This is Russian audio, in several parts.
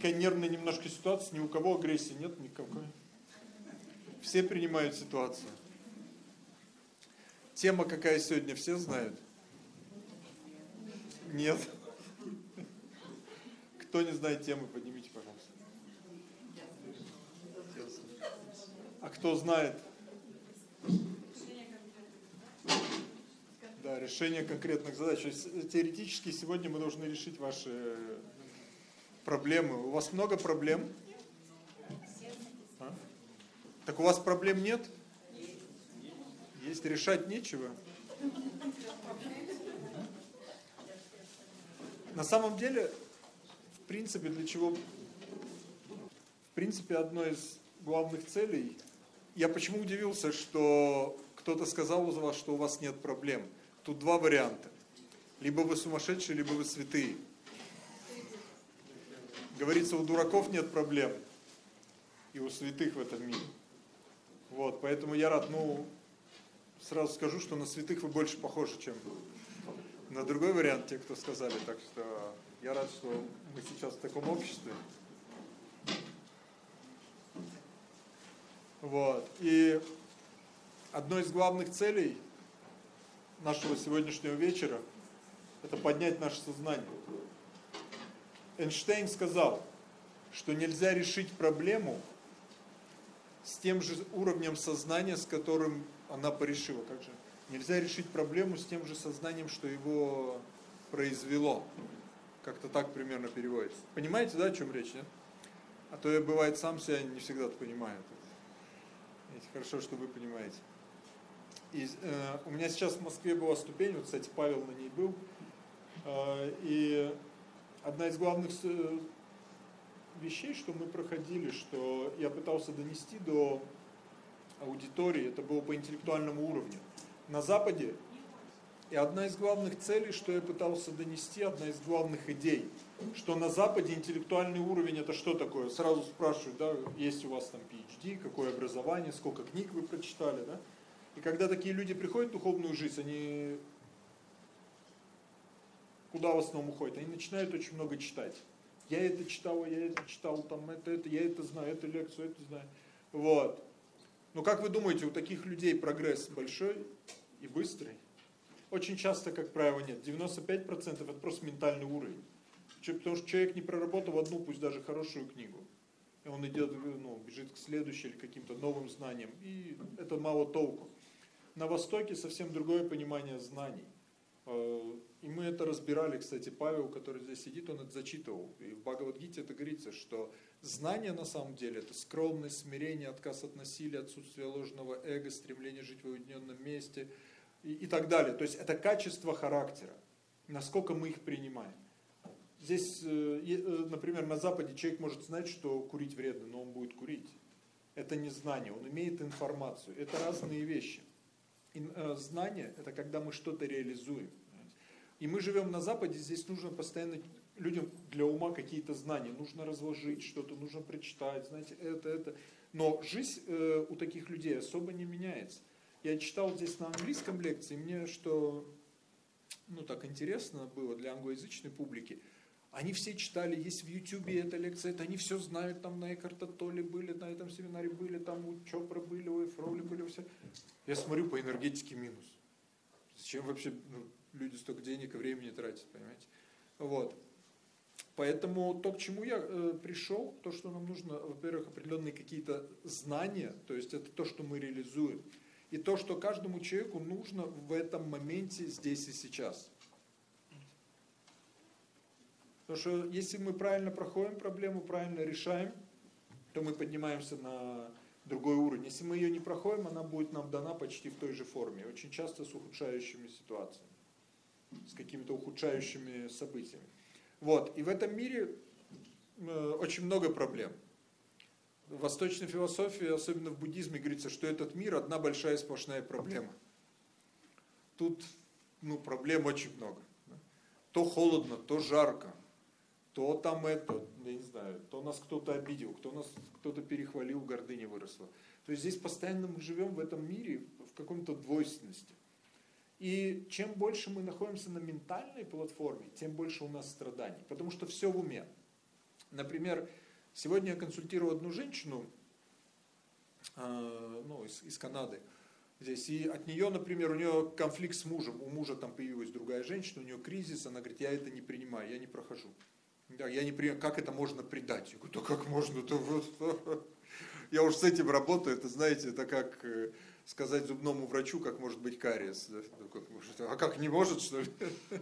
такая нервная немножко ситуация, ни у кого агрессии нет никакой. Все принимают ситуацию. Тема какая сегодня, все знают? Нет. Кто не знает темы, поднимите, пожалуйста. А кто знает? Да, решение конкретных задач. То есть, теоретически сегодня мы должны решить ваши проблемы. У вас много проблем? А? Так у вас проблем нет? Есть решать нечего. На самом деле, в принципе, для чего в принципе одной из главных целей я почему удивился, что кто-то сказал у вас, что у вас нет проблем. Тут два варианта. Либо вы сумасшедшие, либо вы святые. Говорится, у дураков нет проблем. И у святых в этом мире. Вот, поэтому я рад, ну, сразу скажу, что на святых вы больше похожи, чем на другой вариант, те, кто сказали. Так что я рад, что мы сейчас в таком обществе. Вот. И одной из главных целей нашего сегодняшнего вечера это поднять наше сознание. Эйнштейн сказал, что нельзя решить проблему с тем же уровнем сознания, с которым она порешила. Как же? Нельзя решить проблему с тем же сознанием, что его произвело. Как-то так примерно переводится. Понимаете, да, о чем речь, нет? А то я, бывает, сам себя не всегда понимаю. Хорошо, что вы понимаете. И, э, у меня сейчас в Москве была ступень, вот, кстати, Павел на ней был, э, и одна из главных э, вещей, что мы проходили, что я пытался донести до аудитории, это было по интеллектуальному уровню. На Западе, и одна из главных целей, что я пытался донести, одна из главных идей, что на Западе интеллектуальный уровень это что такое? Сразу спрашивают, да, есть у вас там PhD, какое образование, сколько книг вы прочитали, да? И когда такие люди приходят в духовную жизнь, они куда в основном уходят? Они начинают очень много читать. Я это читал, я это читал, там это, это, я это знаю, эту лекцию, это знаю. Вот. Но как вы думаете, у таких людей прогресс большой и быстрый? Очень часто, как правило, нет. 95% это просто ментальный уровень. Потому что человек не проработал одну, пусть даже хорошую книгу. И он идет, ну, бежит к следующей или каким-то новым знаниям. И это мало толку. На Востоке совсем другое понимание знаний. Э, и мы это разбирали, кстати, Павел, который здесь сидит, он это зачитывал. И в Бхагавадгите это говорится, что знание на самом деле это скромность, смирение, отказ от насилия, отсутствие ложного эго, стремление жить в уединенном месте и, и так далее. То есть это качество характера, насколько мы их принимаем. Здесь, э, э, например, на Западе человек может знать, что курить вредно, но он будет курить. Это не знание, он имеет информацию. Это разные вещи. Э, знание – это когда мы что-то реализуем. И мы живем на Западе, здесь нужно постоянно людям для ума какие-то знания. Нужно разложить что-то, нужно прочитать, знаете, это, это. Но жизнь э, у таких людей особо не меняется. Я читал здесь на английском лекции, мне что, ну так интересно было для англоязычной публики, они все читали, есть в Ютубе эта лекция, это они все знают, там на Экарта Толли были, на этом семинаре были, там у Чопра были, у Эфроли были, все. Я смотрю по энергетике минус. Зачем вообще ну, люди столько денег и времени тратят, понимаете? Вот. Поэтому то, к чему я э, пришел, то, что нам нужно, во-первых, определенные какие-то знания, то есть это то, что мы реализуем, и то, что каждому человеку нужно в этом моменте здесь и сейчас. Потому что если мы правильно проходим проблему, правильно решаем, то мы поднимаемся на другой уровень. Если мы ее не проходим, она будет нам дана почти в той же форме, очень часто с ухудшающими ситуациями, с какими-то ухудшающими событиями. Вот, и в этом мире э, очень много проблем. В восточной философии, особенно в буддизме, говорится, что этот мир одна большая сплошная проблема. Тут ну, проблем очень много. То холодно, то жарко, то там это, я не знаю, то нас кто-то обидел, кто нас кто-то перехвалил, гордыня выросла. То есть здесь постоянно мы живем в этом мире в каком-то двойственности. И чем больше мы находимся на ментальной платформе, тем больше у нас страданий, потому что все в уме. Например, сегодня я консультировал одну женщину, э, ну, из, из Канады, здесь, и от нее, например, у нее конфликт с мужем, у мужа там появилась другая женщина, у нее кризис, она говорит, я это не принимаю, я не прохожу. Да, я не понимаю, как это можно предать? Я говорю, да как можно? -то? Вот. Я уж с этим работаю, это, знаете, это как э, сказать зубному врачу, как может быть кариес. Ну, а как не может, что ли?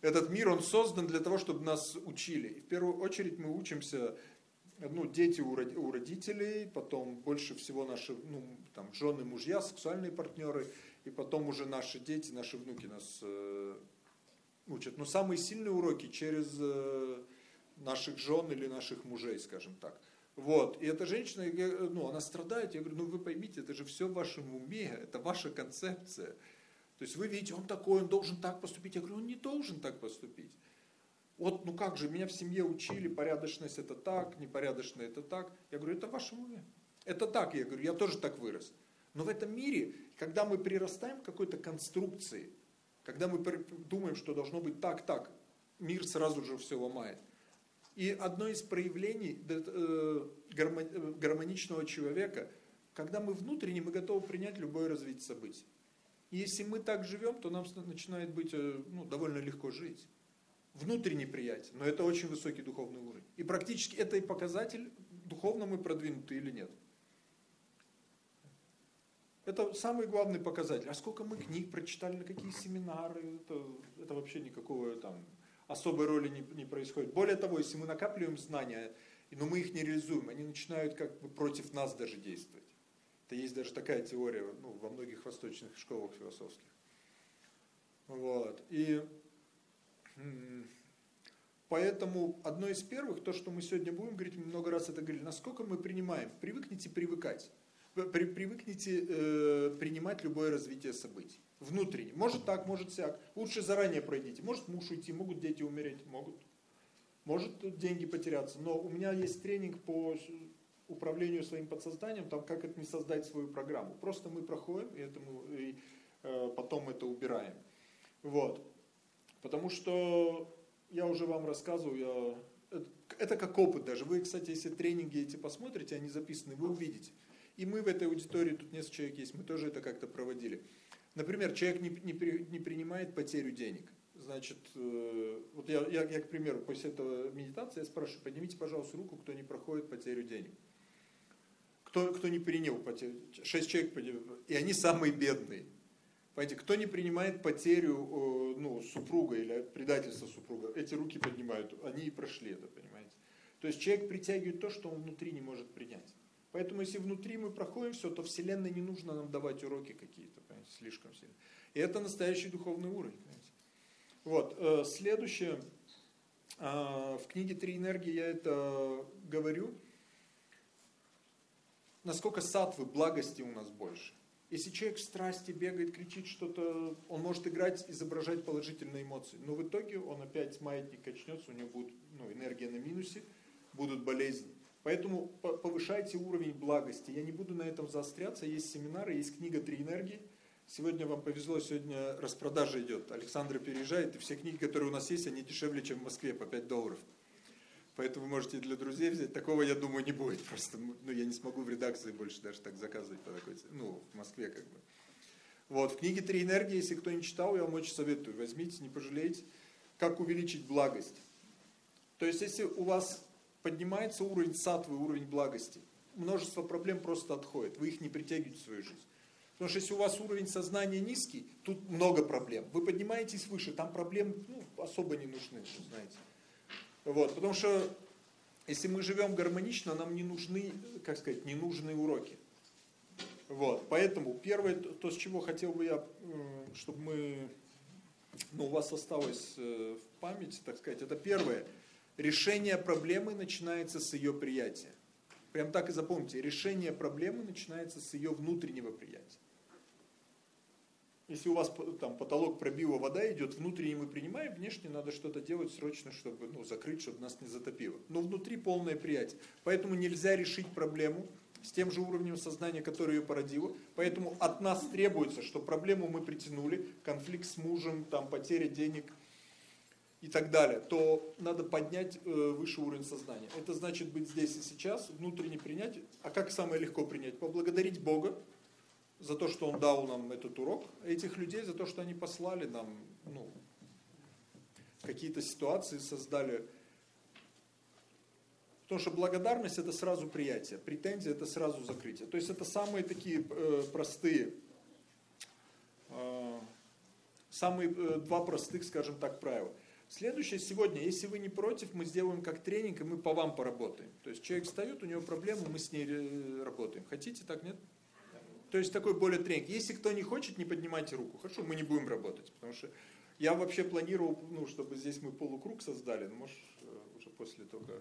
Этот мир, он создан для того, чтобы нас учили. И в первую очередь мы учимся, ну, дети у родителей, потом больше всего наши, ну, там, жены, мужья, сексуальные партнеры, и потом уже наши дети, наши внуки нас э, учат. Но самые сильные уроки через э, наших жен или наших мужей, скажем так. Вот. И эта женщина, ну, она страдает. Я говорю, ну вы поймите, это же все в вашем уме, это ваша концепция. То есть вы видите, он такой, он должен так поступить. Я говорю, он не должен так поступить. Вот, ну как же, меня в семье учили, порядочность это так, непорядочно это так. Я говорю, это в вашем уме. Это так, я говорю, я тоже так вырос. Но в этом мире, когда мы прирастаем к какой-то конструкции, когда мы думаем, что должно быть так, так, мир сразу же все ломает. И одно из проявлений э, э, гармоничного человека, когда мы внутренне, мы готовы принять любое развитие событий. И если мы так живем, то нам начинает быть э, ну, довольно легко жить. Внутренне приятие, но это очень высокий духовный уровень. И практически это и показатель, духовно мы продвинуты или нет. Это самый главный показатель. А сколько мы книг прочитали, на какие семинары, это, это вообще никакого там особой роли не, не происходит. Более того, если мы накапливаем знания, но мы их не реализуем, они начинают как бы против нас даже действовать. Это есть даже такая теория ну, во многих восточных школах философских. Вот. И поэтому одно из первых, то, что мы сегодня будем говорить, мы много раз это говорили, насколько мы принимаем, привыкните привыкать при, привыкните э, принимать любое развитие событий. Внутренне. Может так, может сяк. Лучше заранее пройдите. Может муж уйти, могут дети умереть, могут. Может деньги потеряться. Но у меня есть тренинг по управлению своим подсознанием, там как это не создать свою программу. Просто мы проходим и, это мы, и э, потом это убираем. Вот. Потому что я уже вам рассказывал, я, это, как опыт даже. Вы, кстати, если тренинги эти посмотрите, они записаны, вы увидите. И мы в этой аудитории, тут несколько человек есть, мы тоже это как-то проводили. Например, человек не, не, не принимает потерю денег. Значит, э, вот я, я, я, к примеру, после этого медитации я спрашиваю, поднимите, пожалуйста, руку, кто не проходит потерю денег. Кто, кто не принял потерю? Шесть человек, и они самые бедные. Понимаете, кто не принимает потерю ну, супруга или предательство супруга, эти руки поднимают, они и прошли это, понимаете. То есть человек притягивает то, что он внутри не может принять. Поэтому если внутри мы проходим все, то Вселенной не нужно нам давать уроки какие-то, понимаете, слишком сильно. И это настоящий духовный уровень. Понимаете. Вот, э, следующее. Э, в книге «Три энергии» я это говорю. Насколько сатвы, благости у нас больше. Если человек в страсти бегает, кричит что-то, он может играть, изображать положительные эмоции. Но в итоге он опять маятник качнется, у него будет ну, энергия на минусе, будут болезни. Поэтому повышайте уровень благости. Я не буду на этом заостряться. Есть семинары, есть книга «Три энергии». Сегодня вам повезло, сегодня распродажа идет. Александр переезжает, и все книги, которые у нас есть, они дешевле, чем в Москве, по 5 долларов. Поэтому вы можете для друзей взять. Такого, я думаю, не будет. Просто ну, я не смогу в редакции больше даже так заказывать по такой Ну, в Москве как бы. Вот, в книге «Три энергии», если кто не читал, я вам очень советую. Возьмите, не пожалеете. Как увеличить благость. То есть, если у вас поднимается уровень сатвы, уровень благости, множество проблем просто отходит, вы их не притягиваете в свою жизнь. Потому что если у вас уровень сознания низкий, тут много проблем. Вы поднимаетесь выше, там проблем ну, особо не нужны, знаете. Вот, потому что если мы живем гармонично, нам не нужны, как сказать, не нужны уроки. Вот, поэтому первое, то, с чего хотел бы я, чтобы мы, ну, у вас осталось э, в памяти, так сказать, это первое – решение проблемы начинается с ее приятия. Прям так и запомните, решение проблемы начинается с ее внутреннего приятия. Если у вас там потолок пробила, вода идет, внутренне мы принимаем, внешне надо что-то делать срочно, чтобы ну, закрыть, чтобы нас не затопило. Но внутри полное приятие. Поэтому нельзя решить проблему с тем же уровнем сознания, который ее породило. Поэтому от нас требуется, что проблему мы притянули, конфликт с мужем, там, потеря денег – и так далее, то надо поднять э, выше уровень сознания. Это значит быть здесь и сейчас, внутренне принять. А как самое легко принять? Поблагодарить Бога за то, что Он дал нам этот урок, этих людей за то, что они послали нам ну, какие-то ситуации, создали. Потому что благодарность это сразу приятие, претензия это сразу закрытие. То есть это самые такие э, простые, э, самые э, два простых, скажем так, правила. Следующее сегодня, если вы не против, мы сделаем как тренинг, и мы по вам поработаем. То есть человек встает, у него проблемы, мы с ней э, работаем. Хотите, так нет? То есть такой более тренинг. Если кто не хочет, не поднимайте руку. Хорошо, мы не будем работать. Потому что я вообще планировал, ну, чтобы здесь мы полукруг создали, но может э, уже после только,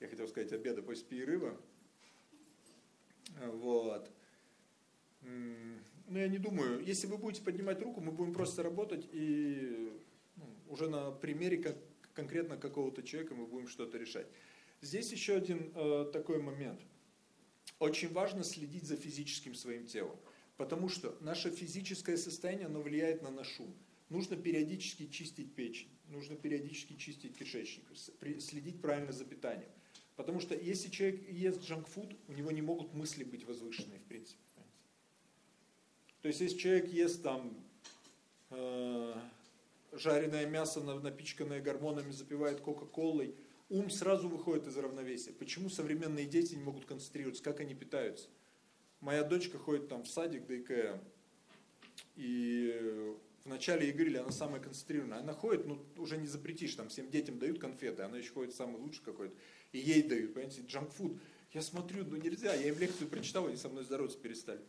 я хотел сказать, обеда, после перерыва. Вот. Но я не думаю, если вы будете поднимать руку, мы будем просто работать и уже на примере конкретно какого-то человека мы будем что-то решать. Здесь еще один э, такой момент. Очень важно следить за физическим своим телом, потому что наше физическое состояние, оно влияет на наш ум. Нужно периодически чистить печень, нужно периодически чистить кишечник, следить правильно за питанием. Потому что если человек ест джанкфуд, у него не могут мысли быть возвышенные, в принципе. То есть если человек ест там э, жареное мясо, напичканное гормонами, запивает кока-колой, ум сразу выходит из равновесия. Почему современные дети не могут концентрироваться, как они питаются? Моя дочка ходит там в садик ДКМ, и в начале игры она самая концентрированная. Она ходит, ну уже не запретишь, там всем детям дают конфеты, она еще ходит самый лучший какой-то, и ей дают, понимаете, джанкфуд. Я смотрю, ну нельзя, я им лекцию прочитал, они со мной здороваться перестали.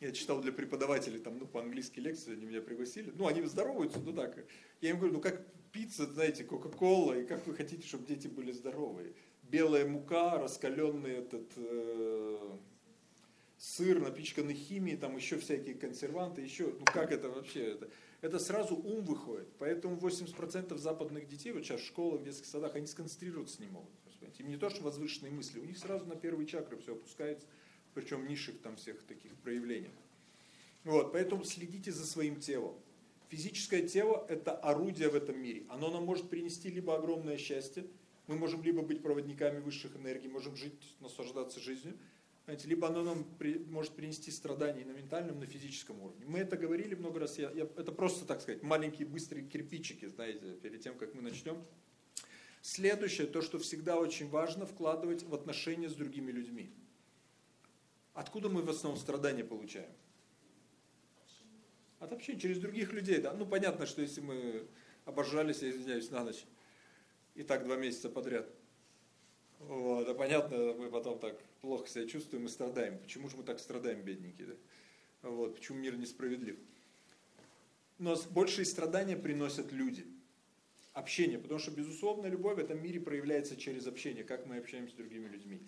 Я читал для преподавателей, там, ну, по-английски лекции, они меня пригласили. Ну, они здороваются, ну так. Я им говорю, ну как пицца, знаете, кока-кола, и как вы хотите, чтобы дети были здоровые? Белая мука, раскаленный этот э, сыр, напичканный химией, там еще всякие консерванты, еще, ну как это вообще? Это, это сразу ум выходит. Поэтому 80% западных детей, вот сейчас в школах, в детских садах, они сконцентрироваться не могут. Им не то, что возвышенные мысли, у них сразу на первые чакры все опускается причем низших там всех таких проявлениях. Вот, поэтому следите за своим телом. Физическое тело – это орудие в этом мире. Оно нам может принести либо огромное счастье, мы можем либо быть проводниками высших энергий, можем жить, наслаждаться жизнью, знаете, либо оно нам при, может принести страдания на ментальном, на физическом уровне. Мы это говорили много раз, я, я, это просто, так сказать, маленькие быстрые кирпичики, знаете, перед тем, как мы начнем. Следующее, то, что всегда очень важно, вкладывать в отношения с другими людьми. Откуда мы в основном страдания получаем? От общения, через других людей, да. Ну, понятно, что если мы обожрались, я извиняюсь, на ночь, и так два месяца подряд, вот, а понятно, мы потом так плохо себя чувствуем и страдаем. Почему же мы так страдаем, бедненькие, да? Вот, почему мир несправедлив? Но большие страдания приносят люди. Общение, потому что, безусловно, любовь в этом мире проявляется через общение, как мы общаемся с другими людьми.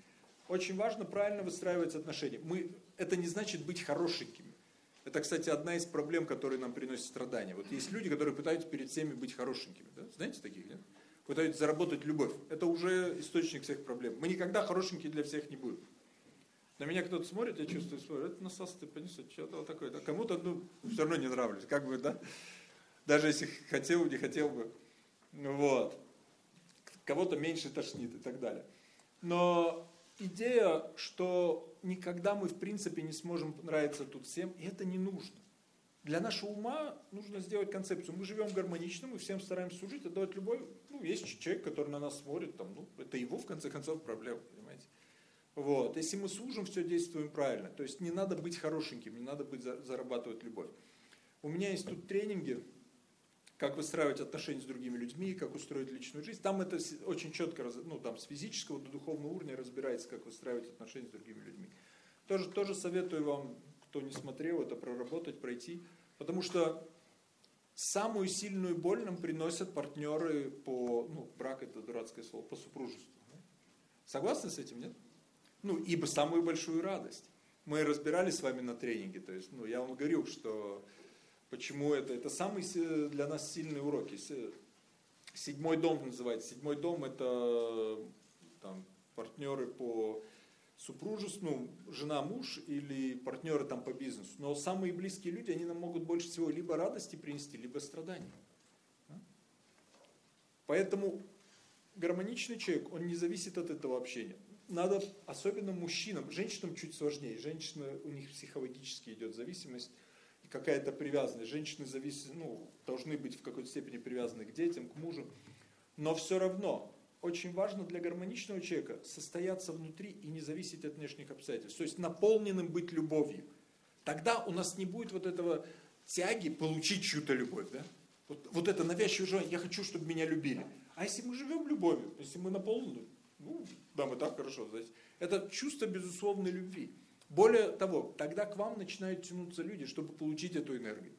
Очень важно правильно выстраивать отношения. Мы, это не значит быть хорошенькими. Это, кстати, одна из проблем, которые нам приносят страдания. Вот есть люди, которые пытаются перед всеми быть хорошенькими. Да? Знаете таких, нет? Пытаются заработать любовь. Это уже источник всех проблем. Мы никогда хорошенькие для всех не будем. На меня кто-то смотрит, я чувствую, смотрит, это насос ты понесет, что-то вот такое. Да? Кому-то ну, все равно не нравлюсь, как бы, да? Даже если хотел, не хотел бы. Вот. Кого-то меньше тошнит и так далее. Но идея, что никогда мы в принципе не сможем нравиться тут всем, и это не нужно. Для нашего ума нужно сделать концепцию. Мы живем гармонично, мы всем стараемся служить, отдавать любовь. Ну, есть человек, который на нас смотрит, там, ну, это его, в конце концов, проблема, понимаете? Вот. Если мы служим, все действуем правильно. То есть не надо быть хорошеньким, не надо быть зарабатывать любовь. У меня есть тут тренинги, как выстраивать отношения с другими людьми, как устроить личную жизнь. Там это очень четко, ну там с физического до духовного уровня разбирается, как выстраивать отношения с другими людьми. Тоже, тоже советую вам, кто не смотрел, это проработать, пройти, потому что самую сильную боль нам приносят партнеры по, ну брак это дурацкое слово, по супружеству. Согласны с этим, нет? Ну, ибо самую большую радость. Мы разбирали с вами на тренинге, то есть, ну, я вам говорил, что Почему это? Это самый для нас сильный урок. Седьмой дом называется. Седьмой дом это там, партнеры по супружеству, ну, жена-муж или партнеры там по бизнесу. Но самые близкие люди, они нам могут больше всего либо радости принести, либо страдания. Поэтому гармоничный человек, он не зависит от этого общения. Надо, особенно мужчинам, женщинам чуть сложнее. Женщины, у них психологически идет зависимость какая-то привязанность. Женщины завис, ну, должны быть в какой-то степени привязаны к детям, к мужу. Но все равно очень важно для гармоничного человека состояться внутри и не зависеть от внешних обстоятельств. То есть наполненным быть любовью. Тогда у нас не будет вот этого тяги получить чью-то любовь. Да? Вот, вот это навязчивое желание, я хочу, чтобы меня любили. А если мы живем любовью, если мы наполнены, ну, да, мы так хорошо, знаете, это чувство безусловной любви. Более того, тогда к вам начинают тянуться люди, чтобы получить эту энергию.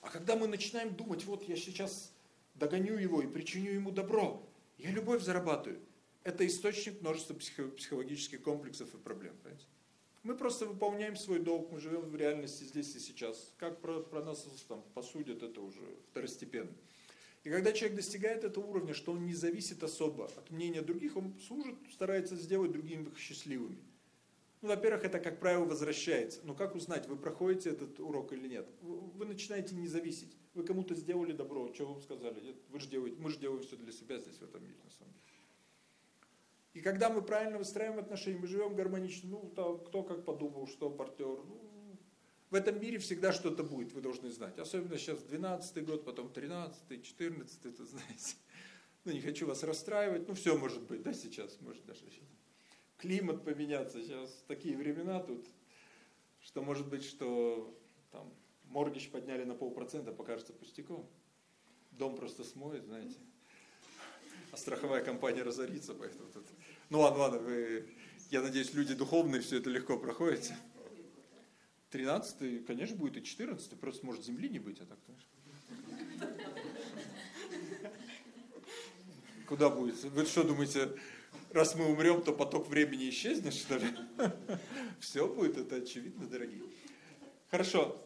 А когда мы начинаем думать, вот я сейчас догоню его и причиню ему добро, я любовь зарабатываю. Это источник множества психологических комплексов и проблем. Понимаете? Мы просто выполняем свой долг, мы живем в реальности здесь и сейчас. Как про, про нас там посудят, это уже второстепенно. И когда человек достигает этого уровня, что он не зависит особо от мнения других, он служит, старается сделать другим счастливыми. Ну, во-первых, это, как правило, возвращается. Но как узнать, вы проходите этот урок или нет? Вы начинаете не зависеть. Вы кому-то сделали добро, что вам сказали? Вы же делаете, мы же делаем все для себя здесь, в этом мире, на самом деле. И когда мы правильно выстраиваем отношения, мы живем гармонично, ну, там, кто как подумал, что партнер, ну, в этом мире всегда что-то будет, вы должны знать. Особенно сейчас 12 год, потом 13 14 это знаете. Ну, не хочу вас расстраивать, ну, все может быть, да, сейчас, может даже сейчас климат поменяться. Сейчас такие времена тут, что может быть, что там моргич подняли на полпроцента, покажется пустяком. Дом просто смоет, знаете. А страховая компания разорится, поэтому тут... Ну ладно, ладно, вы... Я надеюсь, люди духовные все это легко проходите. 13 конечно, будет и 14 просто может земли не быть, а так, конечно. Куда будет? Вы что думаете, раз мы умрем, то поток времени исчезнет, что ли? Все будет, это очевидно, дорогие. Хорошо.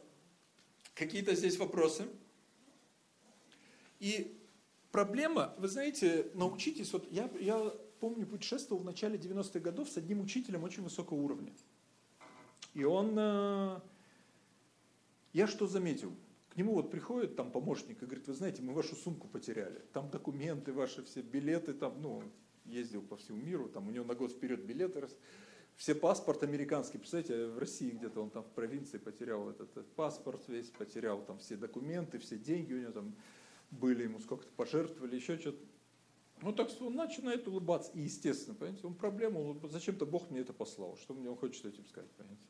Какие-то здесь вопросы? И проблема, вы знаете, научитесь, вот я, я помню, путешествовал в начале 90-х годов с одним учителем очень высокого уровня. И он, э, я что заметил? К нему вот приходит там помощник и говорит, вы знаете, мы вашу сумку потеряли. Там документы ваши, все билеты, там, ну, ездил по всему миру, там у него на год вперед билеты, все паспорт американский, представляете, в России где-то он там в провинции потерял этот, этот паспорт весь, потерял там все документы, все деньги у него там были, ему сколько-то пожертвовали, еще что-то. Ну так он начинает улыбаться, и естественно, понимаете, он проблему, он, зачем-то Бог мне это послал, что мне он хочет этим сказать, понимаете.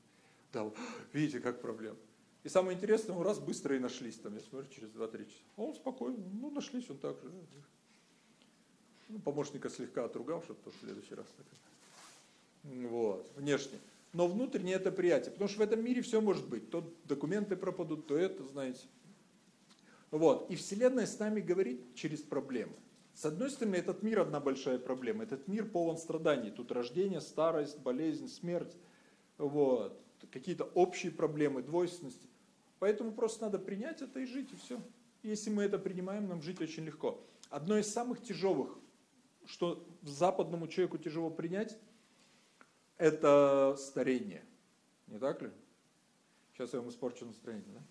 Да, видите, как проблема. И самое интересное, он раз быстро и нашлись, там, я смотрю, через 2-3 часа. А он спокойно, ну нашлись, он так же. Ну, помощника слегка отругал, чтобы то в следующий раз так. Вот, внешне. Но внутренне это приятие. Потому что в этом мире все может быть. То документы пропадут, то это, знаете. Вот. И Вселенная с нами говорит через проблемы. С одной стороны, этот мир одна большая проблема. Этот мир полон страданий. Тут рождение, старость, болезнь, смерть. Вот. Какие-то общие проблемы, двойственности. Поэтому просто надо принять это и жить, и все. Если мы это принимаем, нам жить очень легко. Одно из самых тяжелых что западному человеку тяжело принять, это старение. Не так ли? Сейчас я вам испорчу настроение, да?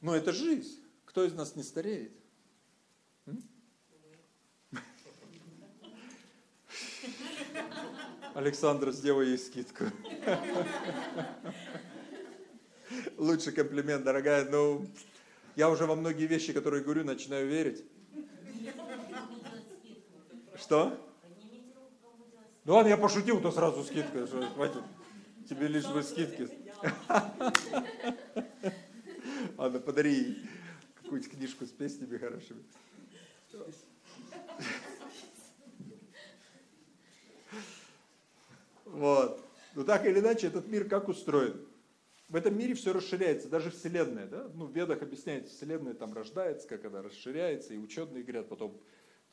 Но это жизнь. Кто из нас не стареет? М? Александра, сделай ей скидку. Лучший комплимент, дорогая. Ну, я уже во многие вещи, которые говорю, начинаю верить. Что? Ну ладно, я пошутил, то сразу скидка. Хватит. Тебе лишь бы скидки. Ладно, подари какую-нибудь книжку с песнями хорошими. Вот. Но так или иначе, этот мир как устроен? В этом мире все расширяется, даже Вселенная. Да? Ну, в Ведах объясняется, Вселенная там рождается, как она расширяется, и ученые говорят, потом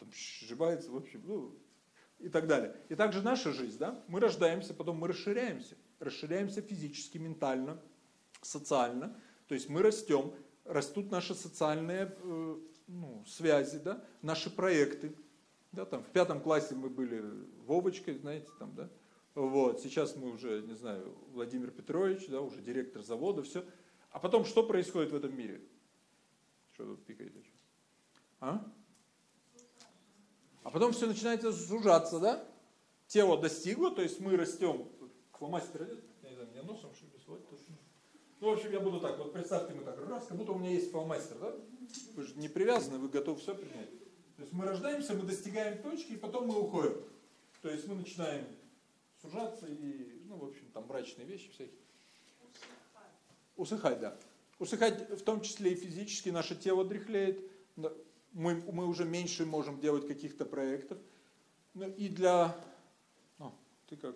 там сживается, в общем, ну, и так далее. И также наша жизнь, да, мы рождаемся, потом мы расширяемся. Расширяемся физически, ментально, социально. То есть мы растем, растут наши социальные э, ну, связи, да, наши проекты. Да, там, в пятом классе мы были Вовочкой, знаете, там, да. Вот, сейчас мы уже, не знаю, Владимир Петрович, да, уже директор завода, все. А потом что происходит в этом мире? Что тут пикаете? А? А потом все начинает сужаться, да? Тело достигло, то есть мы растем. Фломастер идет? Я не знаю, мне носом что? Ну, в общем, я буду так, вот представьте, мы так, раз, как будто у меня есть фломастер, да? Вы же не привязаны, вы готовы все принять. То есть мы рождаемся, мы достигаем точки, и потом мы уходим. То есть мы начинаем сужаться и, ну, в общем, там брачные вещи всякие. Усыхать, да. Усыхать в том числе и физически, наше тело дряхлеет, мы, мы уже меньше можем делать каких-то проектов. Ну и для... Ну, ты как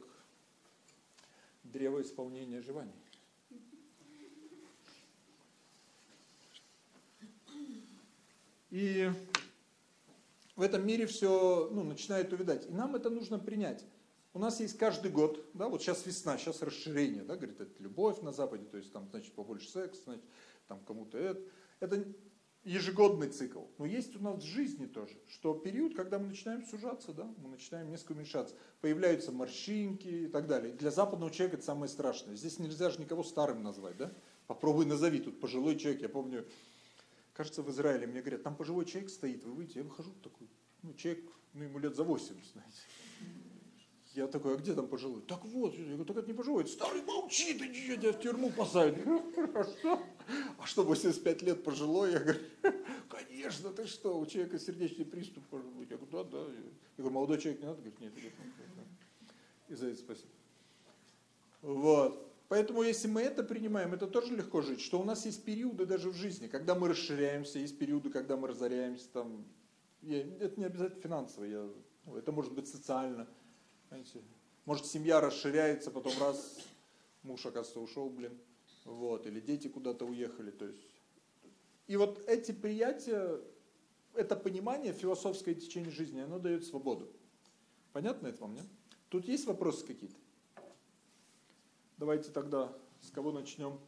древо исполнения желаний. И в этом мире все ну, начинает увидать. И нам это нужно принять. У нас есть каждый год, да, вот сейчас весна, сейчас расширение, да, говорит, это любовь на Западе, то есть там, значит, побольше секса, значит, там кому-то это. Это ежегодный цикл. Но есть у нас в жизни тоже, что период, когда мы начинаем сужаться, да, мы начинаем несколько уменьшаться, появляются морщинки и так далее. Для западного человека это самое страшное. Здесь нельзя же никого старым назвать, да? Попробуй назови, тут пожилой человек, я помню, кажется, в Израиле мне говорят, там пожилой человек стоит, вы выйдете, я выхожу такой, ну, человек, ну, ему лет за 80, знаете. Я такой, а где там пожилой? Так вот, я говорю, так это не пожилой, старый молчи, ты что, тебя в тюрьму посадят. Что? А что, 85 лет пожилой? Я говорю, конечно, ты что, у человека сердечный приступ может быть. Я говорю, да, да. Я говорю, молодой человек не надо? Говорит, нет. нет. И за это спасибо. Вот. Поэтому если мы это принимаем, это тоже легко жить, что у нас есть периоды даже в жизни, когда мы расширяемся, есть периоды, когда мы разоряемся, там, я, это не обязательно финансово, я, это может быть социально, Понимаете? Может, семья расширяется, потом раз, муж, оказывается, ушел, блин. Вот, или дети куда-то уехали. То есть. И вот эти приятия, это понимание, философское течение жизни, оно дает свободу. Понятно это вам, нет? Тут есть вопросы какие-то? Давайте тогда с кого начнем?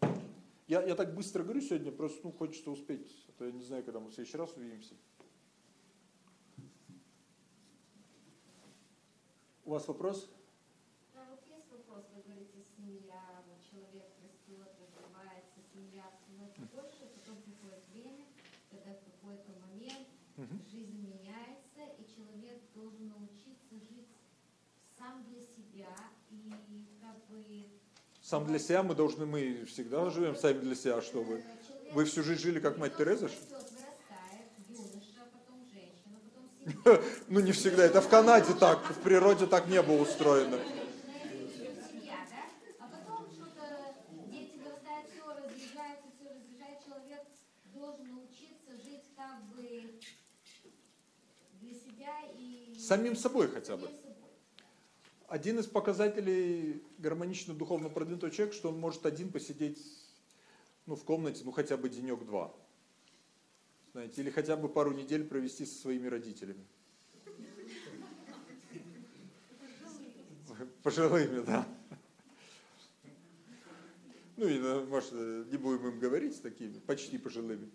Я, я так быстро говорю сегодня, просто ну, хочется успеть, а то я не знаю, когда мы в следующий раз увидимся. У вас вопрос? Да, вот есть вопрос, вы говорите, семья, вот человек растет, развивается, семья становится больше, потом приходит время, когда в какой-то момент угу. жизнь меняется, и человек должен научиться жить сам для себя и как бы... Сам для себя мы должны, мы всегда живем сами для себя, что вы? Вы всю жизнь жили как мать Тереза? Ну не всегда, это в Канаде так, в природе так не было устроено. Самим собой хотя бы. Один из показателей гармонично духовно продвинутого человека, что он может один посидеть ну, в комнате, ну хотя бы денек-два знаете, или хотя бы пару недель провести со своими родителями. Пожилыми, да. Ну и, может, не будем им говорить с такими, почти пожилыми.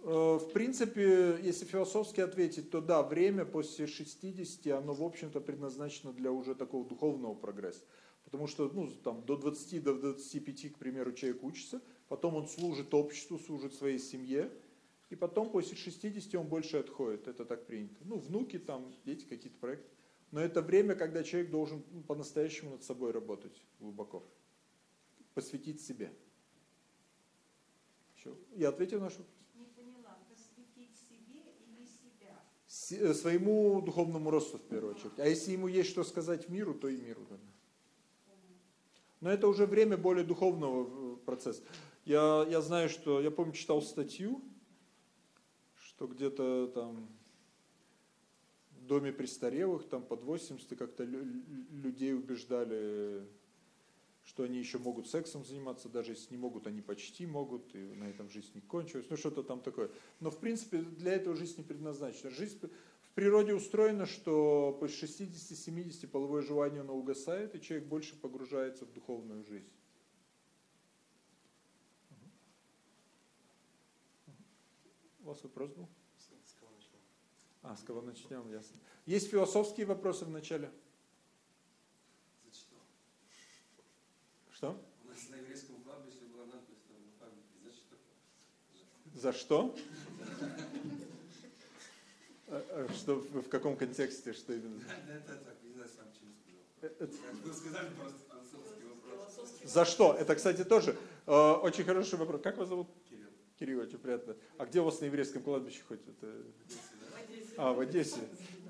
Э, в принципе, если философски ответить, то да, время после 60, оно, в общем-то, предназначено для уже такого духовного прогресса. Потому что, ну, там, до 20, до 25, к примеру, человек учится – потом он служит обществу, служит своей семье, и потом после 60 он больше отходит, это так принято. Ну, внуки там, дети, какие-то проекты. Но это время, когда человек должен ну, по-настоящему над собой работать глубоко, посвятить себе. Еще? Я ответил на ваш вопрос? Не поняла, посвятить себе или себя? С, э, своему духовному росту в первую очередь. А если ему есть что сказать миру, то и миру. Да. Но это уже время более духовного э, процесса. Я, я знаю, что, я помню, читал статью, что где-то там в доме престарелых, там под 80 как-то людей убеждали, что они еще могут сексом заниматься, даже если не могут, они почти могут, и на этом жизнь не кончилась, ну что-то там такое. Но в принципе для этого жизнь не предназначена. Жизнь в природе устроена, что после 60-70 половое желание оно угасает, и человек больше погружается в духовную жизнь. У вас вопрос был? С кого начнем? А, с кого начнем, ясно. Есть философские вопросы в начале? Зачитал. Что? У нас на еврейском кладбище была надпись на памятнике. За что? За что? А, а Что, в каком контексте, что именно? Это так, не знаю сам, чем сказал. Э, сказали, просто философский вопрос. За что? Это, кстати, тоже э, очень хороший вопрос. Как вас зовут? Кирилл. Очень приятно. А где у вас на еврейском кладбище хоть? Это... А, в Одессе.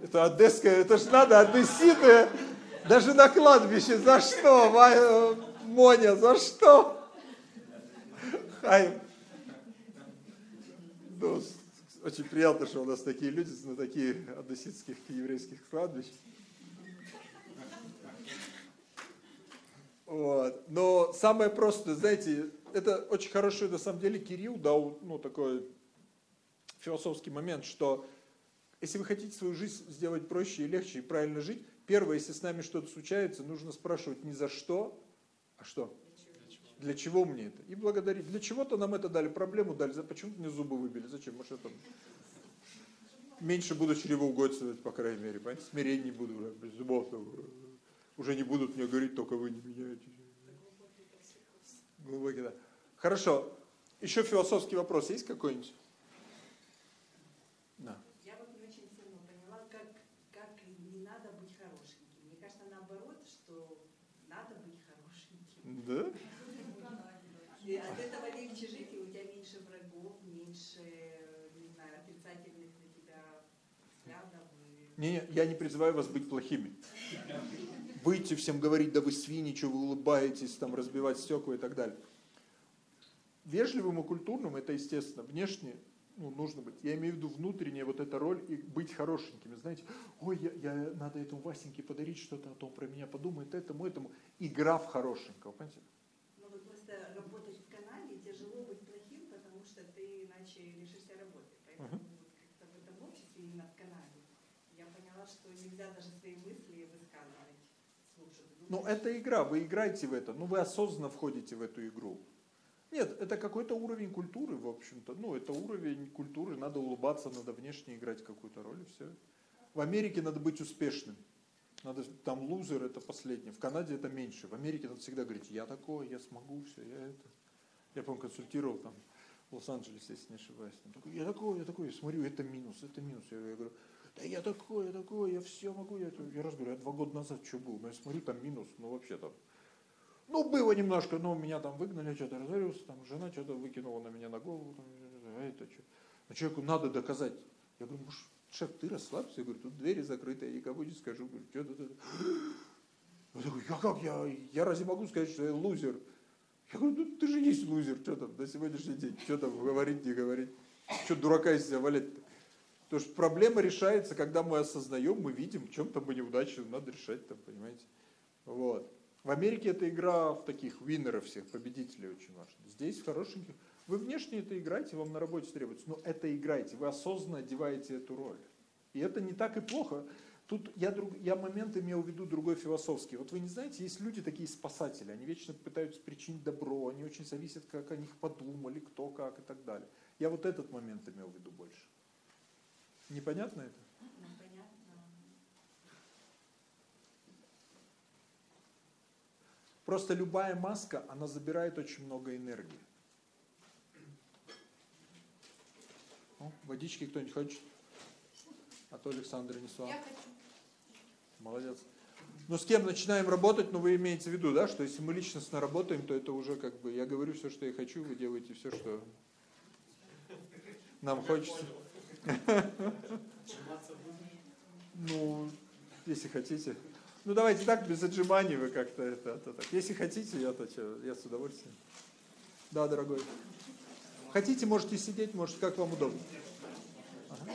Это одесская, это ж надо, одесситы. Даже на кладбище. За что, э, Моня, за что? Хай. Ну, очень приятно, что у нас такие люди на такие одесситских еврейских кладбищ. Вот. Но самое простое, знаете, это очень хороший на самом деле Кирилл дал ну, такой философский момент, что если вы хотите свою жизнь сделать проще и легче и правильно жить, первое, если с нами что-то случается, нужно спрашивать не за что, а что? Для чего мне это? И благодарить. Для чего-то нам это дали, проблему дали, за почему-то мне зубы выбили, зачем? Может, я там меньше буду чревоугодствовать, по крайней мере, понимаете? Смирение буду, уже, без зубов уже не будут мне говорить, только вы не меняете. Глубокий, да. Хорошо. Еще философский вопрос есть какой-нибудь? Да. Я вот не очень сильно поняла, как, как не надо быть хорошеньким. Мне кажется, наоборот, что надо быть хорошеньким. Да? И от этого легче жить, и у тебя меньше врагов, меньше, не знаю, отрицательных на тебя взглядов. Не, не, я не призываю вас быть плохими. Выйти всем говорить, да вы свиньи, что вы улыбаетесь, там разбивать стекла и так далее. Вежливым и культурным это естественно. Внешне ну, нужно быть. Я имею в виду внутренняя вот эта роль и быть хорошенькими. Знаете, ой, я, я- надо этому Васеньке подарить что-то, а то он про меня подумает, этому, этому. Игра в хорошенького, понимаете? Ну вот просто работать в Канаде тяжело быть плохим, потому что ты иначе лишишься работы. Поэтому Мгм. вот как-то в этом обществе, именно в Канаде, я поняла, что нельзя даже свои мысли. Ну, это игра, вы играете в это, ну, вы осознанно входите в эту игру. Нет, это какой-то уровень культуры, в общем-то. Ну, это уровень культуры, надо улыбаться, надо внешне играть какую-то роль, и все. В Америке надо быть успешным. Надо, там лузер это последнее. В Канаде это меньше. В Америке надо всегда говорить, я такой, я смогу, все, я это. Я, по-моему, консультировал там в Лос-Анджелесе, если не ошибаюсь. Там такой, я такой, я смотрю, это минус, это минус. Я, я говорю, да я такой, я такой, я все могу. Я, это». я раз говорю, я два года назад что был? Ну, я смотрю, там минус, ну, вообще там. Ну, было немножко, но меня там выгнали, что-то разорился, там жена что-то выкинула на меня на голову, там, а это что? Но человеку надо доказать. Я говорю, муж, шеф, ты расслабься. Я говорю, тут двери закрыты, я никому не скажу. Говорю, что это? Он такой, я как, я, я разве могу сказать, что я лузер? Я говорю, ну ты же есть лузер, что там на сегодняшний день, что там говорить, не говорить, что дурака из себя валять-то? Потому что проблема решается, когда мы осознаем, мы видим, в чем-то мы неудачи, надо решать там, понимаете? Вот. В Америке это игра в таких виннеров всех, победителей очень важно. Здесь хорошеньких. Вы внешне это играете, вам на работе требуется, но это играете, вы осознанно одеваете эту роль. И это не так и плохо. Тут я, друг, я момент имел в виду другой философский. Вот вы не знаете, есть люди такие спасатели, они вечно пытаются причинить добро, они очень зависят, как о них подумали, кто как и так далее. Я вот этот момент имел в виду больше. Непонятно это? Ну. Просто любая маска, она забирает очень много энергии. О, водички кто-нибудь хочет? А то Александр несла. Я хочу. Молодец. Ну, с кем начинаем работать, ну, вы имеете в виду, да, что если мы личностно работаем, то это уже как бы, я говорю все, что я хочу, вы делаете все, что нам хочется. Ну, если хотите. Ну, давайте так, без отжиманий вы как-то это, это так. Если хотите, я, то, я с удовольствием. Да, дорогой. Хотите, можете сидеть, может, как вам удобно. Ага.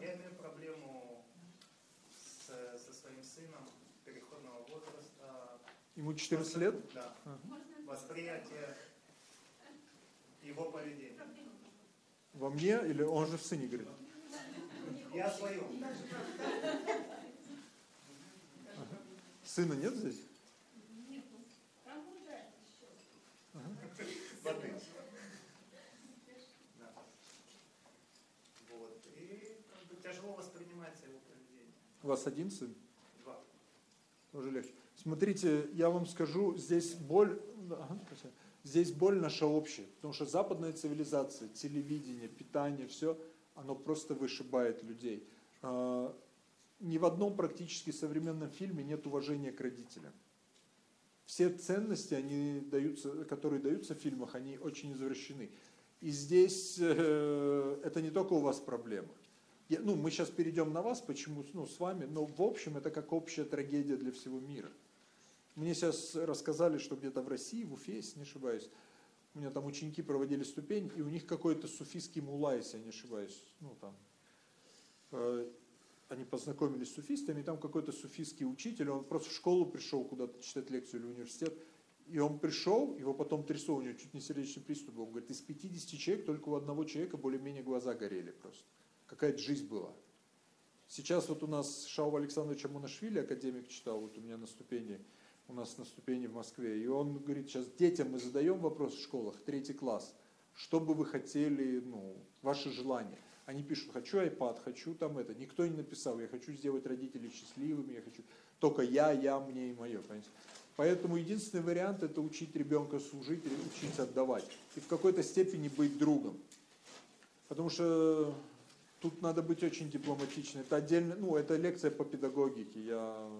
Я имею проблему с, со своим сыном переходного возраста. Ему 14 лет? Да. Ага. Восприятие его поведения. Во мне или он же в сыне говорит? Я о своем. Сына нет здесь? Воды. Да. Вот. И как бы тяжело воспринимается его поведение. У вас один сын? Два. Тоже легче. Смотрите, я вам скажу, здесь боль, ага, спасибо. Здесь боль наша общая, потому что западная цивилизация, телевидение, питание, все, оно просто вышибает людей. А, ни в одном практически современном фильме нет уважения к родителям. Все ценности, они даются, которые даются в фильмах, они очень извращены. И здесь э, это не только у вас проблема. Я, ну, мы сейчас перейдем на вас, почему, ну, с вами, но в общем это как общая трагедия для всего мира. Мне сейчас рассказали, что где-то в России, в Уфе, если не ошибаюсь, у меня там ученики проводили ступень, и у них какой-то суфийский мула, если я не ошибаюсь, ну там, э, они познакомились с суфистами, и там какой-то суфийский учитель, он просто в школу пришел куда-то читать лекцию или университет, и он пришел, его потом трясло, у него чуть не сердечный приступ был. Он говорит, из 50 человек только у одного человека более-менее глаза горели просто. Какая-то жизнь была. Сейчас вот у нас Шаува Александровича Монашвили, академик читал, вот у меня на ступени, у нас на ступени в Москве. И он говорит, сейчас детям мы задаем вопрос в школах, третий класс. Что бы вы хотели, ну, ваши желания. Они пишут, хочу iPad, хочу там это. Никто не написал, я хочу сделать родителей счастливыми, я хочу только я, я, мне и мое. Понимаете? Поэтому единственный вариант это учить ребенка служить, учиться отдавать. И в какой-то степени быть другом. Потому что тут надо быть очень дипломатичным. Это отдельно, ну, это лекция по педагогике. Я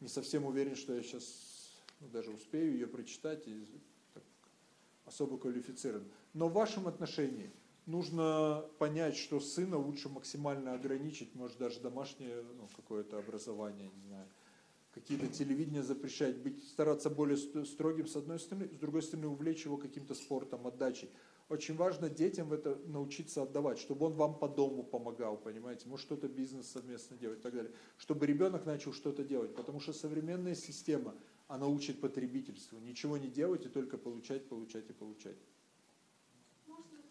не совсем уверен, что я сейчас ну, даже успею ее прочитать и так, особо квалифицирован. Но в вашем отношении нужно понять, что сына лучше максимально ограничить, может даже домашнее ну, какое-то образование, не знаю какие-то телевидения запрещать, быть, стараться более строгим с одной стороны, с другой стороны увлечь его каким-то спортом, отдачей. Очень важно детям это научиться отдавать, чтобы он вам по дому помогал, понимаете, может что-то бизнес совместно делать и так далее. Чтобы ребенок начал что-то делать, потому что современная система, она учит потребительству. Ничего не делать и только получать, получать и получать.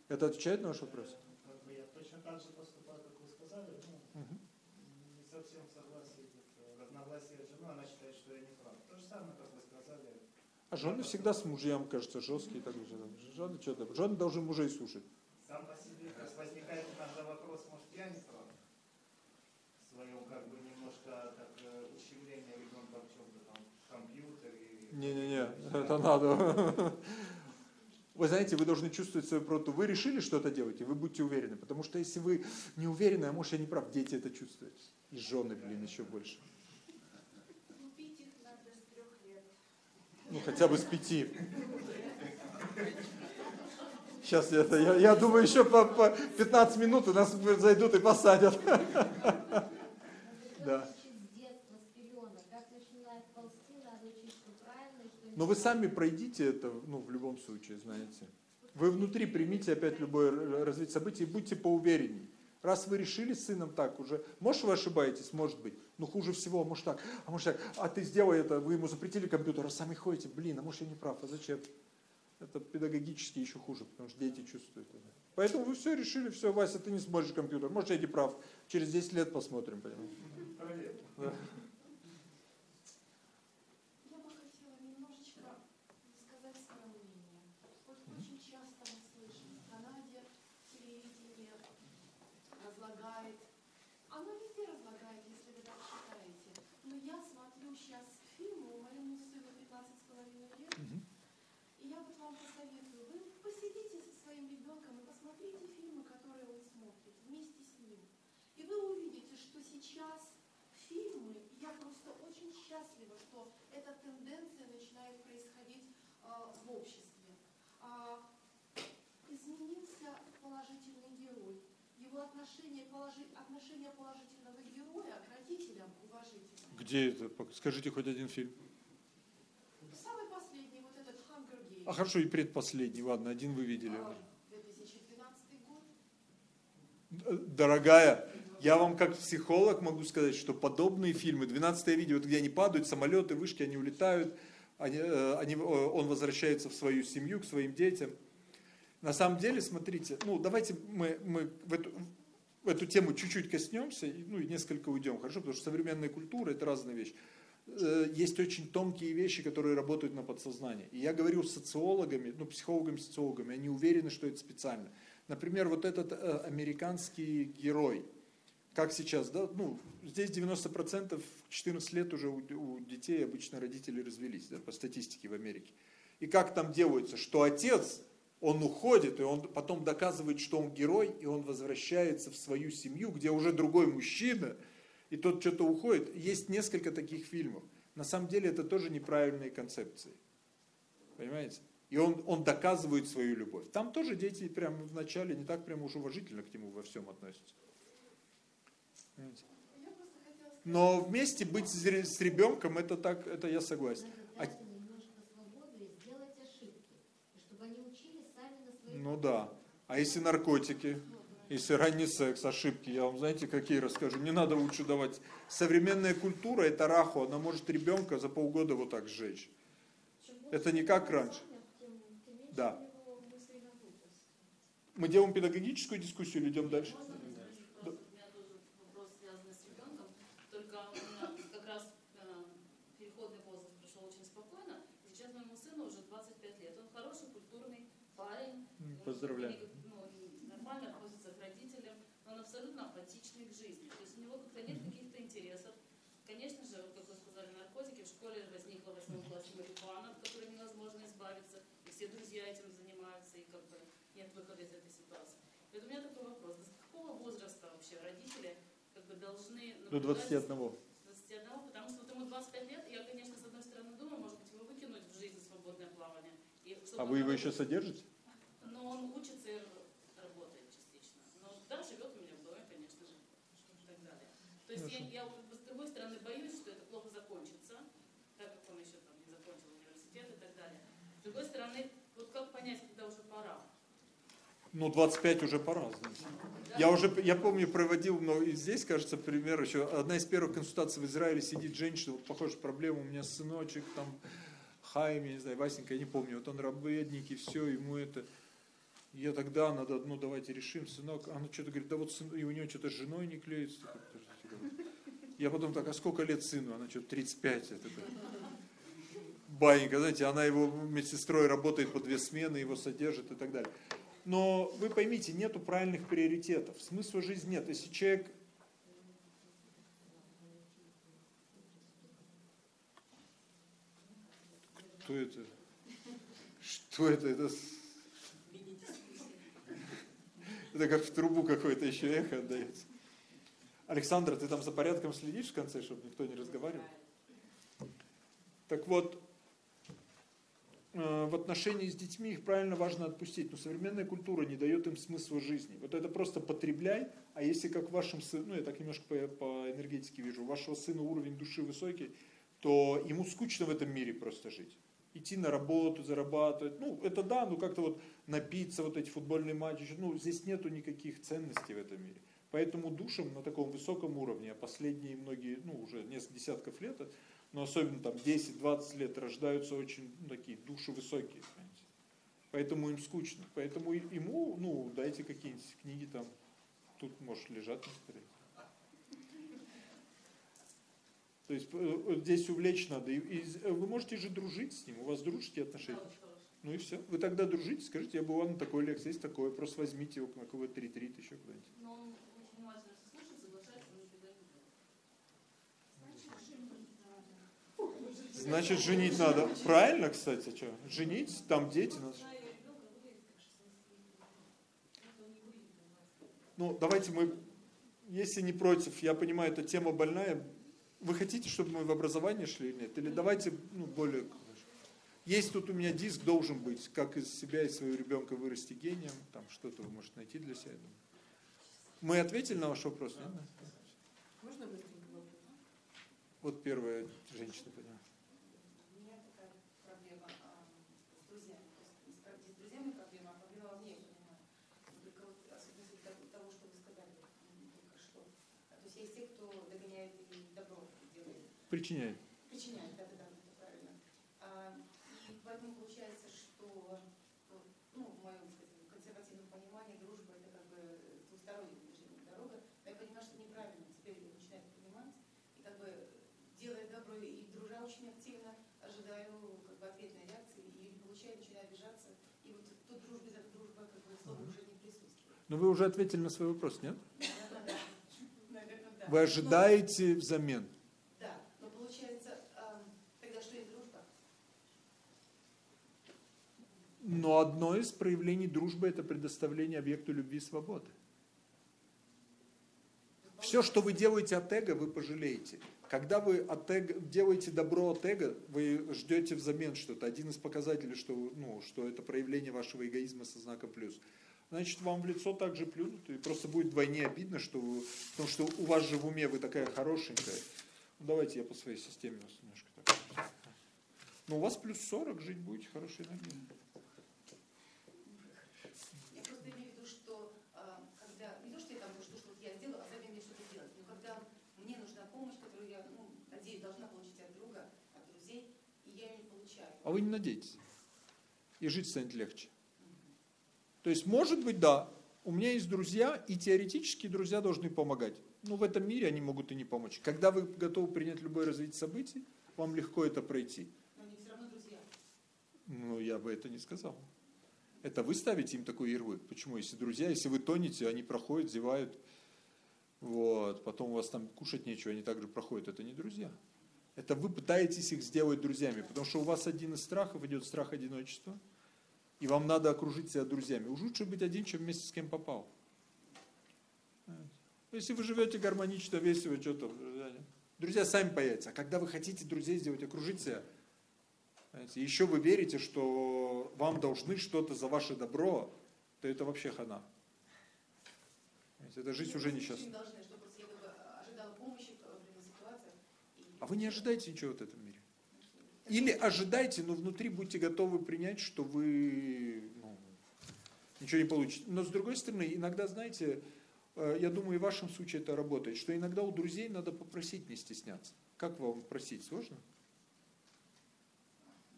Это отвечает на ваш вопрос? Я точно так же поступаю, как вы сказали. Ну, угу. Не совсем согласен. Разногласия с женой, она считает, что я не прав. То же самое, как вы сказали. А жены всегда с мужьям, кажется, жесткие. Так, жены что-то. Жены должны мужей слушать. Сам по себе возникает иногда вопрос, может, я не прав? В своем как бы немножко так э, ущемление ребенка в чем-то там, компьютере. Не-не-не, это надо. Вы знаете, вы должны чувствовать свою правоту. Вы решили что-то делать, и вы будьте уверены. Потому что если вы не уверены, а может я не прав, дети это чувствуют. И жены, блин, еще больше. Ну, хотя бы с пяти. Сейчас это, я, я думаю, еще по, по 15 минут у нас зайдут и посадят. Да. Но вы сами пройдите это, ну, в любом случае, знаете. Вы внутри примите опять любое развитие событий и будьте поуверенней. Раз вы решили с сыном так уже, может вы ошибаетесь, может быть, но хуже всего, может так, а может так, а ты сделай это, вы ему запретили компьютер, а сами ходите, блин, а может я не прав, а зачем? Это педагогически еще хуже, потому что дети чувствуют это. Поэтому вы все решили, все, Вася, ты не сможешь компьютер, может я не прав, через 10 лет посмотрим, понимаете? Сейчас фильмы, я просто очень счастлива, что эта тенденция начинает происходить э, в обществе. А, изменился положительный герой. Его отношение, положи, отношение положительного героя к родителям уважительное. Где это? Скажите хоть один фильм. Самый последний, вот этот Hunger Games. А хорошо, и предпоследний, ладно, один вы видели. А, 2012 год. Дорогая, я вам как психолог могу сказать, что подобные фильмы, 12 видео, вот где они падают, самолеты, вышки, они улетают, они, э, они, э, он возвращается в свою семью, к своим детям. На самом деле, смотрите, ну давайте мы, мы в, эту, в эту тему чуть-чуть коснемся, ну и несколько уйдем, хорошо, потому что современная культура это разная вещь. Э, есть очень тонкие вещи, которые работают на подсознание. И я говорю с социологами, ну психологами, социологами, они уверены, что это специально. Например, вот этот американский герой – как сейчас, да, ну, здесь 90% 14 лет уже у, у детей обычно родители развелись, да, по статистике в Америке. И как там делается, что отец, он уходит, и он потом доказывает, что он герой, и он возвращается в свою семью, где уже другой мужчина, и тот что-то уходит. Есть несколько таких фильмов. На самом деле это тоже неправильные концепции. Понимаете? И он, он доказывает свою любовь. Там тоже дети прямо вначале не так прямо уж уважительно к нему во всем относятся. Понимаете? Я просто хотела сказать, Но вместе быть с, ре- с ребенком, это так, это я согласен. А- Ну да. А если наркотики, если ранний секс, ошибки, я вам знаете, какие расскажу. Не надо лучше давать. Современная культура, это раху, она может ребенка за полгода вот так сжечь. Это не как раньше. Да. Мы делаем педагогическую дискуссию или идем дальше? Можно задать вопрос? У меня тоже вопрос связанный с ребенком. Только у меня как раз э, переходный возраст прошел очень спокойно. И сейчас моему сыну уже 25 лет. Он хороший, культурный парень. М, Он поздравляю. ну, нормально относится к родителям. но Он абсолютно апатичный к жизни. То есть у него как-то нет каких-то интересов. Конечно же, вот как вы сказали, наркотики. В школе возникла в восьмом классе марихуана, от которой невозможно избавиться. И все друзья этим занимаются, и как бы нет выхода из этой ситуации. И вот у меня такой вопрос. До какого возраста вообще родители как бы должны... До наблюдать- 21. с 21, потому что вот ему 25 лет, и я, конечно, с одной стороны думаю, может быть, его выкинуть в жизнь свободное плавание. И А вы его еще содержите? Но он учится и работает частично. Но да, живет у меня в доме, конечно же, и так далее. То есть я, я бы с другой стороны боюсь, что это плохо закончится, так как он еще там не закончил университет и так далее. С другой стороны, вот как понять, когда уже пора? Ну, 25 уже пора, знаете. Я уже, я помню, проводил, но и здесь, кажется, пример еще. Одна из первых консультаций в Израиле сидит женщина, вот похожая проблема, у меня сыночек, там, Хайм, я не знаю, Васенька, я не помню, вот он рабедник, и все, ему это... Я тогда, надо, ну, давайте решим, сынок. Она что-то говорит, да вот сын, и у него что-то с женой не клеится. Я потом так, а сколько лет сыну? Она что-то 35. Я такой, Банька, знаете, она его медсестрой работает по две смены, его содержит и так далее. Но вы поймите, нету правильных приоритетов. Смысла жизни нет. Если человек... Что это? Что это? Это, это как в трубу какое-то еще эхо отдается. Александра, ты там за порядком следишь в конце, чтобы никто не разговаривал? Так вот, э, в отношении с детьми их правильно важно отпустить, но современная культура не дает им смысла жизни. Вот это просто потребляй, а если как вашим сыну, ну я так немножко по, по энергетике вижу, у вашего сына уровень души высокий, то ему скучно в этом мире просто жить. Идти на работу, зарабатывать, ну это да, ну как-то вот напиться, вот эти футбольные матчи, ну здесь нету никаких ценностей в этом мире. Поэтому душам на таком высоком уровне, а последние многие, ну уже несколько десятков лет, но особенно там 10-20 лет рождаются очень ну, такие души высокие, понимаете. Поэтому им скучно. Поэтому ему, ну, дайте какие-нибудь книги там, тут может лежат некоторые. То есть э, здесь увлечь надо. И, э, вы можете же дружить с ним, у вас дружеские отношения. Ну и все. Вы тогда дружите, скажите, я была на такой лекции, есть такое, просто возьмите его на какой-то ретрит еще куда-нибудь. Но он очень внимательно все слушает, соглашается, но никогда не делает. Значит, женить надо. Правильно, кстати, что? Женить, там дети. надо. Ну, давайте мы, если не против, я понимаю, эта тема больная. Вы хотите, чтобы мы в образование шли или нет? Или давайте ну, более... Есть тут у меня диск, должен быть, как из себя и своего ребенка вырасти гением. Там что-то вы можете найти для себя. Мы ответили на ваш вопрос? Нет? Можно быстренько вопрос? Вот первая женщина поняла. У меня такая проблема а, с друзьями. То есть не с про- не с друзьями проблема, а проблема во мне, я понимаю. Только вот особенно того, того, что вы сказали м, только что. А, То есть те, кто догоняет и добро делает. Причиняет. Причиняет, да, да, да, это правильно. А, и поэтому получается, что ну, ну, в моем консервативном понимании дружба это как бы двусторонняя движение, дорога. Я понимаю, что неправильно. Теперь я начинаю понимать. И как бы делая добро и дружа очень активно, ожидаю как бы ответной реакции и получаю, начинаю обижаться. И вот тут дружба, эта дружба как бы слово уже не присутствует. Но вы уже ответили на свой вопрос, нет? Да. Вы ожидаете взамен. Да, но получается, ам, тогда что есть дружба? из проявлений дружбы – это предоставление объекту любви свободы. Все, что вы делаете от эго, вы пожалеете. Когда вы от эго, делаете добро от эго, вы ждете взамен что-то. Один из показателей, что, ну, что это проявление вашего эгоизма со знаком плюс. Значит, вам в лицо также плюнут, и просто будет вдвойне обидно, что вы, потому что у вас же в уме вы такая хорошенькая. Ну, давайте я по своей системе вас немножко так. Ну, у вас плюс 40, жить будете хорошей энергией. Я просто имею в виду, что а, когда, не то, что я там жду, что я сделаю, а взамен мне что-то делать, но когда мне нужна помощь, которую я, ну, надеюсь, должна получить от друга, от друзей, и я ее не получаю. А вы не надейтесь. И жить станет легче. То есть, может быть, да, у меня есть друзья, и теоретически друзья должны помогать. Но в этом мире они могут и не помочь. Когда вы готовы принять любое развитие событий, вам легко это пройти. Но они все равно друзья. Ну, я бы это не сказал. Это вы ставите им такой ярлык. Почему? Если друзья, если вы тонете, они проходят, зевают, вот, потом у вас там кушать нечего, они также проходят. Это не друзья. Это вы пытаетесь их сделать друзьями, потому что у вас один из страхов идет страх одиночества, и вам надо окружить себя друзьями. Уж лучше быть один, чем вместе с кем попал. Если вы живете гармонично, весело, что там, друзья сами появятся. А когда вы хотите друзей сделать, окружить себя, знаете, еще вы верите, что вам должны что-то за ваше добро, то это вообще хана. Знаете, эта жизнь уже несчастна. А вы не ожидаете ничего этом мире. Или ожидайте, но внутри будьте готовы принять, что вы ну, ничего не получите. Но с другой стороны, иногда, знаете, э, я думаю, и в вашем случае это работает, что иногда у друзей надо попросить не стесняться. Как вам просить? Сложно?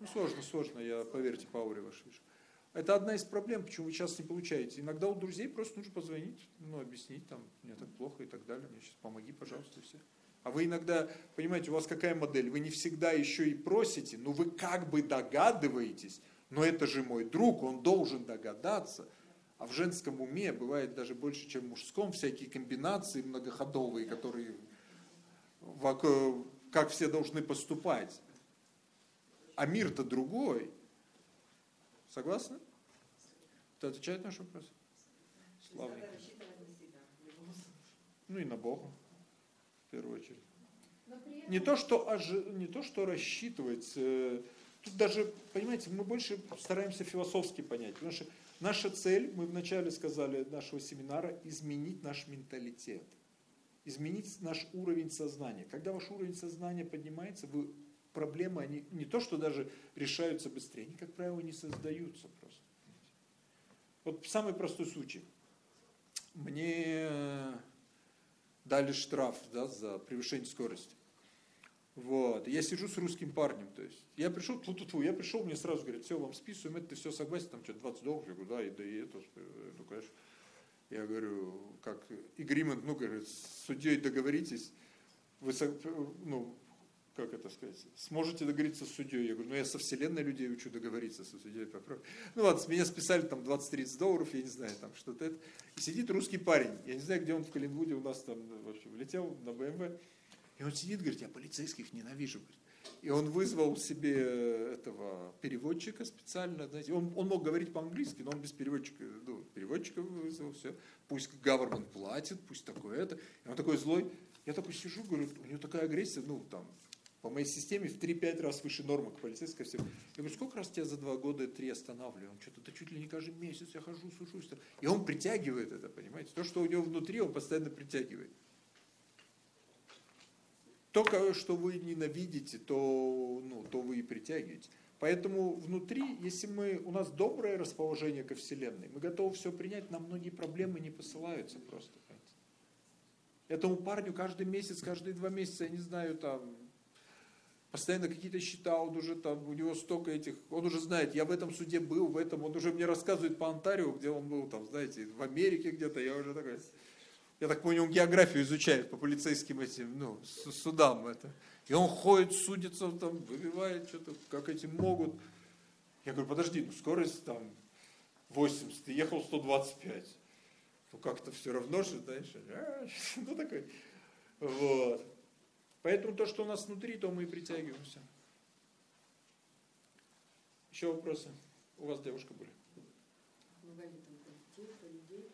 Ну, сложно, сложно, я, поверьте, по ауре вашей. Это одна из проблем, почему вы сейчас не получаете. Иногда у друзей просто нужно позвонить, ну, объяснить, там, мне так плохо и так далее, мне сейчас помоги, пожалуйста, и все. А вы иногда, понимаете, у вас какая модель? Вы не всегда еще и просите, но вы как бы догадываетесь, но это же мой друг, он должен догадаться. А в женском уме бывает даже больше, чем в мужском, всякие комбинации многоходовые, которые как все должны поступать. А мир-то другой. Согласны? Это отвечает на наш вопрос? Случае. Ну и на Бога, в первую очередь. Не то, что, ожи- не то, что рассчитывать. э, Тут даже, понимаете, мы больше стараемся философски понять. Потому что наша цель, мы вначале сказали нашего семинара, изменить наш менталитет. Изменить наш уровень сознания. Когда ваш уровень сознания поднимается, вы, проблемы, они не то, что даже решаются быстрее, они, как правило, не создаются просто. Вот самый простой случай. Мне дали штраф да, за превышение скорости. Вот. Я сижу с русским парнем, то есть я пришел, тьфу -тьфу -тьфу, я пришел, мне сразу говорят, все, вам списываем, это ты все согласен, там что, 20 долларов, я говорю, да, и да, и это, ну, конечно. Я говорю, как, агримент, ну, говорит, с судьей договоритесь, вы, со- ну, как это сказать, сможете договориться с судьей? Я говорю, ну, я со вселенной людей учу договориться со судьей. попробуй». Ну, ладно, с меня списали там 20-30 долларов, я не знаю, там что-то это. И сидит русский парень, я не знаю, где он в Калинвуде у нас там вообще влетел на БМВ, и он сидит, говорит, я полицейских ненавижу. И он вызвал себе этого переводчика специально, знаете, он, он мог говорить по-английски, но он без переводчика, ну, переводчика вызвал, все. Пусть government платит, пусть такое это. И он такой злой. Я такой сижу, говорю, у него такая агрессия, ну, там, по моей системе в 3-5 раз выше нормы к полицейской. Всем. Я говорю, сколько раз тебя за два года три останавливаю? Он что-то, да чуть ли не каждый месяц я хожу, сужусь. там». И он притягивает это, понимаете? То, что у него внутри, он постоянно притягивает. То, что вы ненавидите, то, ну, то вы и притягиваете. Поэтому внутри, если мы, у нас доброе расположение ко Вселенной, мы готовы все принять, нам многие проблемы не посылаются просто. понимаете. Этому парню каждый месяц, каждые два месяца, я не знаю, там, постоянно какие-то счета, он уже там, у него столько этих, он уже знает, я в этом суде был, в этом, он уже мне рассказывает по Онтарио, где он был, там, знаете, в Америке где-то, я уже такой, я так понял, он географию изучает по полицейским этим, ну, судам это. И он ходит, судится, там, выбивает что-то, как эти могут. Я говорю, подожди, ну скорость там 80, ты ехал 125. Ну как-то все равно же, знаешь, ну такой. Вот. Поэтому то, что у нас внутри, то мы и притягиваемся. Еще вопросы? У вас девушка были? про детей, про людей.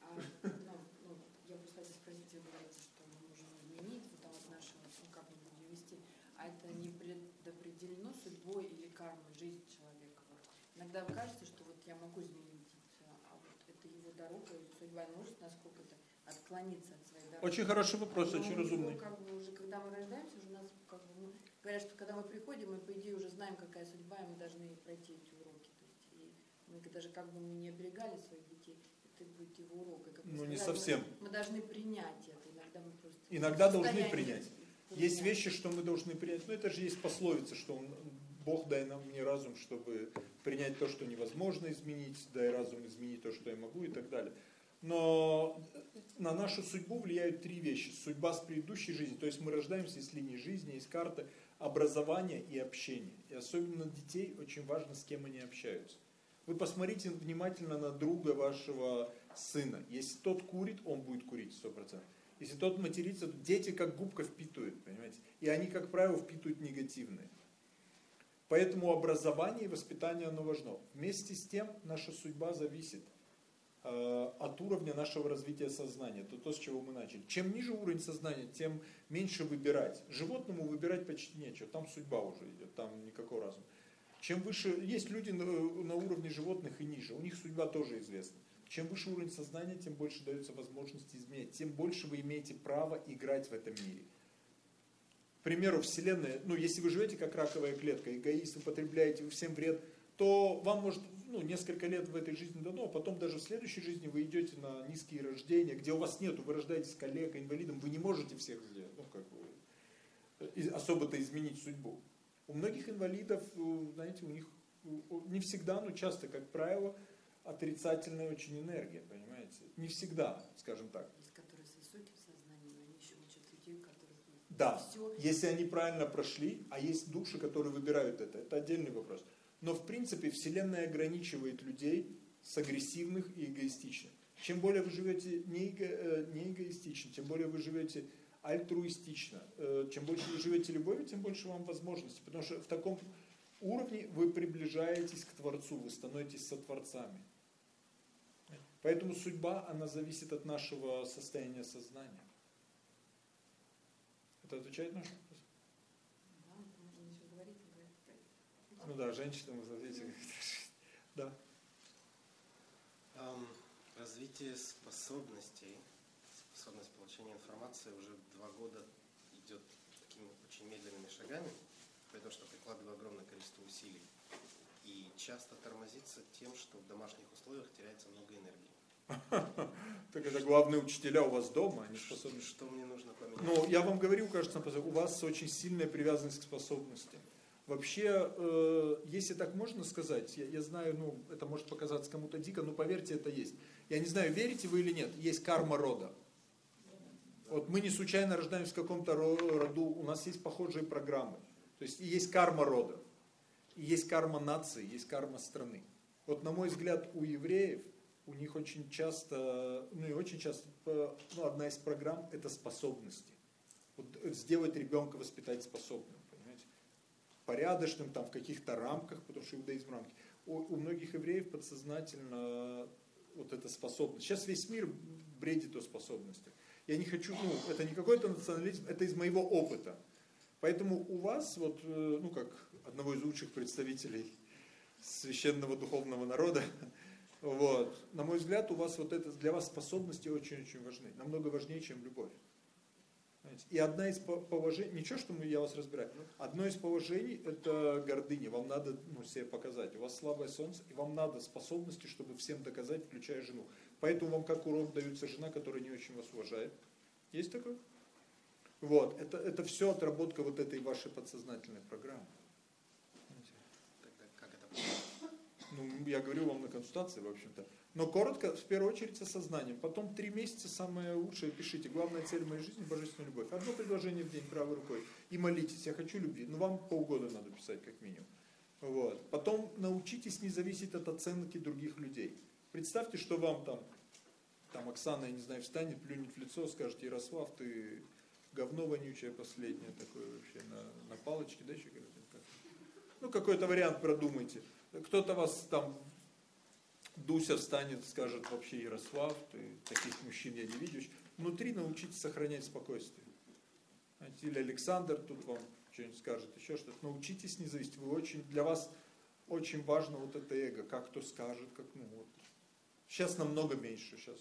А, ну, ну, я просто хотела спросить, вы говорите, что мы можем изменить вот там вот наши, ну, как мы будем вести. А это не предопределено судьбой или кармой жизни человека? Иногда кажется, что вот я могу изменить, а вот это его дорога судьба, может насколько-то отклониться от. Очень хороший вопрос, Но очень разумный. Как бы уже, когда мы рождаемся, уже нас как бы, ну, говорят, что когда мы приходим, мы по идее уже знаем, какая судьба, и мы должны пройти эти уроки. То есть, и мы даже как бы мы не оберегали своих детей, это будет его урок. И, как Ну, не совсем. Мы, мы должны принять это. Иногда мы просто Иногда должны принять. принять. Есть вещи, что мы должны принять. Ну, это же есть пословица, что он, Бог дай нам мне разум, чтобы принять то, что невозможно изменить, дай разум изменить то, что я могу и так далее. Но на нашу судьбу влияют три вещи. Судьба с предыдущей жизни, то есть мы рождаемся из линии жизни, из карты, образование и общение. И особенно детей очень важно, с кем они общаются. Вы посмотрите внимательно на друга вашего сына. Если тот курит, он будет курить 100%. Если тот матерится, дети как губка впитывают, понимаете? И они, как правило, впитывают негативное. Поэтому образование и воспитание, оно важно. Вместе с тем, наша судьба зависит от уровня нашего развития сознания. Это то, с чего мы начали. Чем ниже уровень сознания, тем меньше выбирать. Животному выбирать почти нечего, там судьба уже идет, там никакого разума. Чем выше, есть люди на, на уровне животных и ниже, у них судьба тоже известна. Чем выше уровень сознания, тем больше дается возможности изменять, тем больше вы имеете право играть в этом мире. К примеру, Вселенная, ну если вы живете как раковая клетка, эгоист, употребляете вы всем вред, то вам может ну, несколько лет в этой жизни дано, а потом даже в следующей жизни вы идете на низкие рождения, где у вас нету, вы рождаетесь коллегой, инвалидом, вы не можете всех сделать, ну как бы, особо-то изменить судьбу. У многих инвалидов, знаете, у них не всегда, но часто, как правило, отрицательная очень энергия, понимаете? Не всегда, скажем так. Которые с высоким сознанием, они еще учат людей, которых Да, все. если они правильно прошли, а есть души, которые выбирают это, это отдельный вопрос. Но в принципе Вселенная ограничивает людей с агрессивных и эгоистичных. Чем более вы живете не, эго, не эгоистично, тем более вы живете альтруистично, чем больше вы живете любовью, тем больше вам возможностей. Потому что в таком уровне вы приближаетесь к Творцу, вы становитесь сотворцами. Поэтому судьба, она зависит от нашего состояния сознания. Это отвечает на наш вопрос? Да, можно еще говорить, говорить. Ну да, женщинам ответите. Да. Um, развитие способностей, способность получения информации уже два года идет такими очень медленными шагами, при том, что прикладываю огромное количество усилий. И часто тормозится тем, что в домашних условиях теряется много энергии. Так это главные учителя у вас дома, они способны. Что мне нужно поменять? Ну, я вам говорил, кажется, у вас очень сильная привязанность к способностям. Вообще, э, если так можно сказать, я, я знаю, ну, это может показаться кому-то дико, но поверьте, это есть. Я не знаю, верите вы или нет, есть карма рода. Вот мы не случайно рождаемся в каком-то роду, у нас есть похожие программы. То есть есть карма рода, есть карма нации, есть карма страны. Вот на мой взгляд, у евреев, у них очень часто, ну и очень часто, ну, одна из программ это способности. Вот сделать ребенка воспитать способным порядочным, там, в каких-то рамках, потому что иудаизм рамки. У, у многих евреев подсознательно вот эта способность. Сейчас весь мир бредит о способностях. Я не хочу, ну, это не какой-то национализм, это из моего опыта. Поэтому у вас, вот, ну, как одного из лучших представителей священного духовного народа, вот, на мой взгляд, у вас вот это, для вас способности очень-очень важны. Намного важнее, чем любовь. И одна из положений, ничего, что я вас разбираю, одно из положений это гордыня. Вам надо ну, себе показать. У вас слабое солнце, и вам надо способности, чтобы всем доказать, включая жену. Поэтому вам как урок дается жена, которая не очень вас уважает. Есть такое? Вот, это, это все отработка вот этой вашей подсознательной программы. Тогда как это Ну, я говорю вам на консультации, в общем-то. Но коротко, в первую очередь, со сознанием. Потом три месяца самое лучшее пишите. Главная цель моей жизни – божественная любовь. Одно предложение в день правой рукой. И молитесь, я хочу любви. Ну, вам полгода надо писать, как минимум. Вот. Потом научитесь не зависеть от оценки других людей. Представьте, что вам там, там Оксана, я не знаю, встанет, плюнет в лицо, скажет, Ярослав, ты говно вонючее последнее такое вообще, на, на палочке, да, еще говорят? Ну, какой-то вариант продумайте. Кто-то вас там Дуся встанет, скажет, вообще, Ярослав, ты таких мужчин я не видишь. Внутри научитесь сохранять спокойствие. Или Александр тут вам что-нибудь скажет, еще что-то. Научитесь не зависеть. Вы очень, для вас очень важно вот это эго, как кто скажет, как, ну вот. Сейчас намного меньше, сейчас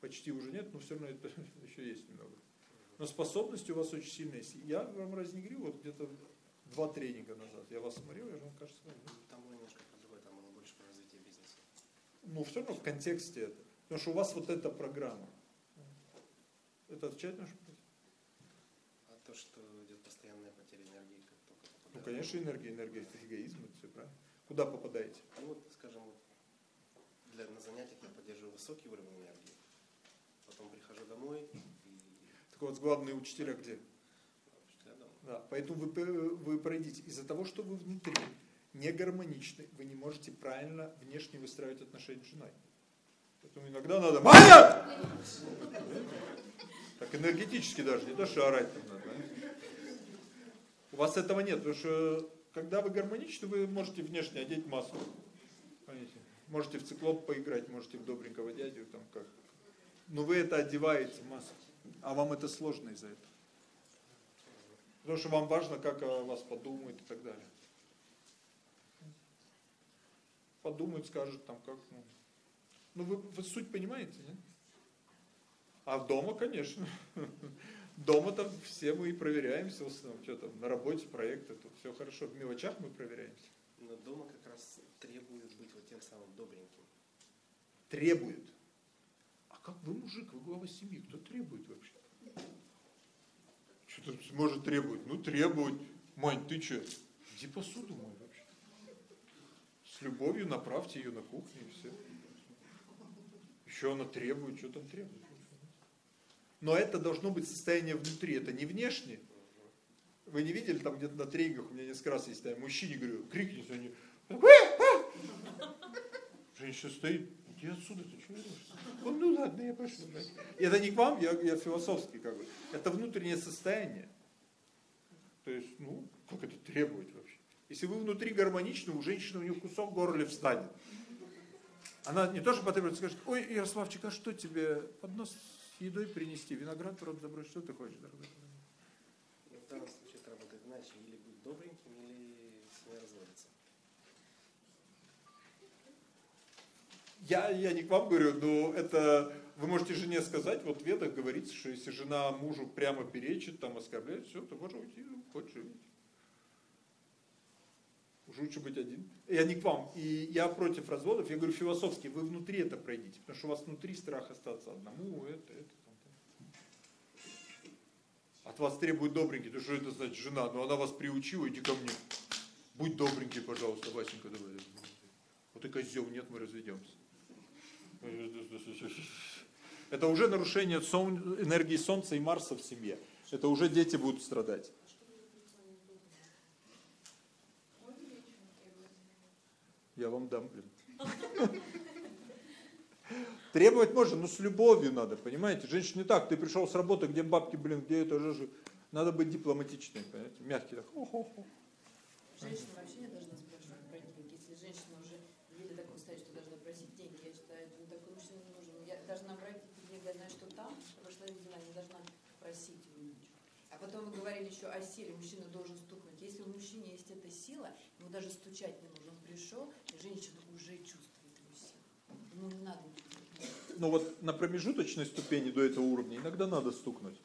почти уже нет, но все равно это еще есть немного. Но способности у вас очень сильные. Я вам раз не говорю, вот где-то два тренинга назад я вас смотрел, я вам, кажется, говорил. Там было немножко про другое, там было больше про развитие бизнеса. Ну, все равно в контексте это. Потому что у вас вот эта программа. Это отвечает на вопрос? А то, что идет постоянная потеря энергии, как только Ну, конечно, энергия, энергия, это эгоизм, это все правильно. Куда попадаете? Ну вот, скажем, вот для, на занятиях я поддерживаю высокий уровень энергии. Потом прихожу домой и Так вот, главные учителя где? учителя дома. Да, поэтому вы, п- вы пройдите. Из-за того, что вы внутри не гармоничны, вы не можете правильно внешне выстраивать отношения с женой. Поэтому иногда надо «Маня!» Так энергетически даже, не то, что орать там надо. а? У вас этого нет, потому что когда вы гармоничны, вы можете внешне одеть маску. Понимаете? Можете в циклоп поиграть, можете в добренького дядю, там как. Но вы это одеваете маску. А вам это сложно из-за этого. Потому что вам важно, как о вас подумают и так далее. Подумают, скажут там как. Ну, ну вы, вы суть понимаете, нет? А дома, конечно. Дома там все мы и проверяемся в основном. Что там, на работе, проекты, тут все хорошо. В мелочах мы проверяемся. Но дома как раз требует быть вот тем самым добреньким. Требует. А как вы мужик, вы глава семьи, кто требует вообще? Что тут может требовать? Ну требовать. Мань, ты что? Иди посуду мой. С любовью направьте ее на кухню и все. Еще она требует, что там требует. Но это должно быть состояние внутри, это не внешне. Вы не видели там где-то на тренингах, у меня несколько раз есть, я мужчине говорю, крикните, они, женщина стоит, иди отсюда, ты что делаешь? Он, ну ладно, я пошел. Это не к вам, я, я философский как бы. Это внутреннее состояние. То есть, ну, как это требует вообще? Если вы внутри гармоничны, у женщины у нее кусок в горле встанет. Она не то, что потребует, скажет, ой, Ярославчик, а что тебе поднос с едой принести? Виноград в рот забрать, что ты хочешь, дорогой? Но в данном случае это работает иначе. Или быть добреньким, или с ней разводиться. Я, я не к вам говорю, но это вы можете жене сказать, вот в ведах говорится, что если жена мужу прямо перечит, там оскорбляет, все, то можно уйти, хочешь жить. Лучше быть один. Я не к вам. И я против разводов. Я говорю философски, вы внутри это пройдите. Потому что у вас внутри страх остаться одному, это, это, там. От вас требует добренький. То что это значит жена? Но она вас приучила, иди ко мне. Будь добренький, пожалуйста, Васенька, давай. Вот и козел, нет, мы разведемся. Это уже нарушение энергии Солнца и Марса в семье. Это уже дети будут страдать. Я вам дам, блин. Требовать можно, но с любовью надо, понимаете? Женщина не так, ты пришел с работы, где бабки, блин, где это же... Надо быть дипломатичным, понимаете? Мягкий так. Женщина вообще не должна спрашивать про деньги. Если женщина уже где-то такой стоит, что должна просить деньги, я считаю, это такой мужчина не нужен. Я должна брать деньги, я знаю, что там, прошла видела, не должна просить. А потом вы говорили еще о силе, мужчина должен стукнуть. Если у мужчины есть эта сила, ему даже стучать не нужно. Он пришел, и женщина уже чувствует его силу. Ну, не надо. Но вот на промежуточной ступени до этого уровня иногда надо стукнуть.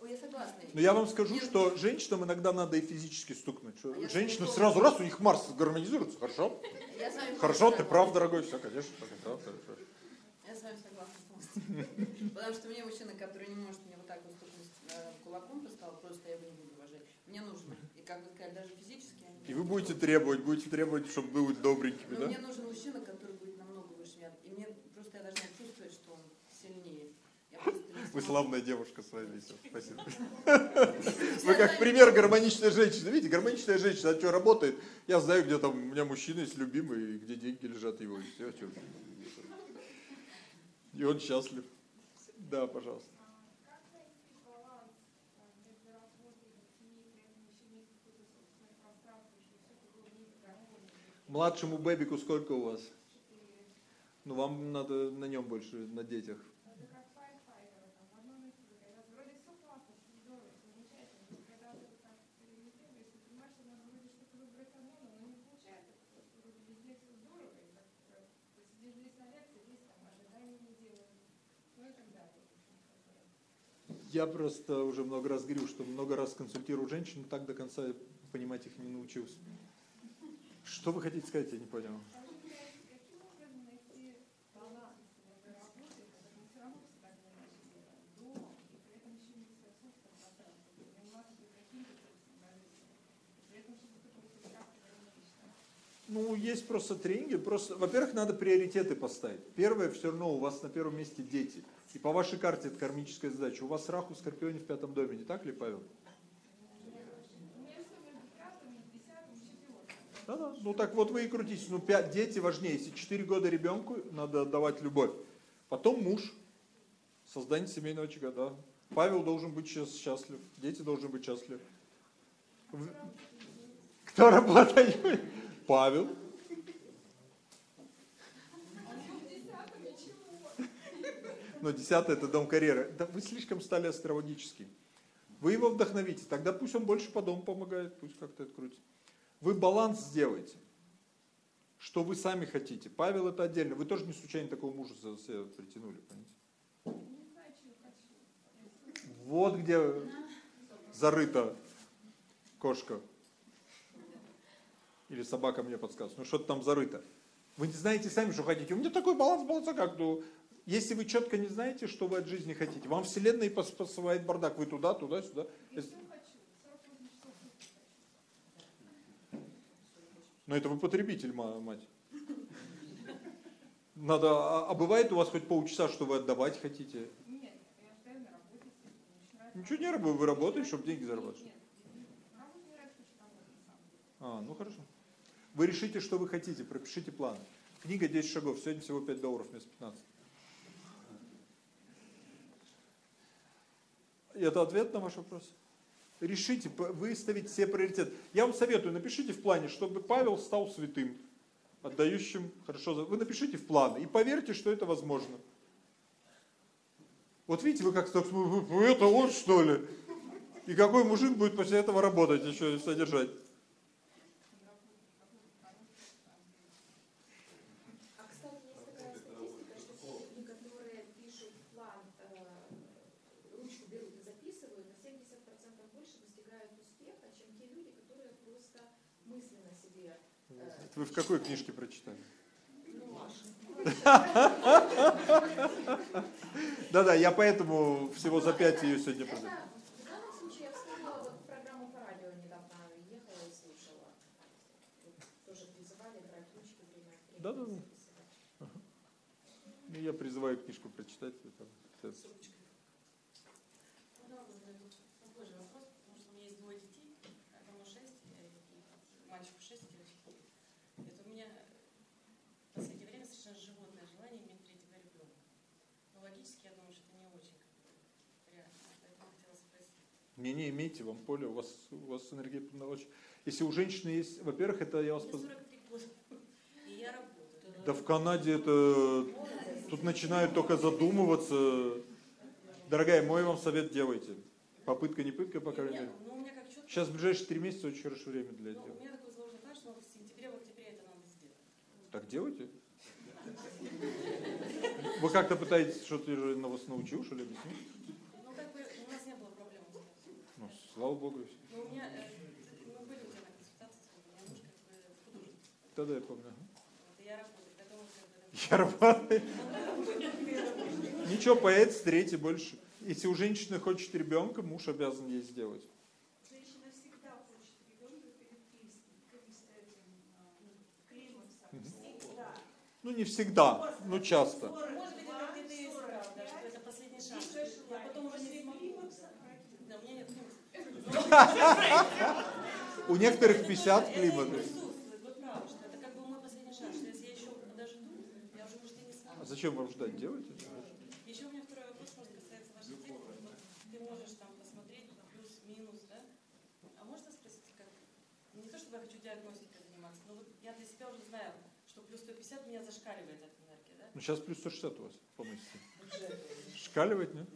Ой, я согласна. Но я вам скажу, что женщинам иногда надо и физически стукнуть. А сразу раз, у них Марс гармонизируется, хорошо? Я с вами Хорошо, ты прав, дорогой, все, конечно, хорошо. Я с вами согласна полностью. Потому что мне мужчина, который не может мне вот так вот стукнуть э, кулаком по столу, просто я его не буду уважать. Мне нужно. И как бы сказать, даже физически... я не И вы будете требовать, будете требовать, чтобы были добренькими, Но да? мне нужен мужчина, который будет намного выше меня. И мне просто я должна чувствовать, что он сильнее. Вы славная девушка с вами, всё, спасибо. Вы как пример гармоничной женщины. Видите, гармоничная женщина, а что работает? Я знаю, где там у меня мужчина есть любимый, и где деньги лежат его. И, всё, чё. и он счастлив. Да, пожалуйста. Здесь там ожидания не делают, ну и так далее. в общем, как бы. Я просто уже много раз говорю, что много раз консультирую женщин, так до конца понимать их не научился. Что вы хотите сказать, я не понял. Ну, есть просто тренинги. Просто, во-первых, надо приоритеты поставить. Первое, все равно у вас на первом месте дети. И по вашей карте это кармическая задача. У вас раху в Скорпионе в пятом доме, не так ли, Павел? У меня все между пятым, десятым, четвертым. Да-да. Ну так вот вы и крутитесь. Ну, пять, дети важнее. Если 4 года ребенку, надо отдавать любовь. Потом муж. Создание семейного очага, да. Павел должен быть счаст- счастлив. Дети должны быть счастливы. Кто работает? Павел. Но десятый это дом карьеры. Да вы слишком стали астрологическим. Вы его вдохновите, тогда пусть он больше по дому помогает, пусть как-то это крутится. Вы баланс сделайте. Что вы сами хотите. Павел это отдельно. Вы тоже не случайно такого мужа за себя притянули, понимаете? Вот где зарыта кошка. Или собака мне подсказывает. Ну что-то там зарыто. Вы не знаете сами, что хотите. У меня такой баланс, баланс, а как? Ну, если вы четко не знаете, что вы от жизни хотите, вам вселенная и пос- посылает бардак. Вы туда, туда, сюда. Если- все хочу, 48 часов в сутки хочу. Но это вы потребитель, ма- мать. Надо, а, а бывает у вас хоть полчаса, что вы отдавать хотите? Нет, я постоянно нравится. Ничего не работаете, вы работаете, чтобы деньги зарабатывать. Нет. А, ну хорошо. Вы решите, что вы хотите, пропишите план. Книга 10 шагов, сегодня всего 5 долларов вместо 15. И это ответ на ваш вопрос? Решите, выставить все приоритеты. Я вам советую, напишите в плане, чтобы Павел стал святым, отдающим хорошо. Вы напишите в планы и поверьте, что это возможно. Вот видите, вы как-то так смотрите, «Вы- это он что ли? И какой мужик будет после этого работать, еще и содержать? А, кстати, есть такая статистика, что те люди, которые пишут план, э, ручку берут и записывают, на 70% больше достигают успеха, чем те люди, которые просто мысленно себе... э, Вы в какой книжке прочитали? Да-да, я поэтому всего за пять ее сегодня продаю. Это, в данном случае я вспомнила вот программу по радио недавно ехала и слушала. Вот тоже призывали брать ручки время от времени. Да-да-да. записывать. Ну, я призываю книжку прочитать. это- это- Ну, да, вот это такой же вопрос, потому что у меня есть двое детей, одному 6, и мальчику 6, девочке 9. Это у меня в последнее время совершенно животное желание иметь третьего ребенка. Но логически я думаю, что это не очень как бы, реально. Поэтому хотела спросить. Не, не имейте, вам поле, у вас, у вас энергия полномочий. Если у женщины есть, во-первых, это я вас... Поз- 43 года, и я работаю. Да в Канаде это... Тут начинают только задумываться. Дорогая, мой вам совет делайте. Попытка не пытка, по крайней мере. Ну. Сейчас в ближайшие три месяца очень хорошее время для Ну, этого. у меня такой сложный план, что в сентябре, в октябре это надо сделать. Так делайте. Вы как-то пытаетесь, что-то я же на вас научил, что ли, объяснить? Ну, как бы у нас не было проблем. с этим. Ну, слава богу. Ну, у меня, э, мы были у тебя на консультации, у меня муж как бы художник. Да-да, я помню. Вот, я работаю. Я работаю. Ничего, поэт с третий больше. Если у женщины хочет ребенка, муж обязан ей сделать. Женщина всегда хочет ребенка перед кризисом, кризис- этим, а. Всегда. Ну, не всегда, но часто. Может быть, это где-то и есть правда, что это последний шанс. Я потом уже не смогу. Да, у меня нет климакса. У некоторых 50 климат. Присутствует, вы правы, что это как бы мой последний шанс, что если я еще подожду, я уже, может, и не смогу. А зачем вам ждать? Делайте. Еще у меня второй вопрос, может, касается вашей. Вот ты можешь там посмотреть плюс-минус, да? А можно спросить, как... Не то, чтобы я хочу диагностикой заниматься, но вот я для себя уже знаю, что плюс 150 меня зашкаливает эта энергия, да? Ну сейчас плюс 160 у вас по системе. Шкаливает, нет?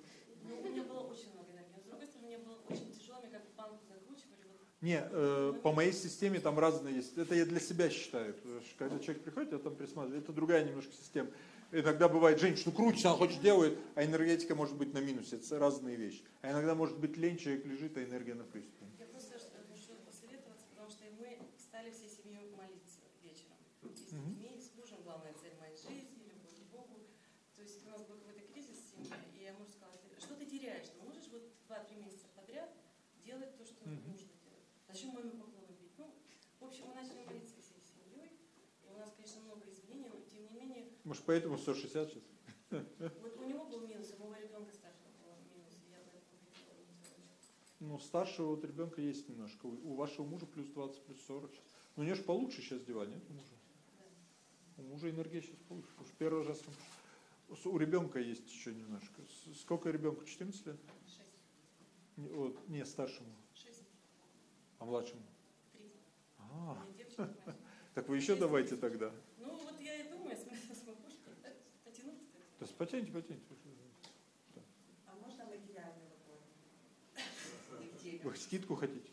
Ну, у меня было очень много энергии. Но, с другой стороны, мне было очень тяжело, мне как банку закручивали. Вот. Не, э, по моей системе там разные есть. Это я для себя считаю. Когда человек приходит, я там присматриваю. Это другая немножко система. Иногда бывает женщина крутится, она хочет делает, а энергетика может быть на минусе. Это разные вещи. А иногда может быть лень, человек лежит, а энергия на плюсе. Я просто что- хочу посоветоваться, потому что мы стали всей семьей молиться вечером. И с Мгм. детьми, и с мужем, главная цель моей жизни, любовь к Богу. То есть у нас был какой-то кризис в семье, и я мужу сказала, «Ты- что ты теряешь? Ты можешь вот 2-3 месяца подряд делать то, что Мгм. нужно Зачем маме поклоны бить? Ну, в общем, мы начали молиться всей семьей, и у нас, конечно, много изменений, но тем не менее, Может поэтому 160 сейчас? вот у него был минус, у моего ребенка старшего был минус, я. Ну, старшего вот ребенка есть немножко. У вашего мужа плюс 20, плюс 40. Ну, у нее же получше сейчас дела, нет, у мужа? У мужа энергия сейчас получше. Уж первый раз у ребенка есть еще немножко. Сколько ребенку? 14 лет? Шесть. Не, вот, не старшему. А младшему. Три. А, так вы еще давайте тогда. Ну, вот я и думаю, смогу потянуть. То есть потяните, потяните. А можно вопрос? В теме. Вы скидку хотите?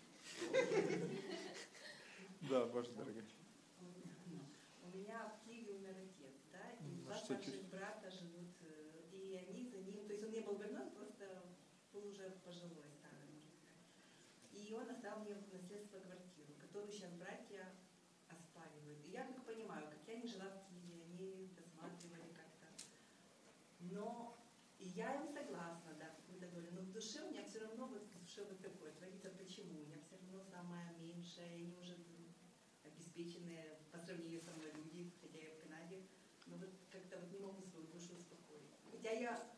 Да, ваша дорогая. У меня в Киеве умер отец, да, и два старших брата живут, э, и они за ним, то есть он не был больной, просто был уже пожилой. И он оставил мне в наследство квартиру, которую сейчас братья оспаривают. И я как понимаю, как я не жила в Киеве, они досматривали как-то. Но и я им согласна, да, в какой-то доле, но в душе у меня все равно вот в душе вот такое творится, почему? Я все равно самая меньшая, они уже обеспеченные по сравнению со мной люди, хотя я в Канаде, но вот как-то вот не могу свою душу успокоить. Хотя я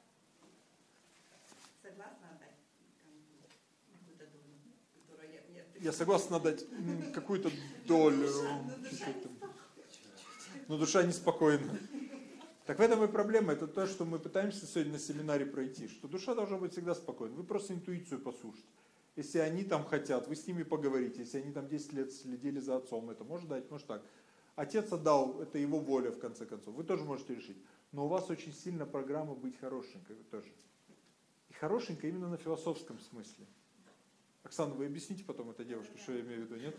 согласна отдать кому-то какую-то долю, которую я... согласен отдать м, какую-то долю. Душа, ну, душа. Но душа неспокойна. Так в этом и проблема. Это то, что мы пытаемся сегодня на семинаре пройти. Что душа должна быть всегда спокойна. Вы просто интуицию послушайте. Если они там хотят, вы с ними поговорите. Если они там 10 лет следили за отцом, это может дать, может так. Отец отдал, это его воля в конце концов. Вы тоже можете решить. Но у вас очень сильно программа быть хорошенькой тоже. И хорошенькой именно на философском смысле. Оксана, вы объясните потом этой девушке, что я имею в виду, нет?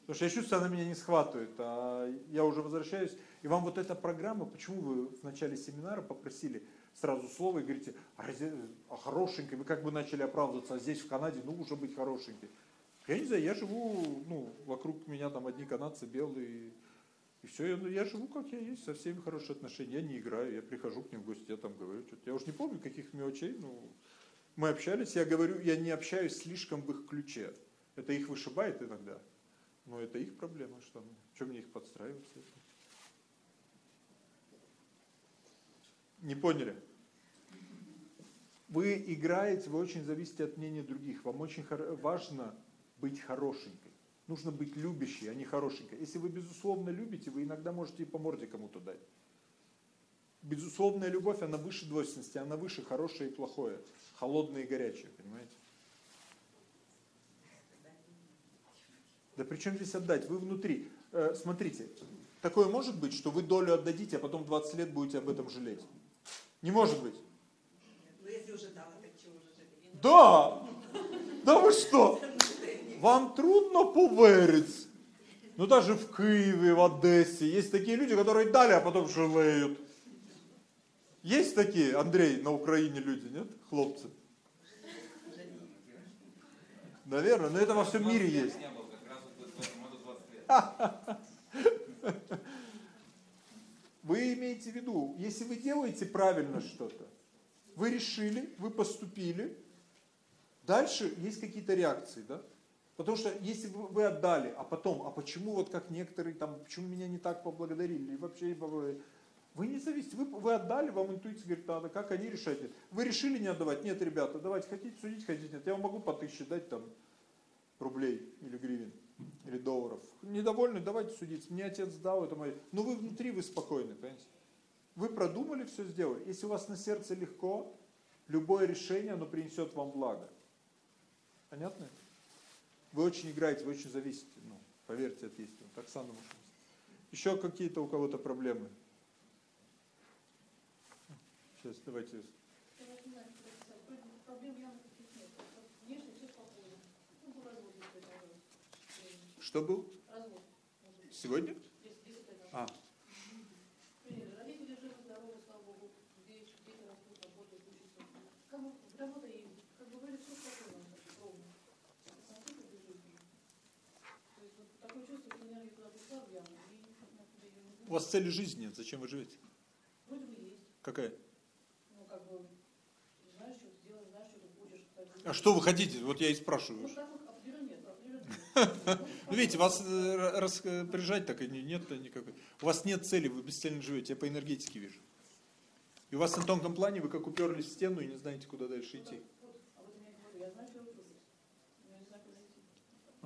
Потому что я чувствую, она меня не схватывает, а я уже возвращаюсь. И вам вот эта программа, почему вы в начале семинара попросили сразу слово и говорите, а, а хорошенькой, вы как бы начали оправдываться, а здесь в Канаде, ну, уже быть хорошенькой. Я не знаю, я живу, ну, вокруг меня там одни канадцы белые, и все, я, ну, я живу как я есть, со всеми хорошие отношения, я не играю, я прихожу к ним в гости, я там говорю что-то. Я уж не помню каких мелочей, ну, мы общались, я говорю, я не общаюсь слишком в их ключе. Это их вышибает иногда. Но это их проблема, что мне. Мне их подстраивать? Не поняли? Вы играете, вы очень зависите от мнения других. Вам очень важно быть хорошенькой. Нужно быть любящей, а не хорошенькой. Если вы безусловно любите, вы иногда можете и по морде кому-то дать. Безусловная любовь, она выше двойственности, она выше хорошее и плохое, холодное и горячее, понимаете? Да при чем здесь отдать? Вы внутри. Э, смотрите, такое может быть, что вы долю отдадите, а потом 20 лет будете об этом жалеть? Не может быть. Ну если уже дала, так чего уже жалеть? Да! Да вы что? Вам трудно поверить. Ну даже в Киеве, в Одессе есть такие люди, которые дали, а потом жалеют. Есть такие, Андрей, на Украине люди, нет? Хлопцы. Наверное, но это во всем мире есть. Не был, как раз вот в этом году 20 лет. Вы имеете в виду, если вы делаете правильно что-то, вы решили, вы поступили, дальше есть какие-то реакции, да? Потому что если вы вы отдали, а потом, а почему вот как некоторые там, почему меня не так поблагодарили, и вообще не поблагодарили? Вы не зависите, вы, вы отдали, вам интуиция говорит, надо, как они решают. Вы решили не отдавать? Нет, ребята, давайте, хотите судить, хотите нет. Я вам могу по тысяче дать там рублей или гривен, или долларов. Недовольны, давайте судиться. Мне отец дал, это мое. Но вы внутри, вы спокойны, понимаете? Вы продумали, все сделали. Если у вас на сердце легко, любое решение, оно принесет вам благо. Понятно? Вы очень играете, вы очень зависите. Ну, поверьте, это есть. Оксана, может, Еще какие-то у кого-то проблемы? Несколько раз. Что был? Развод. Сегодня? А, у вас цели жизни зачем вы живете? Вроде бы есть. Какая? Ну, как бы, знаешь, что сделаешь, знаешь, что ты хочешь. А что вы хотите? Вот я и спрашиваю. Ну, так вот определенно нет, определенно нет. Ну, видите, вас э, распоряжать так и не- нет никакой. У вас нет цели, вы бесцельно живете, я по энергетике вижу. И у вас на тонком плане вы как уперлись в стену и не знаете, куда дальше идти. Я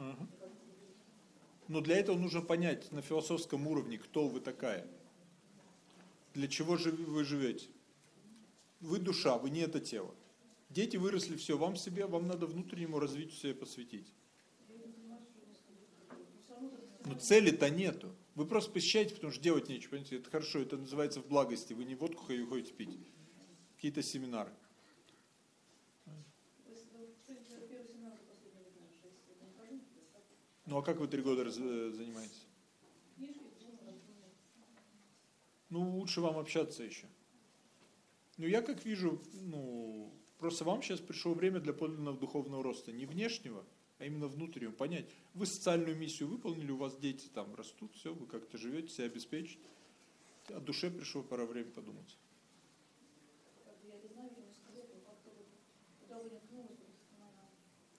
выбралась. Но для этого нужно понять на философском уровне, кто вы такая. Для чего же вы живете? Вы душа, вы не это тело. Дети выросли, все, вам себе, вам надо внутреннему развитию себя посвятить. Но цели-то нету. Вы просто посещаете, потому что делать нечего. Понимаете? Это хорошо, это называется в благости. Вы не водку ходите пить. Какие-то семинары. Ну, а как вы три года э, занимаетесь? Ну, лучше вам общаться еще. Ну, я как вижу, ну, просто вам сейчас пришло время для подлинного духовного роста. Не внешнего, а именно внутреннего. Понять, вы социальную миссию выполнили, у вас дети там растут, все, вы как-то живете, себя обеспечите. О душе пришло пора время подумать.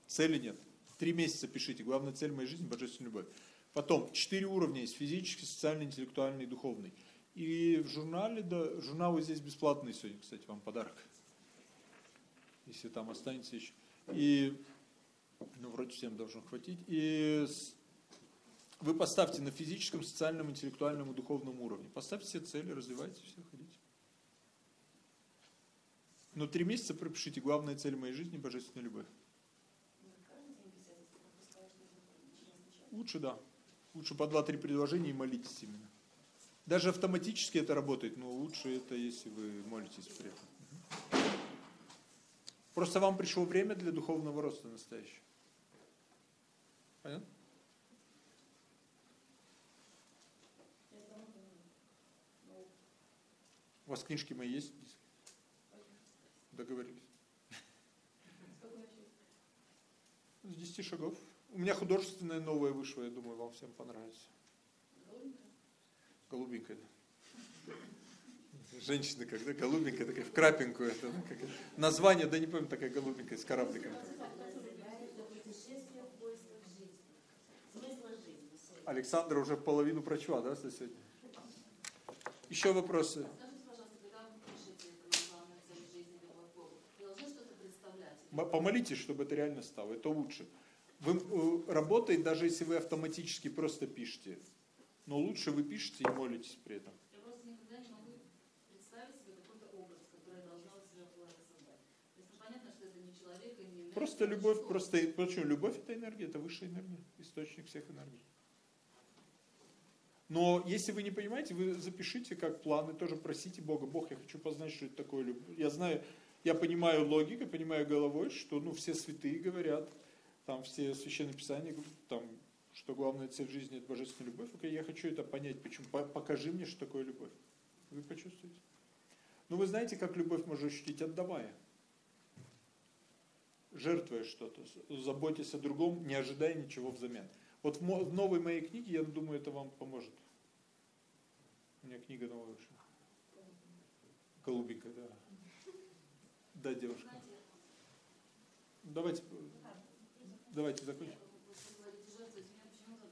Цели нет. Три месяца пишите. Главная цель моей жизни – божественная любовь. Потом, четыре уровня есть. Физический, социальный, интеллектуальный духовный. И в журнале, да, журналы здесь бесплатные сегодня, кстати, вам подарок. Если там останется еще. И, ну, вроде всем должно хватить. И вы поставьте на физическом, социальном, интеллектуальном и духовном уровне. Поставьте все цели, развивайте все, ходите. Но три месяца пропишите. Главная цель моей жизни – божественная любовь. Лучше да. Лучше по 2-3 предложения и молитесь именно. Даже автоматически это работает, но лучше это, если вы молитесь при этом. Просто вам пришло время для духовного роста настоящего. Понятно? У вас книжки мои есть? Договорились. с какой начать? С 10 шагов. У меня художественное новое вышло, я думаю, вам всем понравится. Голубенькая? Женщина, когда голубенькая, такая в крапинку. Это, ну, как. Название, да не помню, такая голубенькая с корабликом. Александра уже половину прочла, да, за сегодня? Еще вопросы? Помолитесь, чтобы это реально стало, это лучше. Вы э, работает, даже если вы автоматически просто пишете. Но лучше вы пишете и молитесь при этом. Я просто никогда не могу представить себе какой-то образ, который я должна у себя в голове создать. Ну, понятно, что это не человек и не энергия, Просто любовь, просто, почему? Любовь это энергия, это высшая энергия, источник всех энергий. Но если вы не понимаете, вы запишите как планы, тоже просите Бога, Бог, я хочу познать, что это такое любовь. Я знаю, я понимаю логикой, понимаю головой, что ну, все святые говорят, там все священные писания, там, что главная цель жизни это божественная любовь. Я хочу это понять, почему. По- Покажи мне, что такое любовь. Вы почувствуете? Ну вы знаете, как любовь можно ощутить, отдавая. Жертвуя что-то, заботясь о другом, не ожидая ничего взамен. Вот в новой моей книге, я думаю, это вам поможет. У меня книга новая вышла. Голубенькая, да. Да, девушка. Давайте, давайте закончим. Вы говорите жертвовать, меня почему-то,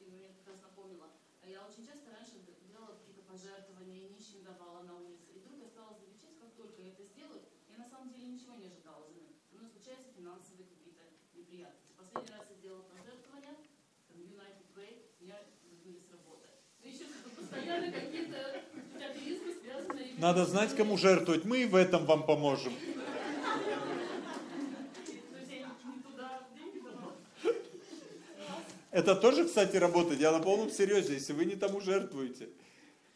и вы мне как раз напомнила, а я очень часто раньше делала какие-то пожертвования, нищим давала на улице, и вдруг я стала замечать, как только я это сделаю, я на самом деле ничего не ожидала взамен. Но случаются финансовые какие-то неприятности. Последний раз я сделала пожертвование, там, United Way, меня выгнали с работы. Ну еще постоянно какие-то капитализмы связанные. Надо знать, кому жертвовать. Мы и в этом вам поможем. Это тоже, кстати, работает. Я на полном серьезе, если вы не тому жертвуете.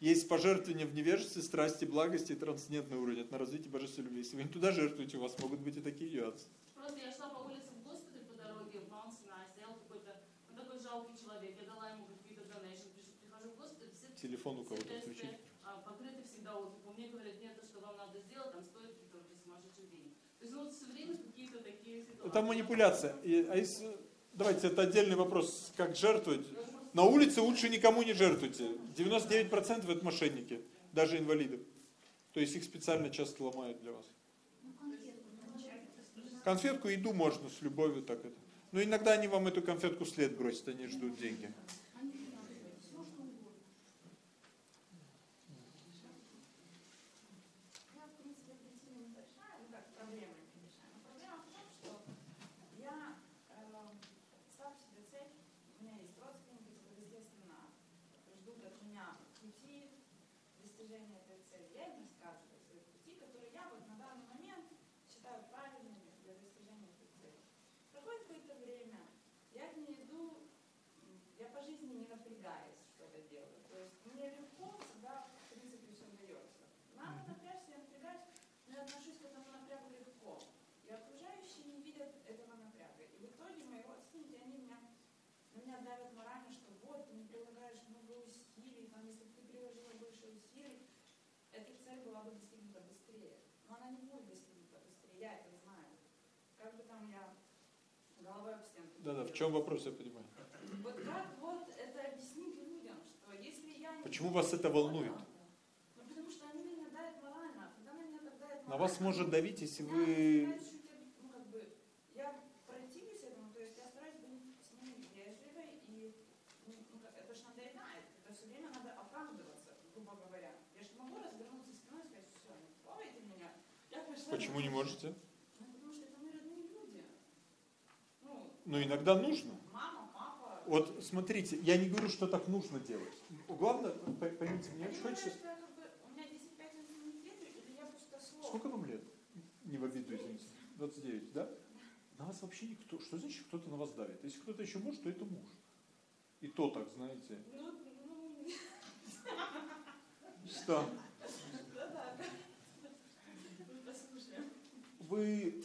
Есть пожертвования в невежестве, страсти, благости и трансцендентный уровень. Это на развитие божественной любви. Если вы не туда жертвуете, у вас могут быть и такие нюансы. Просто я шла по улице в госпиталь по дороге, в Маунт Синай, стоял какой-то, ну, такой жалкий человек, я дала ему какие-то донейшн, прихожу в госпиталь, все, Телефон у кого-то включить. а, покрыты всегда откликом. Мне говорят, нет, то, что вам надо сделать, там стоит какие-то сумасшедшие деньги. То есть, ну, вот все время какие-то такие ситуации. Это манипуляция. И- а если- давайте, это отдельный вопрос, как жертвовать. На улице лучше никому не жертвуйте. 99% это мошенники, даже инвалиды. То есть их специально часто ломают для вас. Конфетку, еду можно с любовью так это. Но иногда они вам эту конфетку вслед бросят, они ждут деньги. Я, в принципе, причина небольшая, ну как проблема небольшая. Но проблема в том, что я э, ставлю себе цель, у меня есть родственники, которые, естественно, ждут от меня пути достижения этой цели. Я им рассказываю свои пути, которые я вот на данный момент считаю правильными для достижения этой цели. Проходит какое-то время, я к ней иду, м, я по жизни не напрягаясь что-то делаю. То есть мне легко всегда, в принципе, все дается. Надо напрячься, я напрягаюсь, но я отношусь к этому напрягу легко. И окружающие не видят этого напряга. И в итоге мои родственники, они меня, на меня давят морально, что вот, ты не прилагаешь много усилий, там, если бы ты приложила больше усилий, эта цель была бы достигнута быстрее. Но она не будет достигнута быстрее, я это знаю. Как бы там я головой об стенку. не Да-да, в чем вопрос, я понимаю. Вот как вот это объяснить людям, что если я не... Почему вас это волнует? Ну, потому что они меня давят морально. а Когда на меня так давят На вас может давить, если вы... стараюсь чуть, ну, как бы, я противлюсь этому, то есть я стараюсь быть с ними вежливой, и ну, ну, как- это же надоедает, это все время надо оправдываться, грубо говоря. Я же не могу развернуться спиной и сказать, все, не трогайте меня. Я пошла Почему не дальше». можете? Ну, потому что это мои родные люди. Ну, иногда нужно. Вот смотрите, я не говорю, что так нужно делать. Главное, по- поймите, мне очень хочется... что я как бы, у меня 10-5 интеллигентов, или я пустослов. Сколько вам лет? Не в обиду, извините. 29, да? На вас вообще никто... Что значит кто-то на вас давит? Если кто-то еще муж, то это муж. И то так, знаете. Ну, ну, Что? Ну, Послушаем. Вы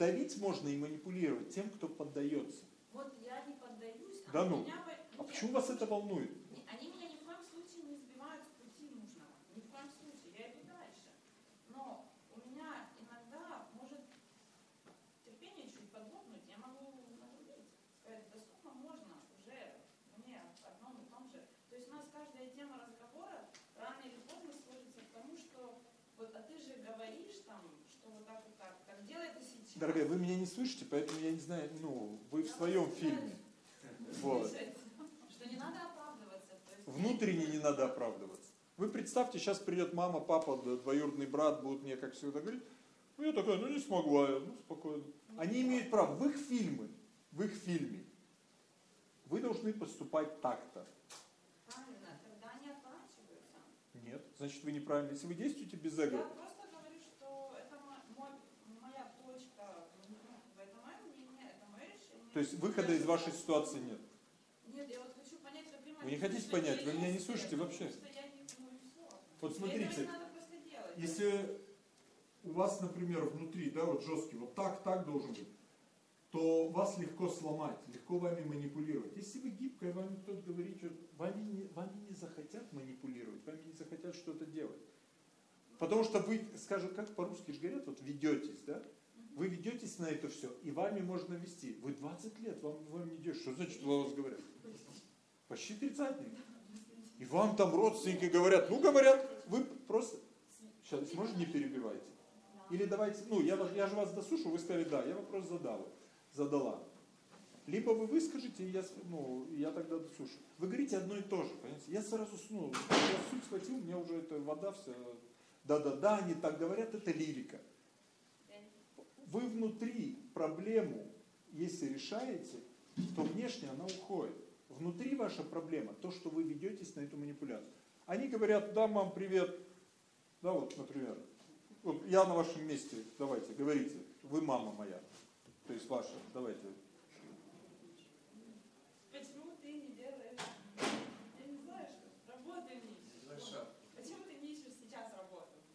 давить можно и манипулировать тем, кто поддается. Вот я не поддаюсь, а Да ну. меня... А почему вас это волнует? не- Они меня ни в коем случае не сбивают с пути нужного. Ни в коем случае. Я иду дальше. Но у меня иногда может терпение чуть подлопнуть, я могу нагрубить. Сказать, да сколько можно уже мне одном и том же. То есть у нас каждая тема разговора рано или поздно сводится к тому, что вот, а ты же говоришь там, что вот так вот так, так делай это сейчас. Дорогая, вы меня не слышите, поэтому я не знаю, ну, вы в своем фильме. Вот. Что не надо оправдываться. Внутренне не надо оправдываться. Вы представьте, сейчас придет мама, папа, двоюродный брат, будут мне, как всегда, говорить, ну я такая, ну не смогла я, ну спокойно. Они имеют право, в их фильмы, в их фильме, вы должны поступать так-то. Правильно, тогда они отворачиваются. Нет, значит вы неправильно. Если вы действуете без эго, просто говорю, что это мо- мой- моя точка, ну, это мое мнение, это мое решение. То есть выхода из вашей ситуации нет. Нет, я вот хочу понять, понимаете, Вы не хотите понять, вы меня не слышите вообще. Вот смотрите. Если у вас, например, внутри, да, вот жесткий, вот так, так должен быть, то вас легко сломать, легко вами манипулировать. Если вы гибкая, вам никто говорит, что вами не, вами не захотят манипулировать, вами не захотят что-то делать. Потому что вы, скажем, как по-русски же говорят, вот ведетесь, да? Вы ведетесь на это все, и вами можно вести. Вы 20 лет, вам, вам не идет. Что значит, у вас говорят? Почти тридцатник. И вам там родственники говорят, ну говорят, вы просто... Сейчас, может, не перебивайте. Или давайте, ну, я, я же вас дослушал, вы сказали, да, я вопрос задал, задала. Либо вы выскажете, я, ну, я тогда дослушаю. Вы говорите одно и то же, понимаете? Я сразу, ну, я суть схватил, у меня уже эта вода вся, да-да-да, они так говорят, это лирика. Вы внутри проблему, если решаете, то внешне она уходит. Внутри ваша проблема, то, что вы ведетесь на эту манипуляцию. Они говорят, да, мам, привет. Да, вот, например. Вот я на вашем месте, давайте, говорите, вы мама моя. То есть ваша, давайте. Почему ты не делаешь? Я не знаю, что работай вместе. Сделай шаг.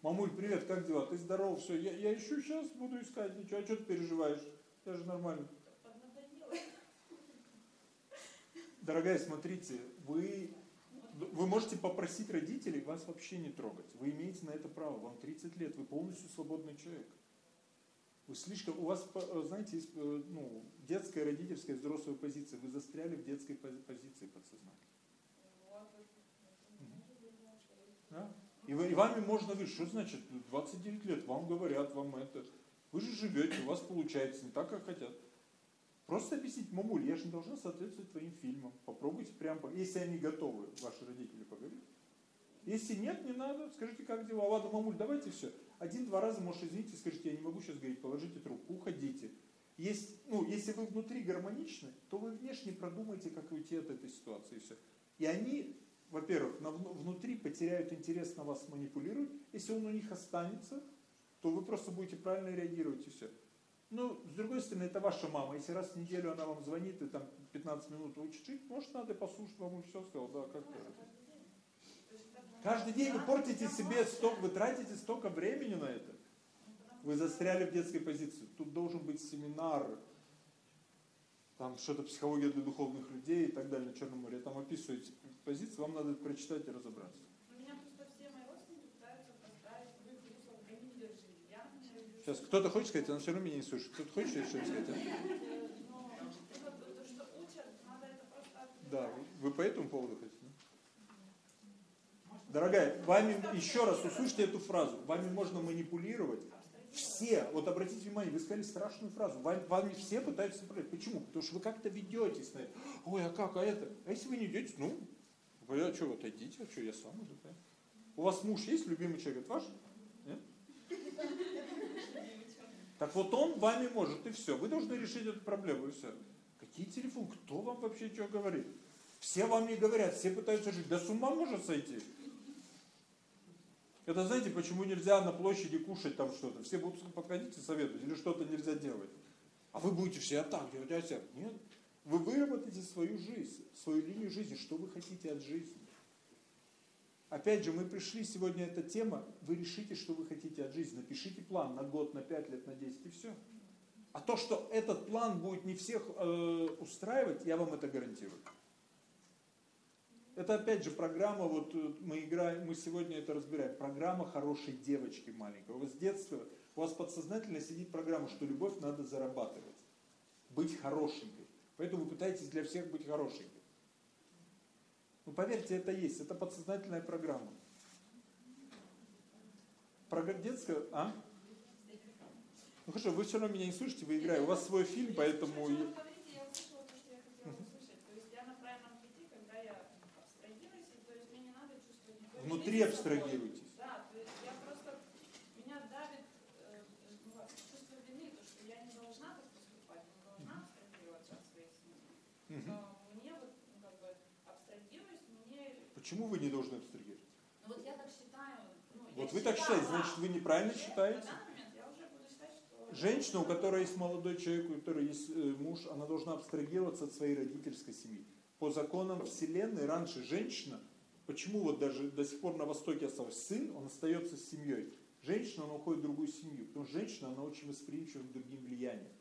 Мамуль, привет, как дела? Ты здоров, все, я, я ищу сейчас, буду искать, ничего, а что ты переживаешь? Я же нормально. Дорогая, смотрите, вы, вы можете попросить родителей вас вообще не трогать. Вы имеете на это право. Вам 30 лет, вы полностью свободный человек. Вы слишком, у вас, знаете, есть ну, детская, родительская, взрослая позиция. Вы застряли в детской позиции подсознательно. Да? И, вами можно говорить, что значит 29 лет, вам говорят, вам это. Вы же живете, у вас получается не так, как хотят. Просто объяснить, мамуль, я же не должна соответствовать твоим фильмам. Попробуйте прямо, если они готовы, ваши родители, поговорить. Если нет, не надо, скажите, как дела. Ладно, мамуль, давайте все. Один-два раза, может, извините, скажите, я не могу сейчас говорить, положите трубку, уходите. Есть, ну, если вы внутри гармоничны, то вы внешне продумаете, как уйти от этой ситуации. И, все. и они, во-первых, внутри потеряют интерес на вас манипулировать. Если он у них останется, то вы просто будете правильно реагировать и все. Ну, с другой стороны, это ваша мама. Если раз в неделю она вам звонит и там 15 минут учит жить, может, надо послушать, вам все сказал, да, как то Каждый день вы портите себе столько, вы тратите столько времени на это. Вы застряли в детской позиции. Тут должен быть семинар, там что-то психология для духовных людей и так далее на Черном море. Там описываете позиции, вам надо прочитать и разобраться. Сейчас кто-то хочет сказать, она все равно меня не слышит. Кто-то хочет что-то сказать? А? Да, вы по этому поводу хотите? Дорогая, вами, еще раз услышьте эту фразу, вами можно манипулировать. Все, вот обратите внимание, вы сказали страшную фразу, вами, вами все пытаются направлять. Почему? Потому что вы как-то ведетесь на это. Ой, а как, а это? А если вы не ведете, ну, а что, вот отойдите, а что, я сам уже, да? У вас муж есть, любимый человек, ваш? Нет? Так вот он вами может, и все. Вы должны решить эту проблему, и все. Какие телефоны? Кто вам вообще что говорит? Все вам не говорят, все пытаются жить. Да с ума может сойти. Это знаете, почему нельзя на площади кушать там что-то? Все будут подходить и советовать, или что-то нельзя делать. А вы будете все так делать, а все. Нет. Вы выработаете свою жизнь, свою линию жизни, что вы хотите от жизни. Опять же, мы пришли сегодня, эта тема, вы решите, что вы хотите от жизни. Напишите план на год, на 5 лет, на 10 и все. А то, что этот план будет не всех э, устраивать, я вам это гарантирую. Это опять же программа, вот э, мы играем, мы сегодня это разбираем, программа хорошей девочки маленькой. У вас с детства, у вас подсознательно сидит программа, что любовь надо зарабатывать, быть хорошенькой. Поэтому вы пытаетесь для всех быть хорошенькой. Ну поверьте, это есть, это подсознательная программа. Программа детская, а? Ну хорошо, вы все равно меня не слышите, вы играете, у вас свой фильм, поэтому... внутри абстрагируйтесь. Да, то есть я просто, меня давит э, ну, чувство вины, то, что я не должна так поступать, не должна абстрагироваться от своей семьи. Угу. Но мне вот, ну, как бы, абстрагируюсь, мне... Почему вы не должны абстрагироваться? Ну вот я так считаю. Ну, вот вы так считаете, значит вы неправильно я, считаете? Считать, что... Женщина, у которой есть молодой человек, у которой есть э, муж, она должна абстрагироваться от своей родительской семьи. По законам Вселенной раньше женщина Почему вот даже до сих пор на Востоке осталось сын, он остается с семьей. Женщина, она уходит в другую семью. Потому что женщина, она очень восприимчива к другим влияниям.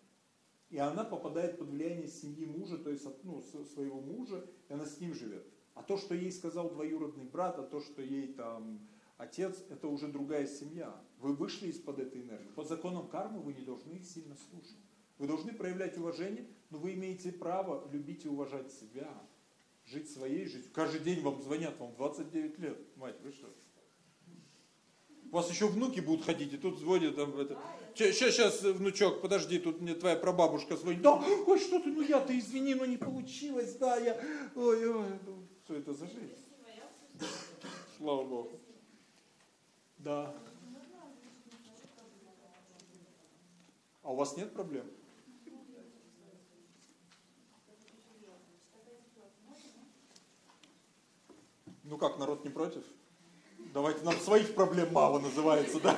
И она попадает под влияние семьи мужа, то есть ну, своего мужа, и она с ним живет. А то, что ей сказал двоюродный брат, а то, что ей там отец, это уже другая семья. Вы вышли из-под этой энергии. По законам кармы вы не должны их сильно слушать. Вы должны проявлять уважение, но вы имеете право любить и уважать себя жить своей жизнью. Каждый день вам звонят, вам 29 лет. Мать, вы что? У вас еще внуки будут ходить, и тут звонят там это. Сейчас, сейчас, внучок, подожди, тут мне твоя прабабушка звонит. Да, ой, что ты, ну я, ты извини, но не получилось, да, я, ой, ой, ну, что это за жизнь? Слава Богу. Да. А у вас нет проблем? Ну как, народ не против? Давайте нам своих проблем мало называется, да?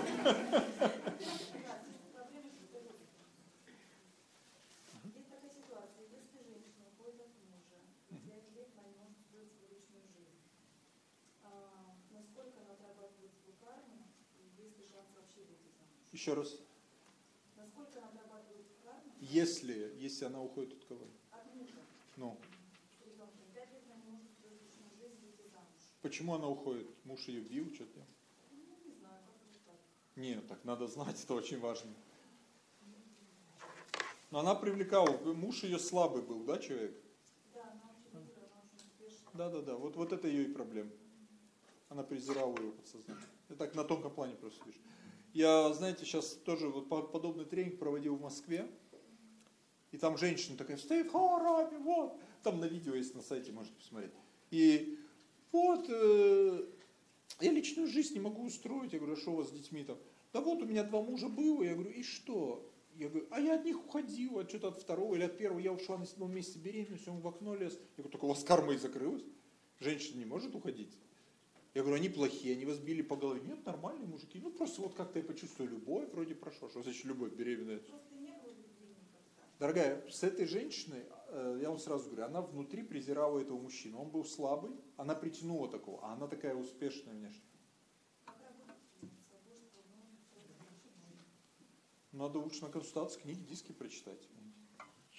замуж? Еще раз. Насколько она? Если, если она уходит от кого? От мужа. Ну, Ребенка. Пять лет она не может строить личную жизнь, выйти замуж. Почему она уходит? Муж ее бил, что-то? Не знаю. Нет, так надо знать, это очень важно. Но она привлекала, муж ее слабый был, да, человек? Да, она очень. Да, да, да. Вот, вот это ее и проблема. Она презирала его подсознание. Я так на тонком плане просто вижу. Я, знаете, сейчас тоже вот по- подобный тренинг проводил в Москве. И там женщина такая стоит, харами, вот. Там на видео есть на сайте, можете посмотреть. И вот, э, я личную жизнь не могу устроить. Я говорю, а что у вас с детьми там? Да вот у меня два мужа было. Я говорю, и что? Я говорю, а я от них уходила, от что-то от второго или от первого. Я ушла на седьмом месяце беременности, он в окно лез. Я говорю, только у вас карма и закрылась. Женщина не может уходить. Я говорю, они плохие, они вас били по голове. Нет, нормальные мужики. Ну, просто вот как-то я почувствую любовь, вроде прошло. Что значит любовь беременная? Просто не было любви никогда. Дорогая, с этой женщиной, э, я вам сразу говорю, она внутри презирала этого мужчину. Он был слабый, она притянула такого, а она такая успешная внешне. Надо лучше на консультации книги, диски прочитать.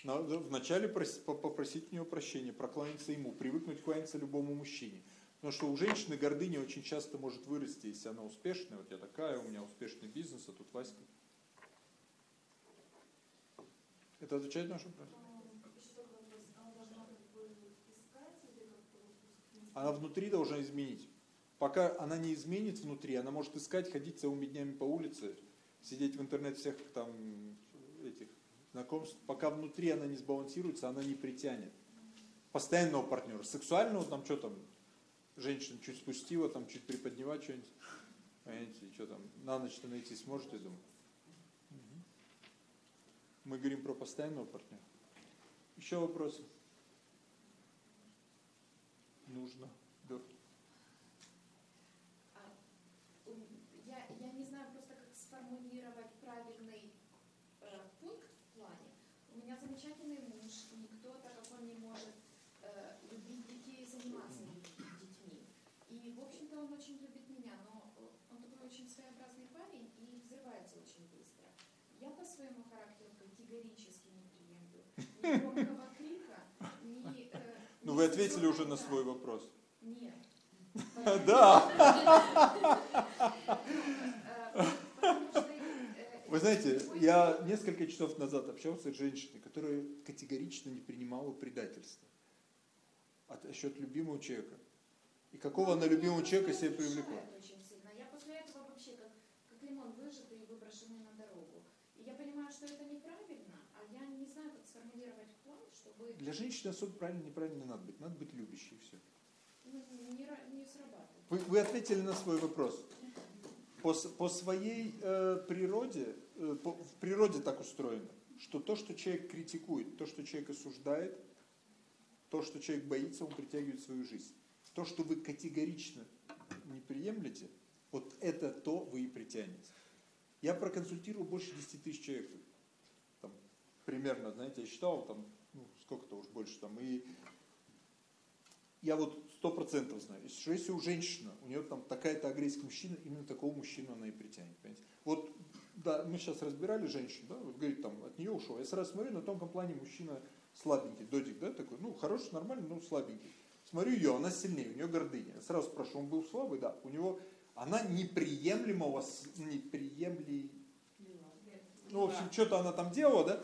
Надо вначале прос- по- попросить у него прощения, прокланяться ему, привыкнуть кланяться любому мужчине. Потому что у женщины гордыня очень часто может вырасти, если она успешная. Вот я такая, у меня успешный бизнес, а тут Васька. Это отвечает на ваш вопрос? Она внутри должна изменить. Пока она не изменит внутри, она может искать, ходить целыми днями по улице, сидеть в интернет всех там этих знакомств. Пока внутри она не сбалансируется, она не притянет. Постоянного партнера. Сексуального там что там, женщина чуть спустила, там чуть приподневать что-нибудь. Понимаете, что там, на ночь-то найти сможете, думаю. Мы говорим про постоянного партнера. Еще вопросы? Нужно. Да. А, ум, Я, я не знаю просто, как сформулировать правильный э, пункт в плане. У меня замечательный муж, никто-то, как он не может э, любить детей и заниматься детьми. И, в общем-то, он очень любит меня, но э, он такой очень своеобразный парень и взрывается очень быстро. Я по своему характеру категорически не приемлю ни громкого крика, ни... э, Ну вы ответили уже на свой вопрос. Нет. Да. Вы знаете, я несколько часов назад общался с женщиной, которая категорично не принимала предательство от счет любимого человека. И какого она любимого человека себе привлекла? Мешает очень сильно. Я после этого вообще как, как лимон выжатый и выброшенный на дорогу. И я понимаю, что это неправильно, а я не знаю, как сформулировать план, чтобы Для женщины особо правильно неправильно не надо быть. Надо быть любящей, и все. не, не. Вы, вы ответили на свой вопрос. По, по своей э, природе, э, по- в природе так устроено, что то, что человек критикует, то, что человек осуждает, то, что человек боится, он притягивает в свою жизнь. То, что вы категорично не приемлете, вот это то вы и притянете. Я проконсультировал больше 10 тысяч человек. Там, примерно, знаете, я считал, там, сколько-то уж больше там, и я вот сто процентов знаю, если- что если у женщины, у нее там такая-то агрессия к мужчине, именно такого мужчину она и притянет. Понимаете? Вот, да, мы сейчас разбирали женщину, да, вот говорит, там, от нее ушел. Я сразу смотрю, на тонком плане мужчина слабенький, додик, да, такой, ну, хороший, нормальный, но слабенький. Смотрю ее, она сильнее, у нее гордыня. Я сразу спрашиваю, он был слабый? Да. У него, она неприемлемого, неприемли... Ну, в общем, что-то она там делала, да,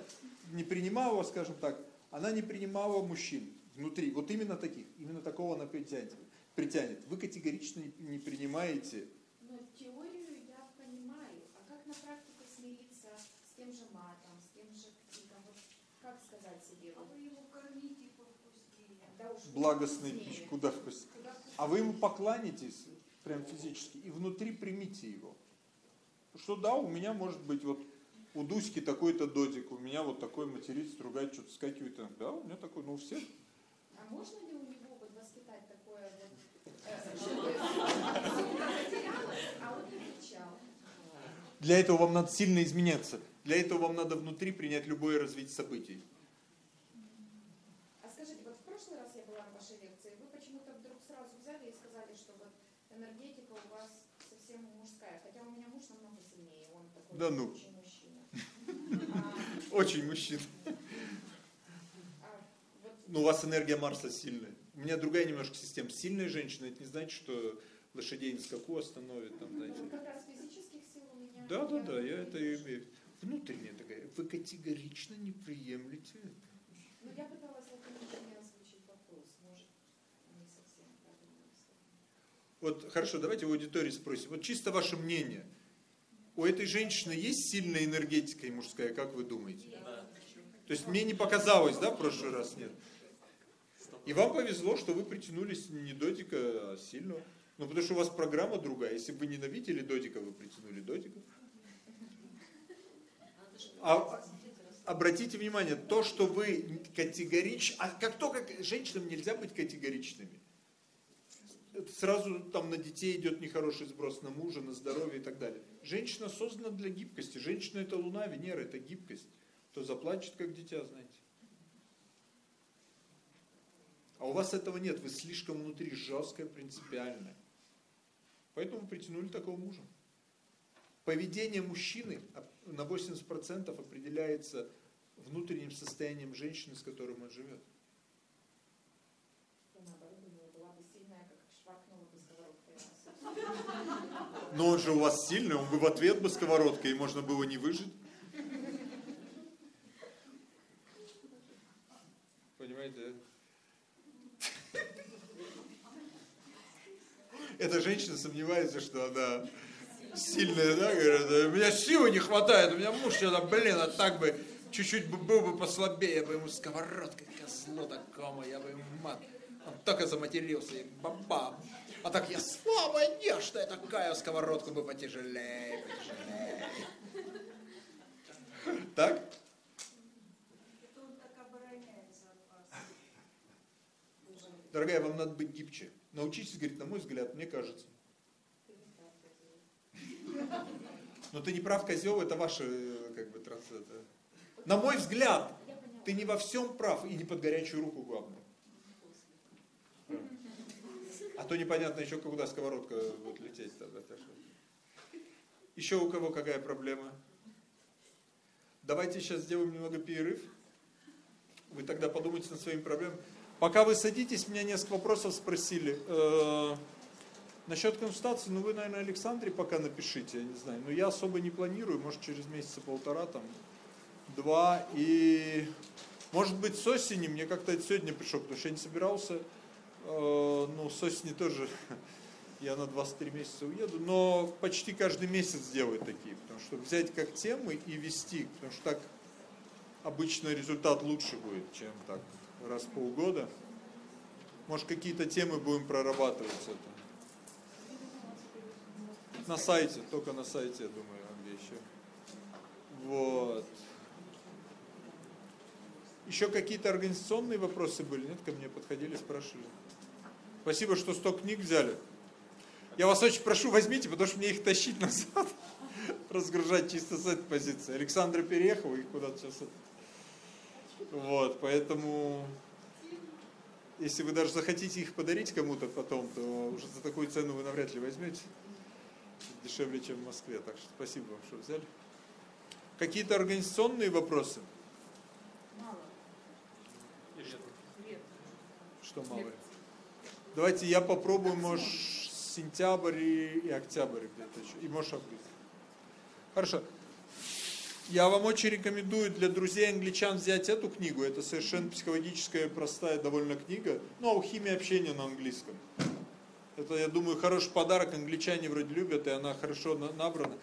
не принимала, скажем так, она не принимала мужчин внутри, вот именно таких, именно такого она притянет. притянет. Вы категорично не, не принимаете, Но теорию я понимаю, а как на практике смириться с тем же матом, с тем же криком, вот как сказать себе? А вы его кормите повкуснее. да уж куда вкуснее. Куда вкуснее. А вы ему покланитесь, прям физически, и внутри примите его. Что да, у меня может быть вот у Дуськи такой-то додик, у меня вот такой материт, стругать, что-то скакивает. Да, у меня такой, ну у всех. А можно ли у него вот воспитать такое вот, э, а? Для этого вам надо сильно изменяться. Для этого вам надо внутри принять любое развитие событий. А скажите, вот в прошлый раз я была на вашей лекции, вы почему-то вдруг сразу взяли и сказали, что вот энергетика у вас совсем мужская. Хотя у меня муж намного сильнее, он такой Да ну. очень. Очень мужчина. Ну, у вас энергия Марса сильная. У меня другая немножко система. Сильная женщина, это не значит, что лошадей на скаку остановит. Там, знаете. вот как раз физических сил у меня. Да, да, да, я это имею. Внутренняя такая. Вы категорично не приемлете это. Ну, я пыталась лаконичнее озвучить вопрос. Может, не совсем правильно сказала. Вот хорошо, давайте в аудитории спросим. Вот чисто ваше мнение. У этой женщины есть сильная энергетика и мужская, как вы думаете? То есть мне не показалось, да, в прошлый раз нет? И вам повезло, что вы притянулись не додика, а сильного. Ну, потому что у вас программа другая. Если бы вы ненавидели додика, вы притянули додика. А, обратите внимание, то, что вы категорично... А как только женщинам нельзя быть категоричными. Сразу там на детей идет нехороший сброс, на мужа, на здоровье и так далее. Женщина создана для гибкости. Женщина это луна, Венера, это гибкость. То заплачет, как дитя, знаете. А у вас этого нет, вы слишком внутри жесткое, принципиальное. Поэтому вы притянули такого мужа. Поведение мужчины на 80% определяется внутренним состоянием женщины, с которым он живет. Я наоборот думала, была бы сильная, как шваркнула бы сковородкой. Но он же у вас сильный, он бы в ответ бы сковородкой, и можно было не выжить. Понимаете? Эта женщина сомневается, что она сильная, да, говорит, «Да, у меня силы не хватает, у меня муж сейчас, блин, а так бы, чуть-чуть бы был бы послабее, я бы ему сковородкой, козлу такому, я бы ему мат. Он только заматерился, и бабам. А так я слабая, нежная такая, сковородку бы потяжелее, потяжелее. Так? Дорогая, вам надо быть гибче. Научитесь, говорит, на мой взгляд, мне кажется. Но ты не прав, козел, это ваше, э, как бы, транс, это. На мой взгляд, ты не во всем прав и не под горячую руку, главное. А то непонятно еще, куда сковородка будет лететь тогда. Еще у кого какая проблема? Давайте сейчас сделаем немного перерыв. Вы тогда подумайте над своими проблемами. Пока вы садитесь, меня несколько вопросов спросили. Э, насчет консультации, ну вы, наверное, Александре пока напишите, я не знаю. Но я особо не планирую, может через месяца полтора, там, два. И, может быть, с осени, мне как-то сегодня пришло, потому что я не собирался. Э, ну, с осени тоже, я на 23 месяца уеду. Но почти каждый месяц делаю такие, потому что взять как темы и вести, потому что так обычно результат лучше будет, чем так раз в полгода. Может, какие-то темы будем прорабатывать это. На сайте, только на сайте, я думаю, где еще. Вот. Еще какие-то организационные вопросы были? Нет, ко мне подходили, спрашивали. Спасибо, что 100 книг взяли. Я вас очень прошу, возьмите, потому что мне их тащить назад, разгружать чисто с этой позиции. Александра переехала, их куда-то сейчас... Вот, поэтому, если вы даже захотите их подарить кому-то потом, то уже за такую цену вы навряд ли возьмете. Дешевле, чем в Москве. Так что спасибо вам, что взяли. Какие-то организационные вопросы? Мало. Что мало? Давайте я попробую, может, сентябрь и, октябрь где-то еще. И может апрель. Хорошо. Я вам очень рекомендую для друзей англичан взять эту книгу. Это совершенно психологическая, простая довольно книга. Ну, алхимия общения на английском. Это, я думаю, хороший подарок. Англичане вроде любят, и она хорошо набрана.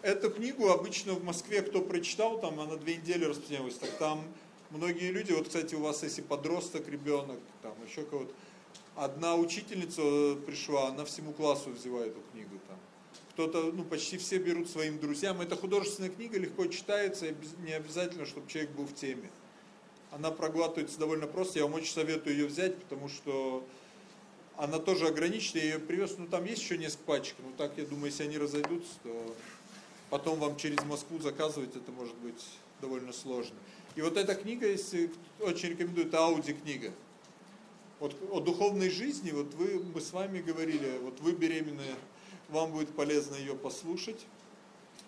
Эту книгу обычно в Москве, кто прочитал, там она две недели распространялась. Так там многие люди, вот, кстати, у вас если подросток, ребенок, там еще кого-то, одна учительница пришла, она всему классу взяла эту книгу там. Кто-то, ну, почти все берут своим друзьям. Это художественная книга, легко читается, не обязательно, чтобы человек был в теме. Она проглатывается довольно просто, я вам очень советую ее взять, потому что она тоже ограничена, я ее привез, ну, там есть еще несколько пачек, ну, так, я думаю, если они разойдутся, то потом вам через Москву заказывать, это может быть довольно сложно. И вот эта книга, если очень рекомендую, это аудиокнига. Вот о духовной жизни, вот вы, мы с вами говорили, вот вы беременные, вам будет полезно ее послушать.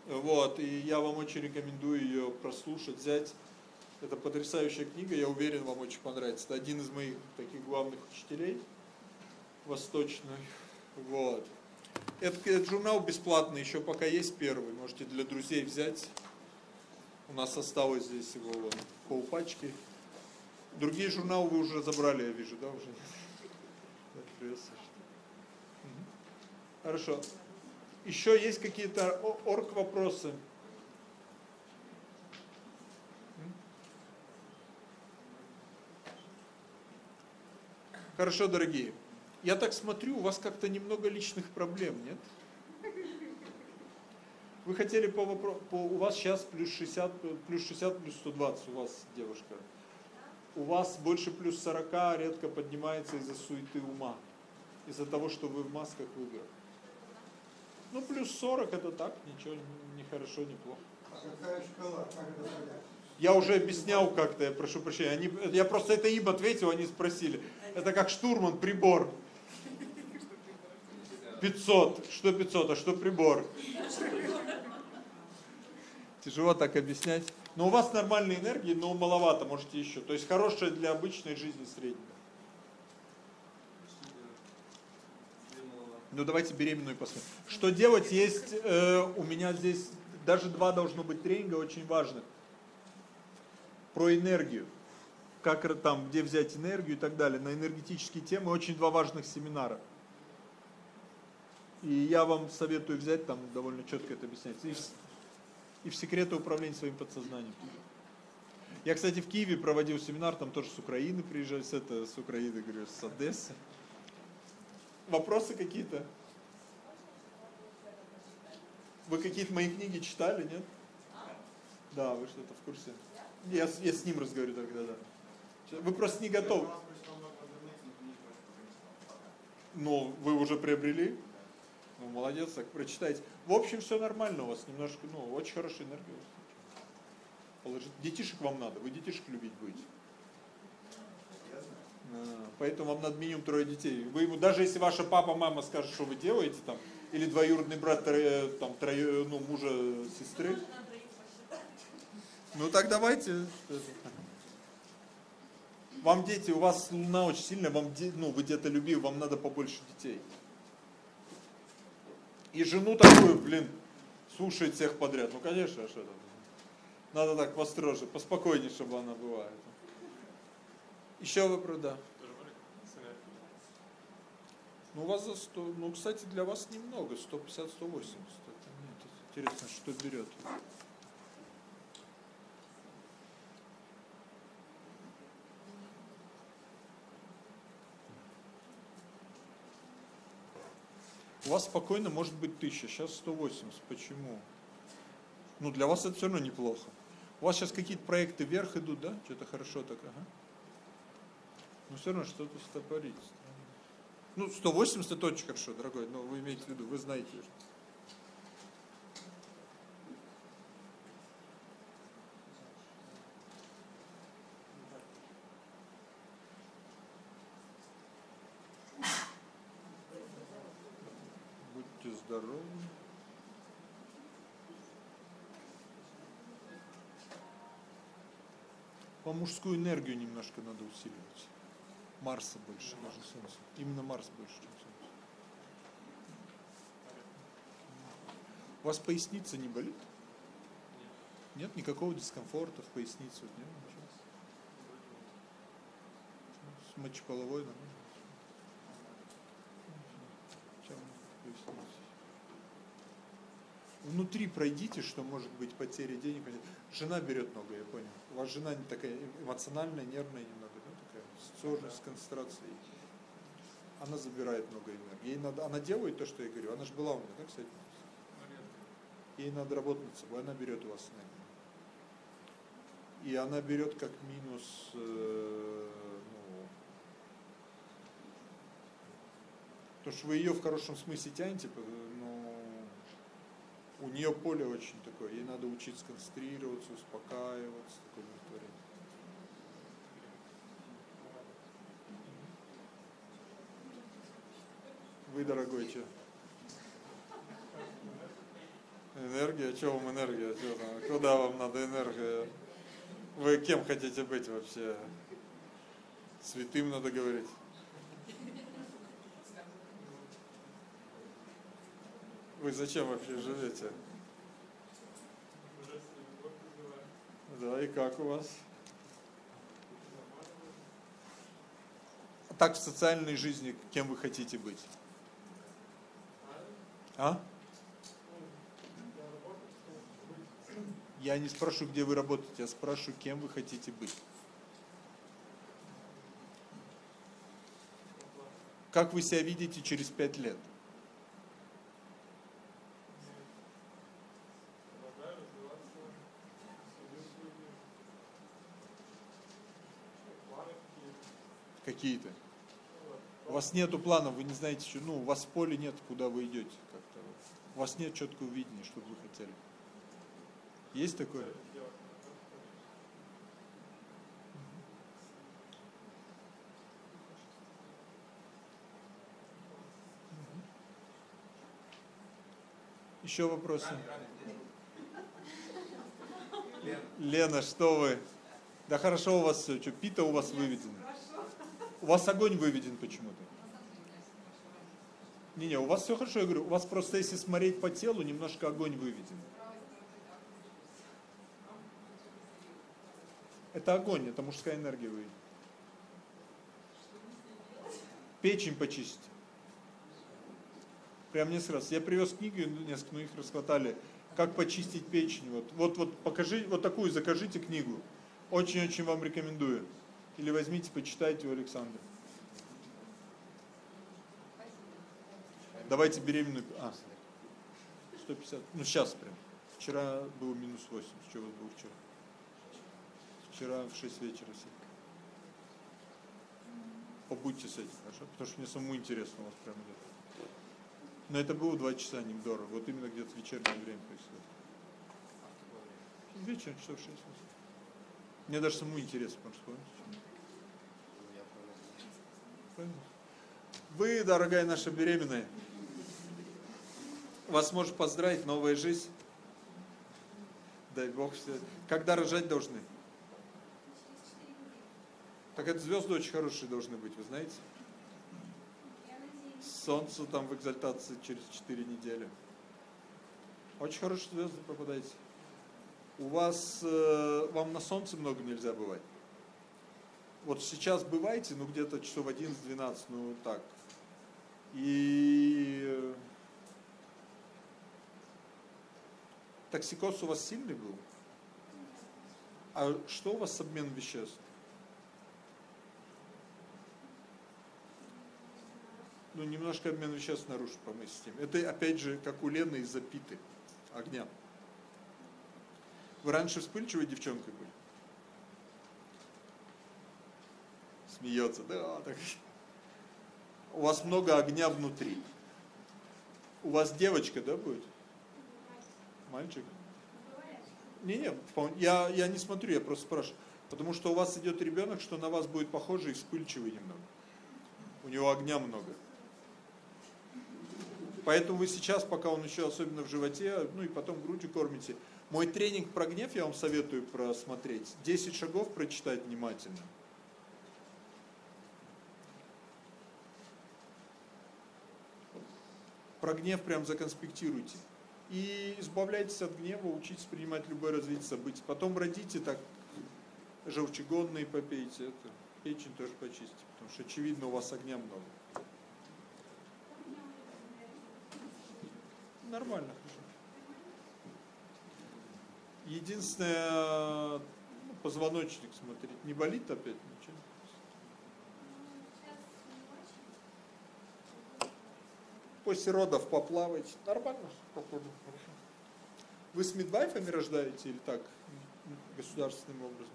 Вот, и я вам очень рекомендую ее прослушать, взять. Это потрясающая книга, я уверен, вам очень понравится. Это один из моих таких главных учителей восточных. Вот. Этот, этот журнал бесплатный, еще пока есть первый, можете для друзей взять. У нас осталось здесь его вон, полпачки. Другие журналы вы уже забрали, я вижу, да, уже? Приветствую. Хорошо. Еще есть какие-то орг вопросы? Хорошо, дорогие. Я так смотрю, у вас как-то немного личных проблем, нет? Вы хотели по вопросу, у вас сейчас плюс 60, плюс 60, плюс 120 у вас девушка. У вас больше плюс 40 редко поднимается из-за суеты ума. Из-за того, что вы в масках в играх. Ну, плюс 40 это так, ничего, не хорошо, не плохо. понять? Я уже объяснял как-то, я прошу прощения. Они, я просто это им ответил, они спросили. Это как штурман, прибор. 500. Что 500, а что прибор? Тяжело так объяснять. Но у вас нормальной энергии, но маловато, можете еще. То есть хорошая для обычной жизни средняя. Ну давайте беременную посмотрим. Что делать? Есть э, у меня здесь даже два должно быть тренинга очень важных. Про энергию. Как там, где взять энергию и так далее. На энергетические темы очень два важных семинара. И я вам советую взять, там довольно четко это объясняется. И и в секреты управления своим подсознанием. Я, кстати, в Киеве проводил семинар, там тоже с Украины приезжали, с, это, с Украины, говорю, с Одессы. Вопросы какие-то? Вы какие-то мои книги читали, нет? Да, вы что-то в курсе. Я, я с ним разговариваю тогда, да. Вы просто не готовы. Ну, вы уже приобрели? Ну, молодец, так прочитайте. В общем, все нормально у вас, немножко, ну, очень хорошая энергия. Положить. Детишек вам надо, вы детишек любить будете. А, поэтому вам надо минимум трое детей. Вы ему, даже если ваша папа, мама скажет, что вы делаете там, или двоюродный брат там, трое, ну, мужа, сестры. Ну так давайте. Вам дети, у вас луна очень сильная, вам, ну, вы где-то любили, вам надо побольше детей. И жену такую, блин, слушает всех подряд. Ну, конечно, а что там? Надо так построже, поспокойнее, чтобы она была. Еще вопрос, да. Ну, у вас за 100, ну, кстати, для вас немного, 150-180. Интересно, что берет. У вас спокойно может быть 1000, сейчас 180. Почему? Ну, для вас это все равно неплохо. У вас сейчас какие-то проекты вверх идут, да? Что-то хорошо так, ага. Но все равно что-то стопорить. Ну, 180 это очень хорошо, дорогой, но вы имеете в виду, вы знаете. Будьте здоровы. По мужскую энергию немножко надо усиливать. Марса больше, даже Солнца. Именно Марс больше, чем Солнце. У вас поясница не болит? Нет никакого дискомфорта в пояснице? Нет? С мочеполовой нормально? Внутри пройдите, что может быть потеря денег. Жена берет много, я понял. У вас жена не такая эмоциональная, нервная немного, да, такая сложная, с концентрацией. Она забирает много энергии. Ей надо, она делает то, что я говорю. Она же была у меня, да, кстати? Ей надо работать над собой, она берет у вас энергию. И она берет как минус, э, ну, то, что вы ее в хорошем смысле тянете, у нее поле очень такое, ей надо учиться концентрироваться, успокаиваться, такое удовлетворение. Вы, дорогой, что? Энергия? Что вам энергия? Там? Куда вам надо энергия? Вы кем хотите быть вообще? Святым надо говорить. Вы зачем вообще живете? Да, и как у вас? Так в социальной жизни кем вы хотите быть? А? Я не спрашиваю, где вы работаете, я спрашиваю, кем вы хотите быть. Как вы себя видите через пять лет? Какие-то. У вас нету планов, вы не знаете, что, ну, у вас поле нет, куда вы идете как-то. У вас нет четкого видения, что вы хотели. Есть такое? Еще вопросы? Лена, что вы? Да хорошо у вас все, что пита у вас выведено. У вас огонь выведен почему-то. Не-не, у вас все хорошо, я говорю, у вас просто если смотреть по телу, немножко огонь выведен. Это огонь, это мужская энергия выведена. Печень почистить. Прям несколько раз. Я привез книги, несколько, но их расхватали. Как почистить печень. Вот, вот, вот покажи, вот такую закажите книгу. Очень-очень вам рекомендую. Или возьмите, почитайте у Александра. Давайте беременную... А, 150. Ну, сейчас прям. Вчера было минус 8. Что у вас было вчера? Вчера в 6 вечера сидел. Побудьте с этим, хорошо? Потому что мне самому интересно у вас прям идет. Но это было 2 часа, не дорого. Вот именно где-то вечернее время происходит. Вечером часов 6 Мне даже самому интересно, потому что? Вы, дорогая наша беременная, вас может поздравить, новая жизнь. Дай Бог все. Когда рожать должны? Так это звезды очень хорошие должны быть, вы знаете? Солнце там в экзальтации через 4 недели. Очень хорошие звезды попадаете. У вас, э, вам на солнце много нельзя бывать. Вот сейчас бывайте, ну где-то часов 11-12, ну так. И токсикоз у вас сильный был? А что у вас с обменом веществ? ну, немножко обмен веществ нарушен по моей системе. Это, опять же, как у Лены из-за питы, огня. Вы раньше вспыльчивой девчонкой были? Смеется, да, так. У вас много огня внутри. У вас девочка, да, будет? Мальчик? Не-не, я, я не смотрю, я просто спрашиваю. Потому что у вас идет ребенок, что на вас будет похожий и вспыльчивый немного. У него огня много. Поэтому вы сейчас, пока он еще особенно в животе, ну и потом грудью кормите. Мой тренинг про гнев я вам советую просмотреть. 10 шагов прочитать внимательно. Про гнев прям законспектируйте. И избавляйтесь от гнева, учитесь принимать любое развитие событий. Потом родите так, желчегонные попейте, это, печень тоже почистите, потому что очевидно у вас огня много. нормально. Единственное, ну, позвоночник смотреть, не болит опять ничего? После родов поплавать, нормально, хорошо. Вы с мидвайфами рождаете или так, государственным образом?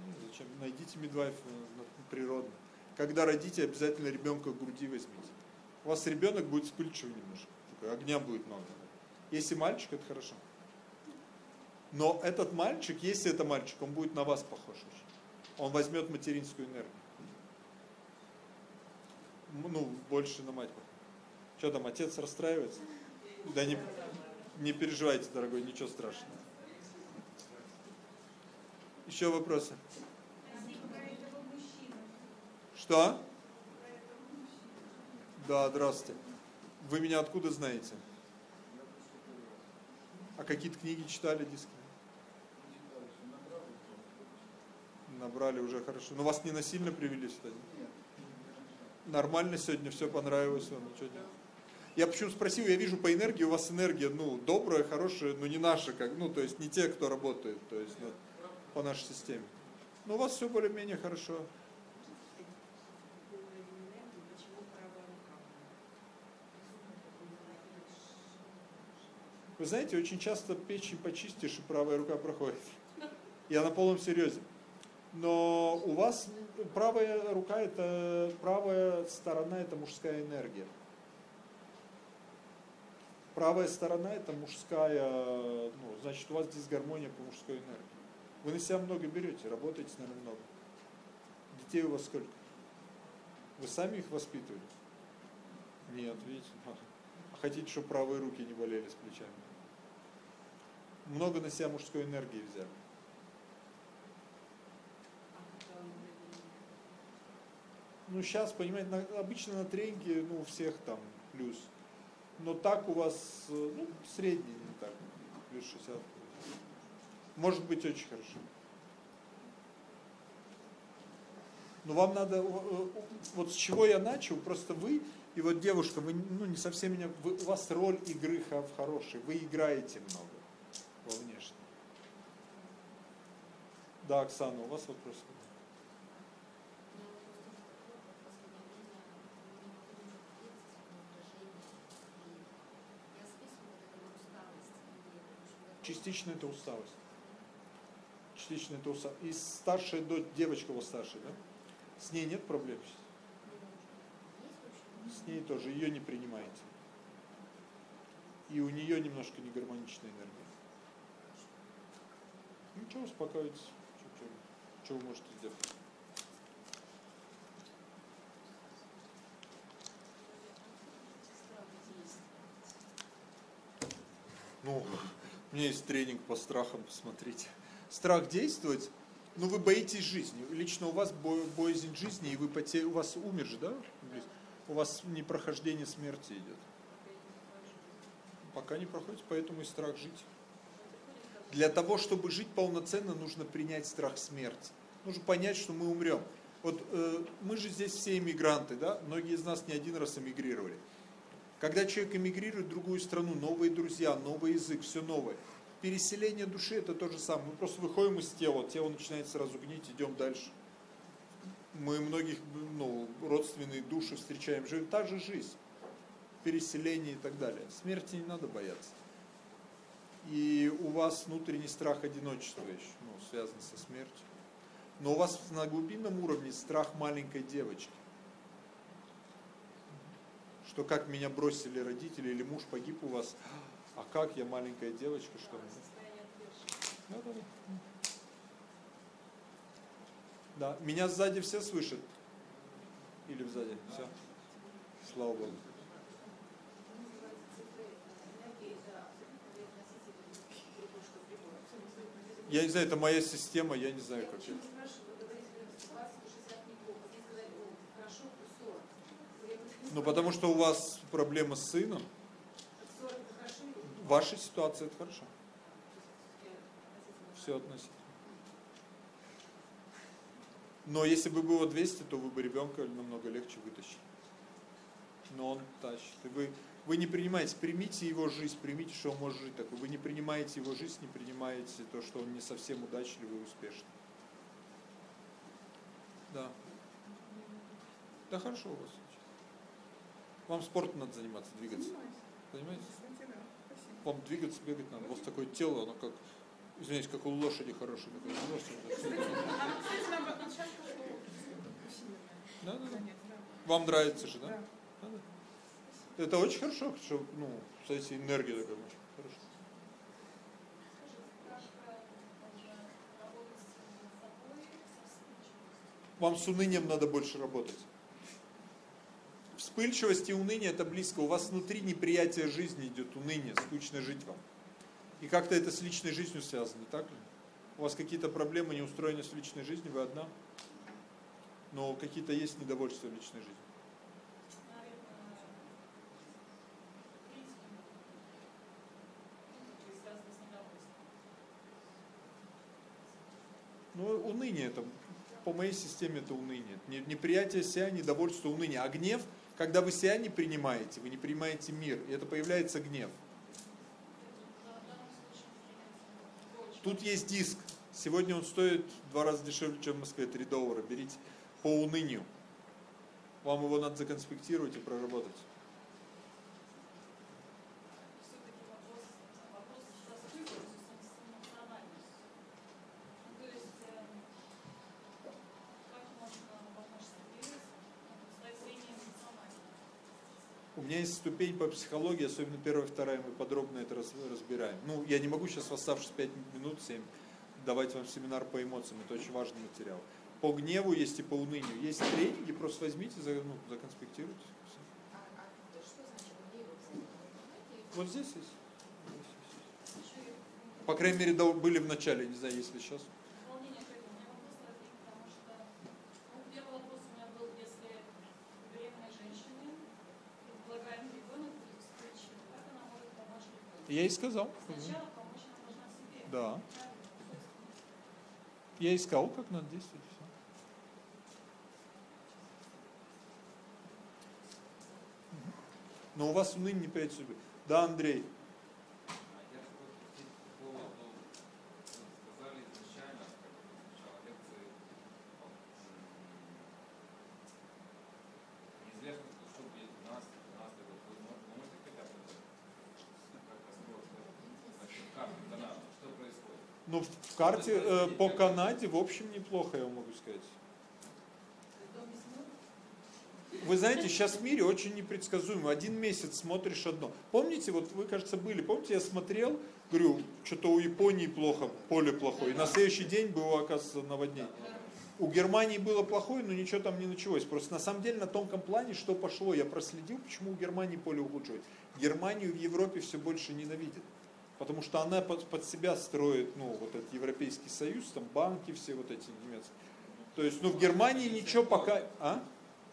Ну, зачем? Найдите мидвайф э, природно. Когда родите, обязательно ребенка к груди возьмите у вас ребенок будет вспыльчивый немножко, огня будет много. Если мальчик, это хорошо. Но этот мальчик, если это мальчик, он будет на вас похож. Он возьмет материнскую энергию. Ну, больше на мать. Что там, отец расстраивается? Да не, не переживайте, дорогой, ничего страшного. Еще вопросы? Что? Да, здравствуйте. Вы меня откуда знаете? А какие-то книги читали, диски? Набрали уже хорошо. Но вас не насильно привели сюда? Нет? Нормально сегодня, все понравилось вам? Ничего нет? Я почему спросил, я вижу по энергии, у вас энергия, ну, добрая, хорошая, но не наша, как, ну, то есть не те, кто работает, то есть, ну, по нашей системе. Но у вас все более-менее хорошо. Вы знаете, очень часто печень почистишь, и правая рука проходит. Я на полном серьезе. Но у вас правая рука, это правая сторона, это мужская энергия. Правая сторона это мужская, ну, значит у вас дисгармония по мужской энергии. Вы на себя много берете, работаете, наверное, много. Детей у вас сколько? Вы сами их воспитываете? Нет, видите. А хотите, чтобы правые руки не болели с плечами? Много на себя мужской энергии взяли. Ну, сейчас, понимаете, на, обычно на тренинге, ну, у всех там плюс. Но так у вас, ну, средний, не так, плюс 60. Может быть очень хорошо. Но вам надо, вот с чего я начал, просто вы, и вот девушка, вы ну, не совсем меня, вы, у вас роль игры в хорошей, вы играете много во внешнем. Да, Оксана, у вас вопрос? Частично это усталость. Частично это усталость. И старшая дочь, девочка у вас старшая, да? С ней нет проблем сейчас? С ней тоже, ее не принимаете. И у нее немножко негармоничная энергия. Успокойтесь. Что, что, что вы можете сделать? Ну, у меня есть тренинг по страхам, посмотрите. Страх действовать, ну вы боитесь жизни. Лично у вас боязнь жизни, и вы поте... у вас умер же, да? У вас не прохождение смерти идет. Пока не проходит, поэтому и страх жить. Для того, чтобы жить полноценно, нужно принять страх смерти. Нужно понять, что мы умрем. Вот э, мы же здесь все иммигранты, да? Многие из нас не один раз эмигрировали. Когда человек эмигрирует в другую страну, новые друзья, новый язык, все новое. Переселение души это то же самое. Мы просто выходим из тела, тело начинает сразу гнить, идем дальше. Мы многих ну, родственные души встречаем, живем. Та же жизнь, переселение и так далее. Смерти не надо бояться. И у вас внутренний страх одиночества еще, ну, связан со смертью. Но у вас на глубинном уровне страх маленькой девочки что как меня бросили родители или муж погиб у вас, а как я маленькая девочка, что да, да, да. да, меня сзади все слышат? Или сзади? Все. Слава Богу. Я не знаю, это моя система, я не знаю, как это. Ну, потому что у вас проблема с сыном. В вашей ситуации это хорошо. Все относительно. Но если бы было 200, то вы бы ребенка намного легче вытащили. Но он тащит. И вы, вы не принимаете, примите его жизнь, примите, что он может жить такой. Вы не принимаете его жизнь, не принимаете то, что он не совсем удачливый и успешный. Да. Да хорошо у вас. Вам спортом надо заниматься, двигаться. Понимаете? Вам двигаться, бегать надо. У вас такое тело, оно как, извиняюсь, как у лошади хорошее. Да, да, да. Вам нравится же, да? Да, да. Это очень хорошо, что, ну, кстати, энергия такая очень хорошо. Вам с унынием надо больше работать Вспыльчивость и уныние это близко. У вас внутри неприятие жизни идет, уныние, скучно жить вам. И как-то это с личной жизнью связано, так ли? У вас какие-то проблемы, неустроения с личной жизнью, вы одна? Но какие-то есть недовольства в личной жизни. Ну, уныние это, по моей системе это уныние. Неприятие себя, недовольство, уныние. А гнев, когда вы себя не принимаете, вы не принимаете мир, и это появляется гнев. Тут есть диск. Сегодня он стоит в два раза дешевле, чем в Москве, 3 доллара. Берите по унынию. Вам его надо законспектировать и проработать. Есть ступень по психологии, особенно первая, вторая, мы подробно это разбираем. Ну, я не могу сейчас в оставшиеся 5 минут, 7, давать вам семинар по эмоциям, это очень важный материал. По гневу есть и по унынию. Есть тренинги, просто возьмите, ну, законспектируйте. А, а что значит гнев? Вот здесь есть. По крайней мере, были в начале, не знаю, если сейчас. Я и сказал. Да. Я искал, как надо действовать. Все. Но у вас уныние не прячет судьбы. Да, Андрей. Ну, в карте э, по Канаде, в общем, неплохо, я могу сказать. Вы знаете, сейчас в мире очень непредсказуемо. Один месяц смотришь одно. Помните, вот вы, кажется, были, помните, я смотрел, говорю, что-то у Японии плохо, поле плохое. И на следующий день было, оказывается, наводнение. У Германии было плохое, но ничего там не началось. Просто на самом деле на тонком плане что пошло, я проследил, почему у Германии поле ухудшилось. Германию в Европе все больше ненавидят потому что она под, под себя строит, ну, вот этот Европейский Союз, там банки все вот эти немецкие. То есть, ну, в Германии ничего пока... А?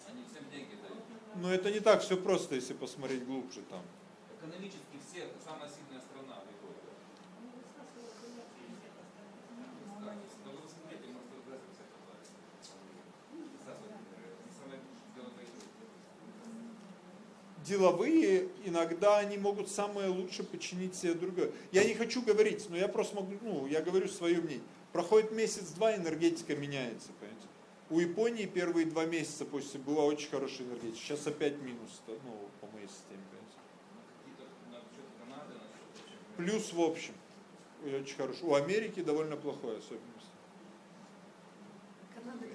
Они всем деньги дают. Но это не так все просто, если посмотреть глубже там. Экономически все, самая сильная страна в Европе. Да, вы посмотрите, может, разница деловые, иногда они могут самое лучше подчинить себе другое. Я не хочу говорить, но я просто могу, ну, я говорю свое мнение. Проходит месяц-два, энергетика меняется, понимаете. У Японии первые два месяца после была очень хорошая энергетика, сейчас опять минус, ну, по моей системе, понимаете. Плюс в общем, очень хороший. У Америки довольно плохой особенность. Канада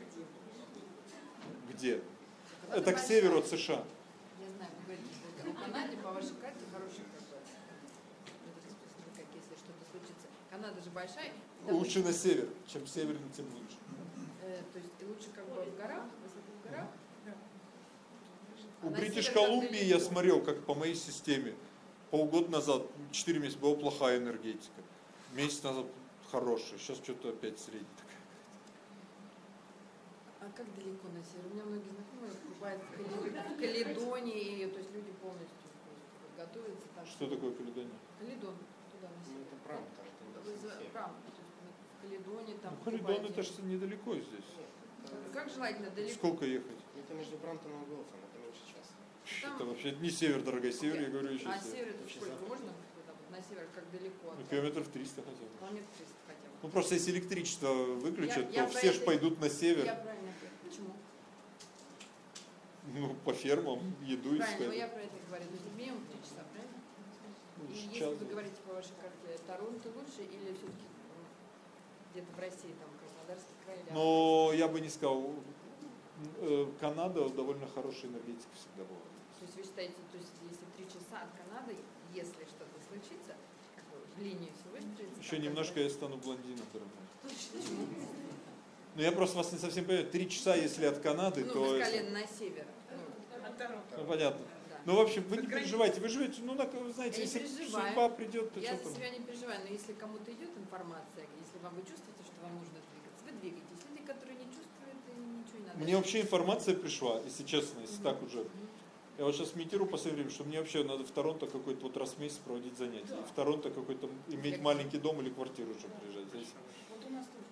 где? Где? Это к северу от США. Канаде по вашей карте хороший. Как если что-то случится. Канада же большая. Лучше на север. Чем севернее, тем лучше. Э, то есть лучше как бы в горах, высоко в горах? У Бритиш Колумбии я смотрел, как по моей системе, полгода назад, 4 месяца была плохая энергетика. Месяц назад хорошая, сейчас что-то опять средняя. А как далеко на север? У меня многие знакомые бывают в Каледонии, то есть люди полностью готовится. Так, что такое Каледония? Каледон, туда на Ну, это Прам, там, Прам, в Каледоне там. Ну, Каледон это же недалеко здесь. Как желательно далеко? Сколько ехать? Это между Брамтоном и Голфом, это меньше часа. Там... Это вообще не север, дорогая, север, я говорю еще А север. север это сколько? Можно на север как далеко? Ну, километров 300 хотя бы. Километров 300 хотя бы. Ну просто если электричество выключат, я, то я все же пойдут на север. Я правильно Почему? Ну, по фермам, еду правильно, искать. но я про это говорю. Есть минимум 3 часа, правильно? Ну, И сейчас... если вы говорите по вашей карте, Торонто лучше или все-таки где-то в России, там, Краснодарский край? Или Но я бы не сказал, э, Канада довольно хорошая энергетика всегда была. То есть вы считаете, то есть если три часа от Канады, если что-то случится, в линию? Еще немножко я стану блондином. Почему? Ну я просто вас не совсем понимаю, три часа, если от Канады, ну, то... это- сказали на север. Ну. Ну, понятно. Ну, в общем, вы не переживайте, вы живете, ну, на- вы знаете, Я если судьба придет, то Я что за там? себя не переживаю, но если кому-то идет информация, если вам вы чувствуете, что вам нужно двигаться, вы двигаетесь. Люди, которые не чувствуют, им ничего не надо. Мне вообще информация пришла, если честно, если так уже. Я вот сейчас медитирую в последнее время, что мне вообще надо в Торонто какой-то вот раз в месяц проводить занятия. В Торонто какой-то иметь маленький дом или квартиру уже приезжать. Здесь. Вот у нас тоже.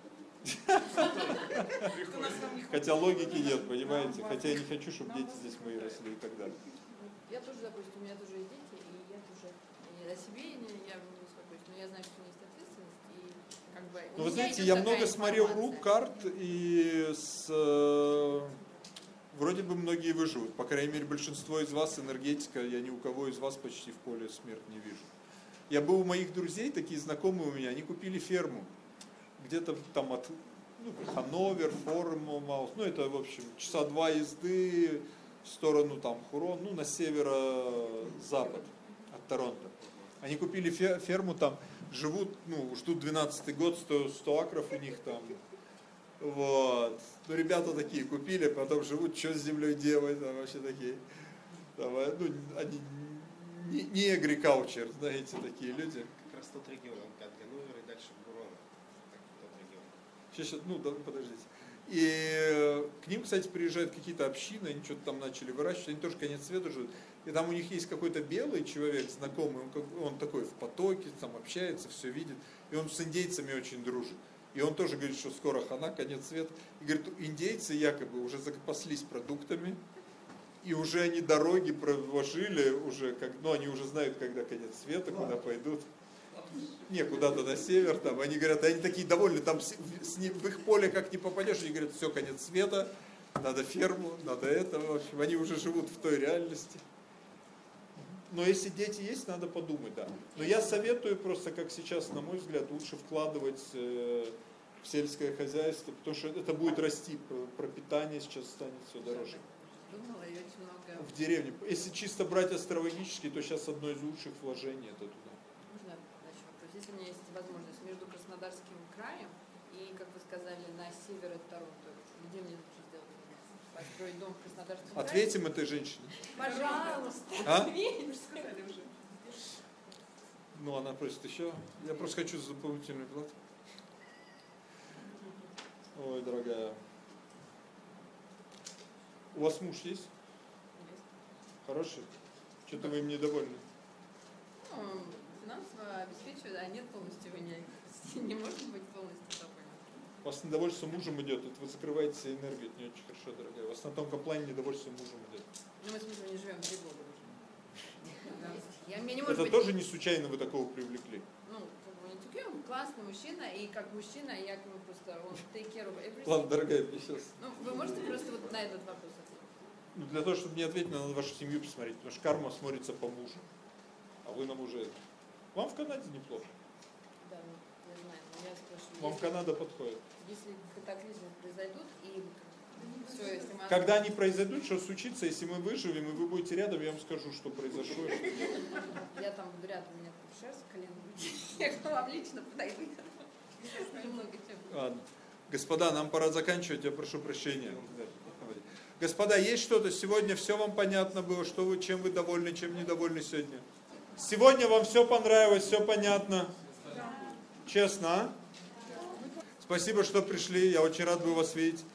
Хотя логики нет, понимаете? Хотя я не хочу, чтобы дети здесь мои росли и так далее. Я тоже, допустим, у меня тоже есть дети, и я тоже и о себе не, я не беспокоюсь, но я знаю, что у меня есть ответственность, и как бы... Ну, вы знаете, я много смотрел рук, карт, и с, э, вроде бы многие выживут. По крайней мере, большинство из вас энергетика, я ни у кого из вас почти в поле смерть не вижу. Я был у моих друзей, такие знакомые у меня, они купили ферму. Где-то там от ну, Ханновер, Формаус, ну это, в общем, часа два езды в сторону там Хурон, ну на северо-запад от Торонто. Они купили фе- ферму там, живут, ну, ждут 12 год, 100, 100 акров у них там. Вот. Ну, ребята такие купили, потом живут, что с землей делать, там вообще такие. Там, э, ну, они не, не agriculture, знаете, такие люди. Как раз тот регион, от Ганновера и дальше Бурона. Тот регион. Сейчас, ну, да, подождите. И э, к ним, кстати, приезжают какие-то общины, они что-то там начали выращивать, они тоже конец света живут. И там у них есть какой-то белый человек, знакомый, он, он такой в потоке, там общается, все видит. И он с индейцами очень дружит. И он тоже говорит, что скоро хана, конец света. И говорит, индейцы якобы уже запаслись продуктами, и уже они дороги проложили, уже как, ну, они уже знают, когда конец света, куда пойдут. Не, куда-то на север, там, они говорят, они такие довольны, там с- с в их поле как не попадешь, они говорят, все, конец света, надо ферму, надо это, в общем, они уже живут в той реальности. Но если дети есть, надо подумать, да. Но я советую просто, как сейчас, на мой взгляд, лучше вкладывать э, в сельское хозяйство, потому что это будет расти, про- пропитание сейчас станет все дороже. Думала, и очень много... В деревне. Если чисто брать астрологически, то сейчас одно из лучших вложений это туда. Можно дальше вопрос? Если у меня есть возможность между Краснодарским краем и, как вы сказали, на север от Торонто, где мне лучше сделать? Построить дом в Краснодарском крае? Ответим этой женщине. Пожалуйста. А? Ну, она просит еще. Я просто хочу за дополнительную плату. Ой, дорогая. У вас муж есть? Хороший? Что-то вы им недовольны. Ну, финансово обеспечивает, а нет полностью вы не, не может быть полностью. У вас недовольство мужем идет, это вы закрываете себе энергию, это не очень хорошо, дорогая. У вас на тонком плане недовольство мужем идет. Ну, мы с мужем не живем три года уже. Мне Это тоже не случайно вы такого привлекли. Ну, как бы не тюки, он классный мужчина, и как мужчина я к нему просто, он take care of everything. Ладно, дорогая, мне сейчас. Ну, вы можете просто вот на этот вопрос ответить? Ну, для того, чтобы не ответить, надо вашу семью посмотреть, потому что карма смотрится по мужу. А вы на муже. Вам в Канаде неплохо. Да, ну, я знаю, но я спрашиваю. Вам Канада подходит. Если катаклизмы произойдут, и все, если мы... Когда они произойдут, что случится, если мы выживем, и вы будете рядом, я вам скажу, что произошло. Я там буду рядом, у меня там шерсть, колено. Я к вам лично подойду. Ладно. Господа, нам пора заканчивать, я прошу прощения. Господа, есть что-то? Сегодня все вам понятно было, что вы, чем вы довольны, чем недовольны сегодня? Сегодня вам все понравилось, все понятно? Честно, а? Спасибо, что пришли, я очень рад был вас видеть.